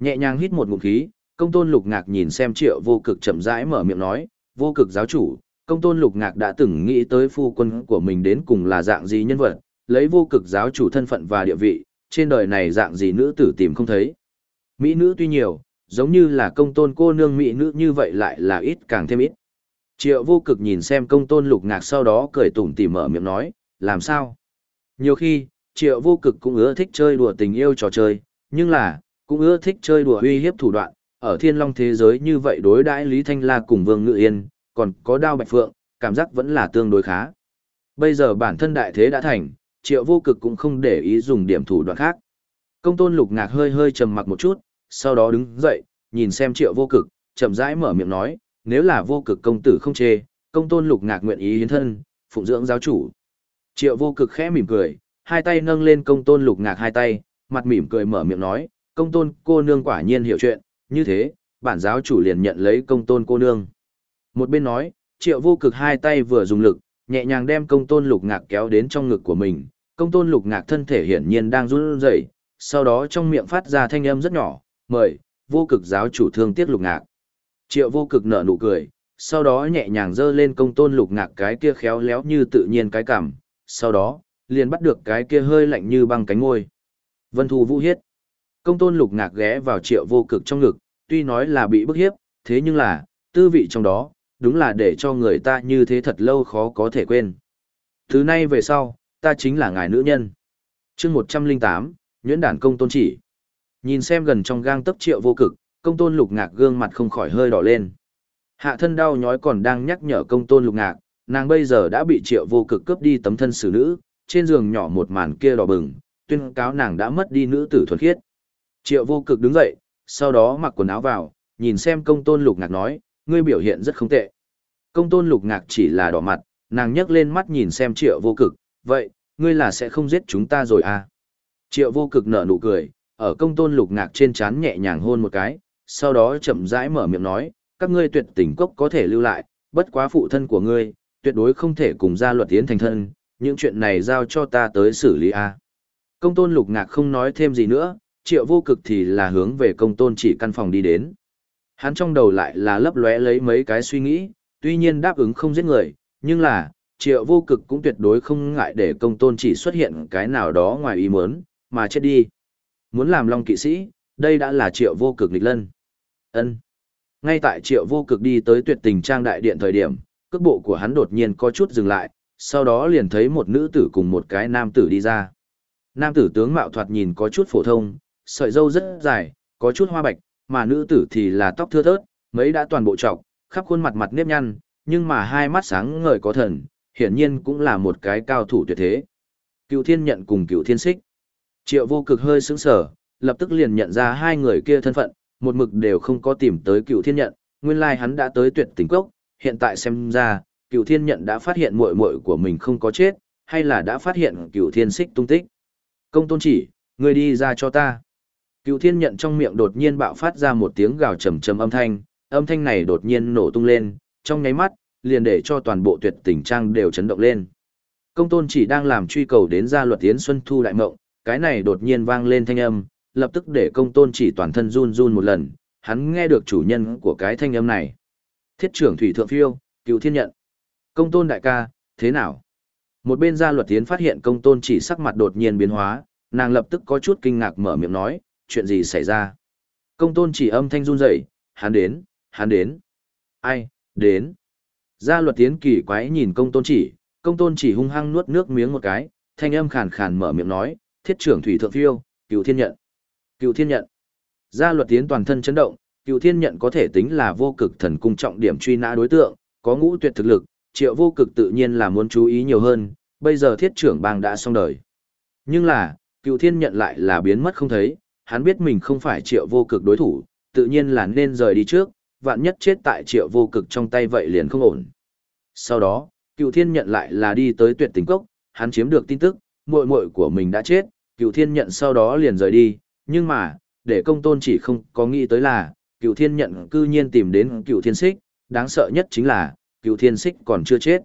A: Nhẹ nhàng hít một ngụm khí, công tôn lục ngạc nhìn xem triệu vô cực chậm rãi mở miệng nói, vô cực giáo chủ, công tôn lục ngạc đã từng nghĩ tới phu quân của mình đến cùng là dạng gì nhân vật, lấy vô cực giáo chủ thân phận và địa vị, trên đời này dạng gì nữ tử tìm không thấy. Mỹ nữ tuy nhiều, giống như là công tôn cô nương mỹ nữ như vậy lại là ít càng thêm ít. Triệu vô cực nhìn xem công tôn lục ngạc sau đó cười tủm tỉm mở miệng nói, làm sao? Nhiều khi, triệu vô cực cũng ưa thích chơi đùa tình yêu trò chơi, nhưng là, cũng ưa thích chơi đùa uy hiếp thủ đoạn, ở thiên long thế giới như vậy đối đãi Lý Thanh La cùng Vương Ngự Yên, còn có đao bạch phượng, cảm giác vẫn là tương đối khá. Bây giờ bản thân đại thế đã thành, triệu vô cực cũng không để ý dùng điểm thủ đoạn khác. Công tôn lục ngạc hơi hơi trầm mặc một chút, sau đó đứng dậy, nhìn xem triệu vô cực, chậm rãi mở miệng nói, nếu là vô cực công tử không chê, công tôn lục ngạc nguyện ý hiến thân, phụng dưỡng giáo chủ. Triệu vô cực khẽ mỉm cười, hai tay nâng lên công tôn lục ngạc hai tay, mặt mỉm cười mở miệng nói, công tôn cô nương quả nhiên hiểu chuyện, như thế, bản giáo chủ liền nhận lấy công tôn cô nương. Một bên nói, triệu vô cực hai tay vừa dùng lực, nhẹ nhàng đem công tôn lục ngạc kéo đến trong ngực của mình, công tôn lục ngạc thân thể hiển nhiên đang run rẩy, sau đó trong miệng phát ra thanh âm rất nhỏ, mời, vô cực giáo chủ thương tiếc lục ngạc. Triệu vô cực nở nụ cười, sau đó nhẹ nhàng giơ lên công tôn lục ngạc cái kia khéo léo như tự nhiên cái cảm, sau đó, liền bắt được cái kia hơi lạnh như băng cánh ngôi. Vân Thu Vũ Hiết. Công tôn lục ngạc ghé vào triệu vô cực trong ngực, tuy nói là bị bức hiếp, thế nhưng là, tư vị trong đó, đúng là để cho người ta như thế thật lâu khó có thể quên. Thứ nay về sau, ta chính là ngài nữ nhân. chương 108, nhuyễn đản công tôn chỉ. Nhìn xem gần trong gang tấc triệu vô cực, công tôn lục ngạc gương mặt không khỏi hơi đỏ lên. Hạ thân đau nhói còn đang nhắc nhở công tôn lục ngạc, nàng bây giờ đã bị triệu vô cực cướp đi tấm thân xử nữ, trên giường nhỏ một màn kia đỏ bừng, tuyên cáo nàng đã mất đi nữ tử thuần khiết. Triệu vô cực đứng dậy, sau đó mặc quần áo vào, nhìn xem công tôn lục ngạc nói, ngươi biểu hiện rất không tệ. Công tôn lục ngạc chỉ là đỏ mặt, nàng nhấc lên mắt nhìn xem triệu vô cực, vậy, ngươi là sẽ không giết chúng ta rồi à? Triệu vô cực nở nụ cười, ở công tôn lục ngạc trên trán nhẹ nhàng hôn một cái, sau đó chậm rãi mở miệng nói, các ngươi tuyệt tình cốc có thể lưu lại, bất quá phụ thân của ngươi, tuyệt đối không thể cùng gia luật tiến thành thân, những chuyện này giao cho ta tới xử lý a. Công tôn lục ngạc không nói thêm gì nữa, triệu vô cực thì là hướng về công tôn chỉ căn phòng đi đến. Hắn trong đầu lại là lấp lóe lấy mấy cái suy nghĩ, tuy nhiên đáp ứng không giết người, nhưng là, triệu vô cực cũng tuyệt đối không ngại để công tôn chỉ xuất hiện cái nào đó ngoài ý muốn, mà chết đi. Muốn làm long kỵ sĩ, đây đã là triệu vô cực lịch lân. ân Ngay tại triệu vô cực đi tới tuyệt tình trang đại điện thời điểm, cước bộ của hắn đột nhiên có chút dừng lại, sau đó liền thấy một nữ tử cùng một cái nam tử đi ra. Nam tử tướng mạo thoạt nhìn có chút phổ thông, sợi râu rất dài, có chút hoa bạch, mà nữ tử thì là tóc thưa thớt, mấy đã toàn bộ trọc, khắp khuôn mặt mặt nếp nhăn, nhưng mà hai mắt sáng ngời có thần, hiển nhiên cũng là một cái cao thủ tuyệt thế. Cựu thiên nhận cùng cựu thiên xích. Triệu vô cực hơi sững sở, lập tức liền nhận ra hai người kia thân phận, một mực đều không có tìm tới cựu thiên nhận, nguyên lai hắn đã tới tuyệt tình cốc, hiện tại xem ra, cựu thiên nhận đã phát hiện muội muội của mình không có chết, hay là đã phát hiện cựu thiên xích tung tích. Công tôn chỉ, người đi ra cho ta. Cựu thiên nhận trong miệng đột nhiên bạo phát ra một tiếng gào trầm trầm âm thanh, âm thanh này đột nhiên nổ tung lên, trong nháy mắt, liền để cho toàn bộ tuyệt tình trang đều chấn động lên. Công tôn chỉ đang làm truy cầu đến gia luật tiến xuân thu đại mộng, cái này đột nhiên vang lên thanh âm, lập tức để công tôn chỉ toàn thân run run một lần, hắn nghe được chủ nhân của cái thanh âm này. Thiết trưởng thủy thượng phiêu, cựu thiên nhận. Công tôn đại ca, thế nào? Một bên gia luật tiến phát hiện công tôn chỉ sắc mặt đột nhiên biến hóa, nàng lập tức có chút kinh ngạc mở miệng nói, chuyện gì xảy ra? Công tôn chỉ âm thanh run rẩy, hắn đến, hắn đến. Ai, đến. Gia luật tiến kỳ quái nhìn công tôn chỉ, công tôn chỉ hung hăng nuốt nước miếng một cái, thanh âm khàn khàn mở miệng nói, thiết trưởng thủy thượng phiêu, cựu thiên nhận. Cựu thiên nhận. Gia luật tiến toàn thân chấn động, cựu thiên nhận có thể tính là vô cực thần cung trọng điểm truy nã đối tượng, có ngũ tuyệt thực lực, triệu vô cực tự nhiên là muốn chú ý nhiều hơn, bây giờ thiết trưởng bang đã xong đời. Nhưng là, cựu thiên nhận lại là biến mất không thấy, hắn biết mình không phải triệu vô cực đối thủ, tự nhiên là nên rời đi trước, vạn nhất chết tại triệu vô cực trong tay vậy liền không ổn. Sau đó, cựu thiên nhận lại là đi tới tuyệt tình cốc, hắn chiếm được tin tức, muội muội của mình đã chết, cựu thiên nhận sau đó liền rời đi, nhưng mà, để công tôn chỉ không có nghĩ tới là, cựu thiên nhận cư nhiên tìm đến cựu thiên xích, đáng sợ nhất chính là, cựu thiên xích còn chưa chết.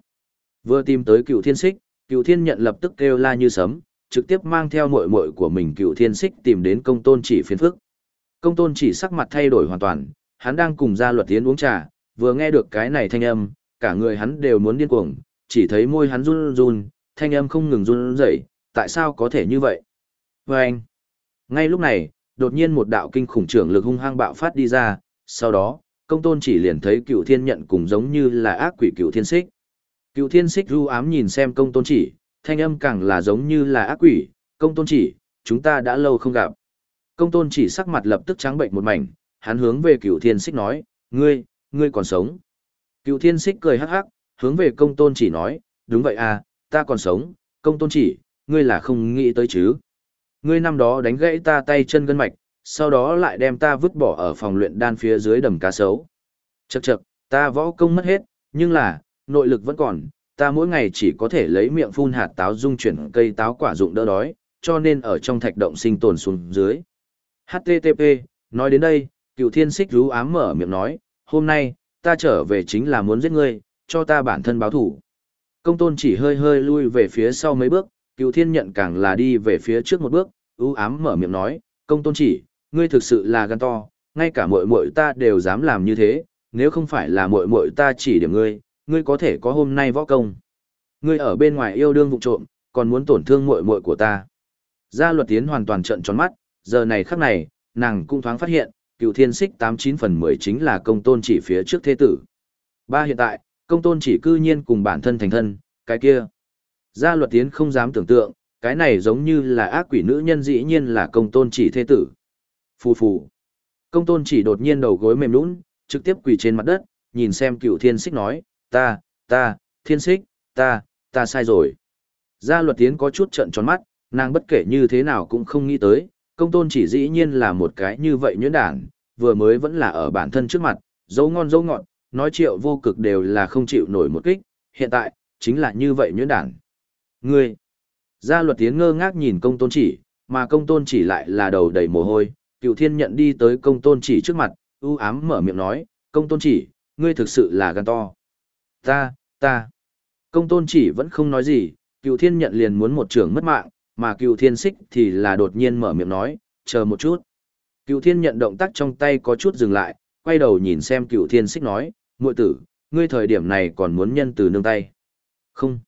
A: Vừa tìm tới cựu thiên xích, cựu thiên nhận lập tức kêu la như sấm, trực tiếp mang theo muội muội của mình cựu thiên xích tìm đến công tôn chỉ phiền phức. Công tôn chỉ sắc mặt thay đổi hoàn toàn, hắn đang cùng gia luật tiến uống trà, vừa nghe được cái này thanh âm, cả người hắn đều muốn điên cuồng, chỉ thấy môi hắn run run, thanh âm không ngừng run rẩy, tại sao có thể như vậy? Và anh, ngay lúc này, đột nhiên một đạo kinh khủng trưởng lực hung hăng bạo phát đi ra, sau đó, công tôn chỉ liền thấy cựu thiên nhận cùng giống như là ác quỷ cựu thiên xích. Cựu thiên xích ru ám nhìn xem công tôn chỉ, thanh âm càng là giống như là ác quỷ, công tôn chỉ, chúng ta đã lâu không gặp. Công tôn chỉ sắc mặt lập tức trắng bệnh một mảnh, hắn hướng về cựu thiên xích nói, ngươi, ngươi còn sống. Cựu thiên xích cười hắc hắc, hướng về công tôn chỉ nói, đúng vậy à, ta còn sống, công tôn chỉ, ngươi là không nghĩ tới chứ. Ngươi năm đó đánh gãy ta tay chân gân mạch, sau đó lại đem ta vứt bỏ ở phòng luyện đan phía dưới đầm cá sấu. Chậc chậc, ta võ công mất hết, nhưng là, nội lực vẫn còn, ta mỗi ngày chỉ có thể lấy miệng phun hạt táo dung chuyển cây táo quả dụng đỡ đói, cho nên ở trong thạch động sinh tồn xuống dưới. HTTP, nói đến đây, cựu thiên xích rú ám mở miệng nói, hôm nay, ta trở về chính là muốn giết ngươi, cho ta bản thân báo thủ. Công tôn chỉ hơi hơi lui về phía sau mấy bước, cựu thiên nhận càng là đi về phía trước một bước, ưu ám mở miệng nói, công tôn chỉ, ngươi thực sự là gan to, ngay cả muội muội ta đều dám làm như thế, nếu không phải là muội muội ta chỉ điểm ngươi, ngươi có thể có hôm nay võ công. Ngươi ở bên ngoài yêu đương vụ trộm, còn muốn tổn thương muội muội của ta. Gia luật tiến hoàn toàn trợn tròn mắt, giờ này khắc này, nàng cũng thoáng phát hiện, cựu thiên xích tám chín phần mười chính là công tôn chỉ phía trước thế tử. Ba hiện tại, công tôn chỉ cư nhiên cùng bản thân thành thân, cái kia. Gia luật tiến không dám tưởng tượng, cái này giống như là ác quỷ nữ nhân dĩ nhiên là công tôn chỉ thế tử. Phù phù. Công tôn chỉ đột nhiên đầu gối mềm nũng, trực tiếp quỳ trên mặt đất, nhìn xem cựu thiên xích nói, ta, ta, thiên xích, ta, ta sai rồi. Gia luật tiến có chút trận tròn mắt, nàng bất kể như thế nào cũng không nghĩ tới, công tôn chỉ dĩ nhiên là một cái như vậy nhuyễn đản, vừa mới vẫn là ở bản thân trước mặt, dấu ngon dấu ngọt, nói triệu vô cực đều là không chịu nổi một kích, hiện tại, chính là như vậy nhuyễn đản. Ngươi, gia luật tiến ngơ ngác nhìn công tôn chỉ, mà công tôn chỉ lại là đầu đầy mồ hôi, cựu thiên nhận đi tới công tôn chỉ trước mặt, ưu ám mở miệng nói, công tôn chỉ, ngươi thực sự là gan to. Ta, ta. Công tôn chỉ vẫn không nói gì, cựu thiên nhận liền muốn một trưởng mất mạng, mà cựu thiên xích thì là đột nhiên mở miệng nói, chờ một chút. Cựu thiên nhận động tác trong tay có chút dừng lại, quay đầu nhìn xem cựu thiên xích nói, muội tử, ngươi thời điểm này còn muốn nhân từ nương tay. Không.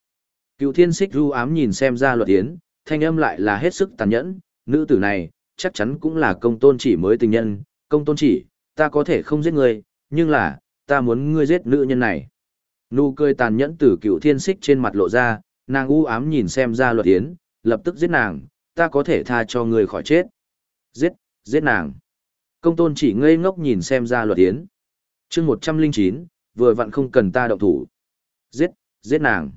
A: Cựu thiên xích ru ám nhìn xem ra luật yến, thanh âm lại là hết sức tàn nhẫn, nữ tử này, chắc chắn cũng là công tôn chỉ mới tình nhân, công tôn chỉ, ta có thể không giết ngươi, nhưng là, ta muốn ngươi giết nữ nhân này. Nụ cười tàn nhẫn từ cựu thiên xích trên mặt lộ ra, nàng u ám nhìn xem ra luật yến, lập tức giết nàng, ta có thể tha cho ngươi khỏi chết. Giết, giết nàng. Công tôn chỉ ngây ngốc nhìn xem ra luật yến. chương 109, vừa vặn không cần ta động thủ. Giết, giết nàng.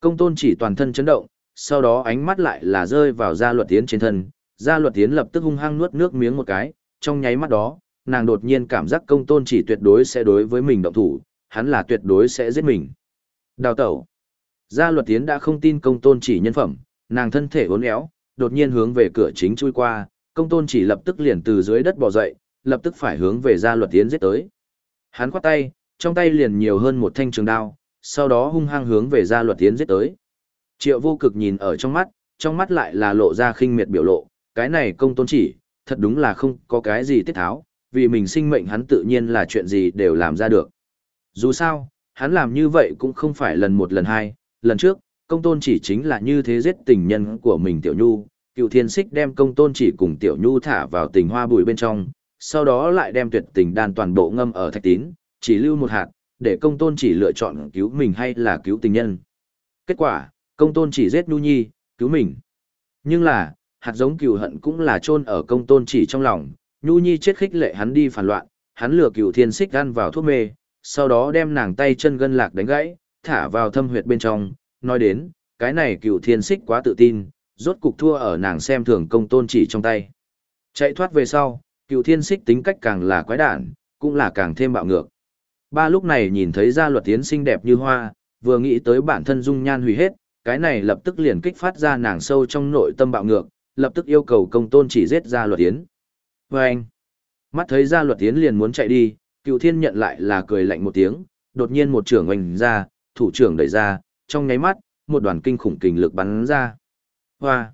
A: Công tôn chỉ toàn thân chấn động, sau đó ánh mắt lại là rơi vào gia luật tiến trên thân. Gia luật tiến lập tức hung hăng nuốt nước miếng một cái, trong nháy mắt đó, nàng đột nhiên cảm giác công tôn chỉ tuyệt đối sẽ đối với mình động thủ, hắn là tuyệt đối sẽ giết mình. Đào tẩu. Gia luật tiến đã không tin công tôn chỉ nhân phẩm, nàng thân thể uốn éo, đột nhiên hướng về cửa chính chui qua, công tôn chỉ lập tức liền từ dưới đất bò dậy, lập tức phải hướng về gia luật tiến giết tới. Hắn khoát tay, trong tay liền nhiều hơn một thanh trường đao, sau đó hung hăng hướng về gia luật tiến giết tới. Triệu vô cực nhìn ở trong mắt, trong mắt lại là lộ ra khinh miệt biểu lộ, cái này công tôn chỉ, thật đúng là không có cái gì tiết tháo, vì mình sinh mệnh hắn tự nhiên là chuyện gì đều làm ra được. Dù sao, hắn làm như vậy cũng không phải lần một lần hai, lần trước, công tôn chỉ chính là như thế giết tình nhân của mình Tiểu Nhu, cựu thiên xích đem công tôn chỉ cùng Tiểu Nhu thả vào tình hoa bùi bên trong, sau đó lại đem tuyệt tình đan toàn bộ ngâm ở thạch tín, chỉ lưu một hạt, để công tôn chỉ lựa chọn cứu mình hay là cứu tình nhân. Kết quả, công tôn chỉ giết Nhu Nhi, cứu mình. Nhưng là, hạt giống cừu hận cũng là chôn ở công tôn chỉ trong lòng, Nhu Nhi chết khích lệ hắn đi phản loạn, hắn lừa cửu thiên xích gan vào thuốc mê, sau đó đem nàng tay chân gân lạc đánh gãy, thả vào thâm huyệt bên trong, nói đến, cái này cựu thiên xích quá tự tin, rốt cục thua ở nàng xem thường công tôn chỉ trong tay. Chạy thoát về sau, cựu thiên xích tính cách càng là quái đản, cũng là càng thêm bạo ngược. Ba lúc này nhìn thấy gia luật tiến xinh đẹp như hoa, vừa nghĩ tới bản thân dung nhan hủy hết, cái này lập tức liền kích phát ra nàng sâu trong nội tâm bạo ngược, lập tức yêu cầu công tôn chỉ giết gia luật tiến. Vâng! anh, mắt thấy gia luật tiến liền muốn chạy đi, cựu thiên nhận lại là cười lạnh một tiếng, đột nhiên một trưởng oanh ra, thủ trưởng đẩy ra, trong nháy mắt, một đoàn kinh khủng kình lực bắn ra. Hoa!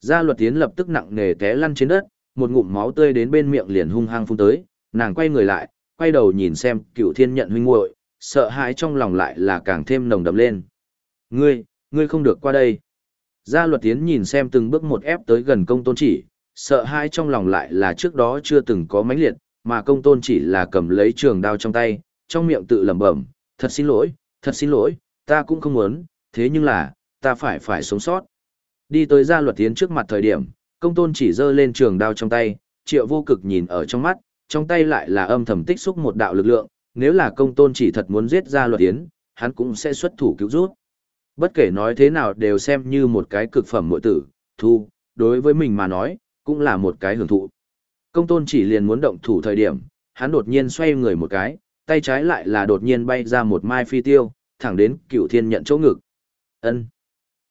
A: Gia luật tiến lập tức nặng nề té lăn trên đất, một ngụm máu tươi đến bên miệng liền hung hăng phun tới, nàng quay người lại, quay đầu nhìn xem cựu thiên nhận huynh muội sợ hãi trong lòng lại là càng thêm nồng đậm lên. Ngươi, ngươi không được qua đây. Gia luật tiến nhìn xem từng bước một ép tới gần công tôn chỉ, sợ hãi trong lòng lại là trước đó chưa từng có mãnh liệt, mà công tôn chỉ là cầm lấy trường đao trong tay, trong miệng tự lẩm bẩm, thật xin lỗi, thật xin lỗi, ta cũng không muốn, thế nhưng là, ta phải phải sống sót. Đi tới gia luật tiến trước mặt thời điểm, công tôn chỉ giơ lên trường đao trong tay, triệu vô cực nhìn ở trong mắt, trong tay lại là âm thầm tích xúc một đạo lực lượng, nếu là công tôn chỉ thật muốn giết gia luật tiến, hắn cũng sẽ xuất thủ cứu rút. Bất kể nói thế nào đều xem như một cái cực phẩm mội tử, thu, đối với mình mà nói, cũng là một cái hưởng thụ. Công tôn chỉ liền muốn động thủ thời điểm, hắn đột nhiên xoay người một cái, tay trái lại là đột nhiên bay ra một mai phi tiêu, thẳng đến cựu thiên nhận chỗ ngực. ân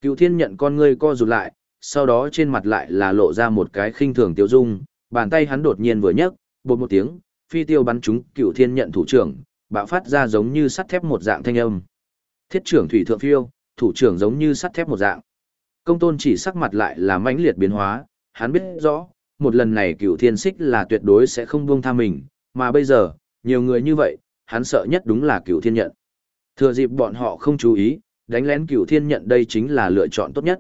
A: Cựu thiên nhận con ngươi co rụt lại, sau đó trên mặt lại là lộ ra một cái khinh thường tiêu dung, bàn tay hắn đột nhiên vừa nhấc, bột một tiếng, phi tiêu bắn trúng cựu thiên nhận thủ trưởng, bạo phát ra giống như sắt thép một dạng thanh âm. Thiết trưởng thủy thượng phiêu, thủ trưởng giống như sắt thép một dạng. Công tôn chỉ sắc mặt lại là mãnh liệt biến hóa, hắn biết rõ, một lần này cựu thiên xích là tuyệt đối sẽ không buông tha mình, mà bây giờ, nhiều người như vậy, hắn sợ nhất đúng là cựu thiên nhận. Thừa dịp bọn họ không chú ý, đánh lén cựu thiên nhận đây chính là lựa chọn tốt nhất.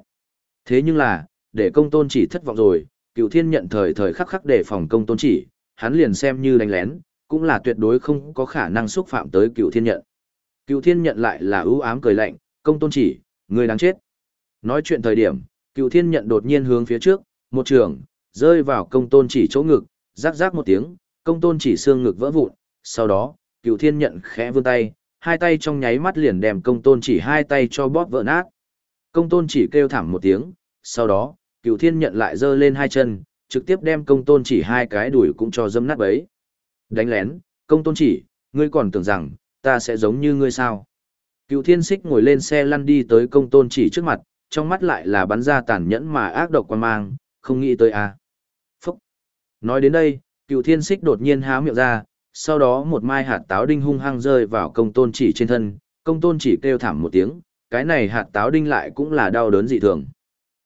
A: Thế nhưng là, để công tôn chỉ thất vọng rồi, cựu thiên nhận thời thời khắc khắc để phòng công tôn chỉ, hắn liền xem như đánh lén, cũng là tuyệt đối không có khả năng xúc phạm tới cựu thiên nhận. Cựu thiên nhận lại là ưu ám cười lạnh, công tôn chỉ, người đáng chết. Nói chuyện thời điểm, cựu thiên nhận đột nhiên hướng phía trước, một trường, rơi vào công tôn chỉ chỗ ngực, rắc rắc một tiếng, công tôn chỉ xương ngực vỡ vụn, sau đó, cựu thiên nhận khẽ vươn tay, hai tay trong nháy mắt liền đem công tôn chỉ hai tay cho bóp vỡ nát. Công tôn chỉ kêu thảm một tiếng, sau đó, cựu thiên nhận lại giơ lên hai chân, trực tiếp đem công tôn chỉ hai cái đuổi cũng cho dâm nát bấy. Đánh lén, công tôn chỉ, ngươi còn tưởng rằng, ta sẽ giống như ngươi sao. Cựu thiên xích ngồi lên xe lăn đi tới công tôn chỉ trước mặt, trong mắt lại là bắn ra tàn nhẫn mà ác độc quan mang, không nghĩ tới à. Nói đến đây, cựu thiên xích đột nhiên há miệng ra, sau đó một mai hạt táo đinh hung hăng rơi vào công tôn chỉ trên thân, công tôn chỉ kêu thảm một tiếng, cái này hạt táo đinh lại cũng là đau đớn dị thường.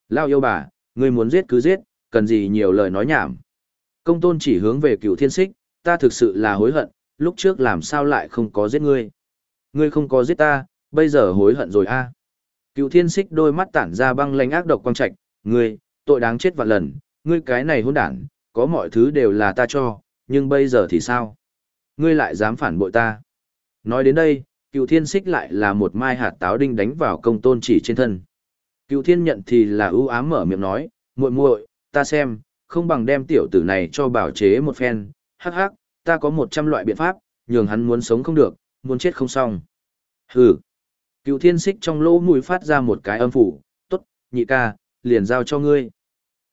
A: Lao yêu bà, ngươi muốn giết cứ giết, cần gì nhiều lời nói nhảm. Công tôn chỉ hướng về cựu thiên xích, ta thực sự là hối hận, lúc trước làm sao lại không có giết ngươi. Ngươi không có giết ta, bây giờ hối hận rồi a. À. Cựu thiên xích đôi mắt tản ra băng lanh ác độc quang trạch, ngươi, tội đáng chết vạn lần, ngươi cái này hỗn đản, có mọi thứ đều là ta cho, nhưng bây giờ thì sao? Ngươi lại dám phản bội ta. Nói đến đây, cựu thiên xích lại là một mai hạt táo đinh đánh vào công tôn chỉ trên thân. Cựu thiên nhận thì là ưu ám mở miệng nói, muội muội, ta xem, không bằng đem tiểu tử này cho bảo chế một phen, hắc hắc, ta có một trăm loại biện pháp, nhường hắn muốn sống không được, muốn chết không xong. Hừ. Cựu thiên xích trong lỗ mũi phát ra một cái âm phủ, tốt, nhị ca, liền giao cho ngươi.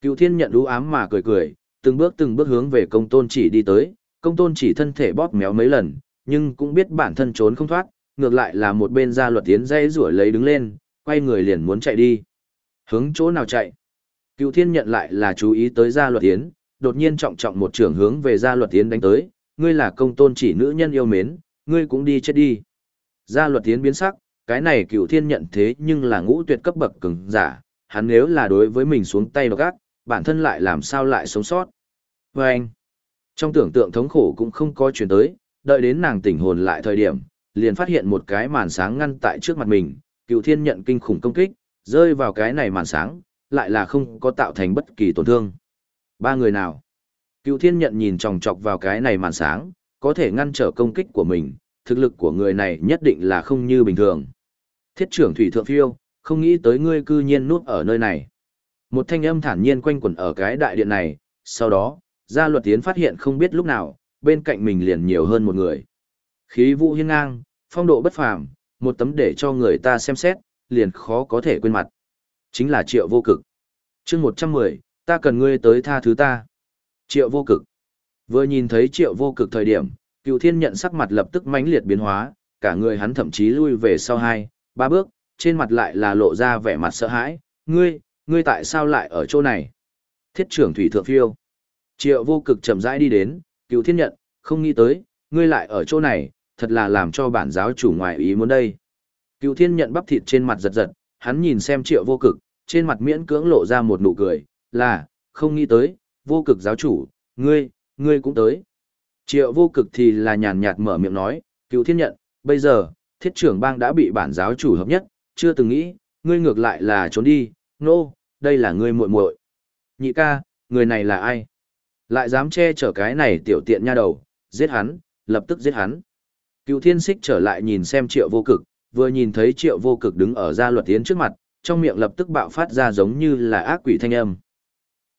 A: Cựu thiên nhận ưu ám mà cười cười, từng bước từng bước hướng về công tôn chỉ đi tới, công tôn chỉ thân thể bóp méo mấy lần, nhưng cũng biết bản thân trốn không thoát, ngược lại là một bên gia luật tiến dây rủa lấy đứng lên, quay người liền muốn chạy đi. Hướng chỗ nào chạy? Cựu thiên nhận lại là chú ý tới gia luật tiến, đột nhiên trọng trọng một trưởng hướng về gia luật tiến đánh tới, ngươi là công tôn chỉ nữ nhân yêu mến, ngươi cũng đi chết đi. Gia luật tiến biến sắc, cái này cựu thiên nhận thế nhưng là ngũ tuyệt cấp bậc cường giả, hắn nếu là đối với mình xuống tay độc ác, bản thân lại làm sao lại sống sót. Và anh, trong tưởng tượng thống khổ cũng không có chuyển tới, đợi đến nàng tỉnh hồn lại thời điểm, liền phát hiện một cái màn sáng ngăn tại trước mặt mình, cựu thiên nhận kinh khủng công kích, rơi vào cái này màn sáng, lại là không có tạo thành bất kỳ tổn thương. Ba người nào? Cựu thiên nhận nhìn chòng chọc vào cái này màn sáng, có thể ngăn trở công kích của mình, thực lực của người này nhất định là không như bình thường. Thiết trưởng thủy thượng phiêu, không nghĩ tới ngươi cư nhiên nuốt ở nơi này. Một thanh âm thản nhiên quanh quẩn ở cái đại điện này, sau đó, gia luật tiến phát hiện không biết lúc nào, bên cạnh mình liền nhiều hơn một người. Khí vũ hiên ngang, phong độ bất phàm, một tấm để cho người ta xem xét, liền khó có thể quên mặt. Chính là triệu vô cực. chương 110, ta cần ngươi tới tha thứ ta. Triệu vô cực. Vừa nhìn thấy triệu vô cực thời điểm, cựu thiên nhận sắc mặt lập tức mãnh liệt biến hóa, cả người hắn thậm chí lui về sau hai, ba bước, trên mặt lại là lộ ra vẻ mặt sợ hãi, ngươi, ngươi tại sao lại ở chỗ này? Thiết trưởng thủy thượng phiêu. Triệu vô cực chậm rãi đi đến, cựu thiên nhận, không nghĩ tới, ngươi lại ở chỗ này, thật là làm cho bản giáo chủ ngoại ý muốn đây. Cựu thiên nhận bắp thịt trên mặt giật giật, hắn nhìn xem triệu vô cực, trên mặt miễn cưỡng lộ ra một nụ cười, là, không nghĩ tới, vô cực giáo chủ, ngươi, ngươi cũng tới. Triệu vô cực thì là nhàn nhạt mở miệng nói, cựu thiên nhận, bây giờ, thiết trưởng bang đã bị bản giáo chủ hợp nhất, chưa từng nghĩ, ngươi ngược lại là trốn đi, nô, no, đây là ngươi muội muội. Nhị ca, người này là ai? Lại dám che chở cái này tiểu tiện nha đầu, giết hắn, lập tức giết hắn. Cựu thiên xích trở lại nhìn xem triệu vô cực, vừa nhìn thấy triệu vô cực đứng ở gia luật tiến trước mặt, trong miệng lập tức bạo phát ra giống như là ác quỷ thanh âm.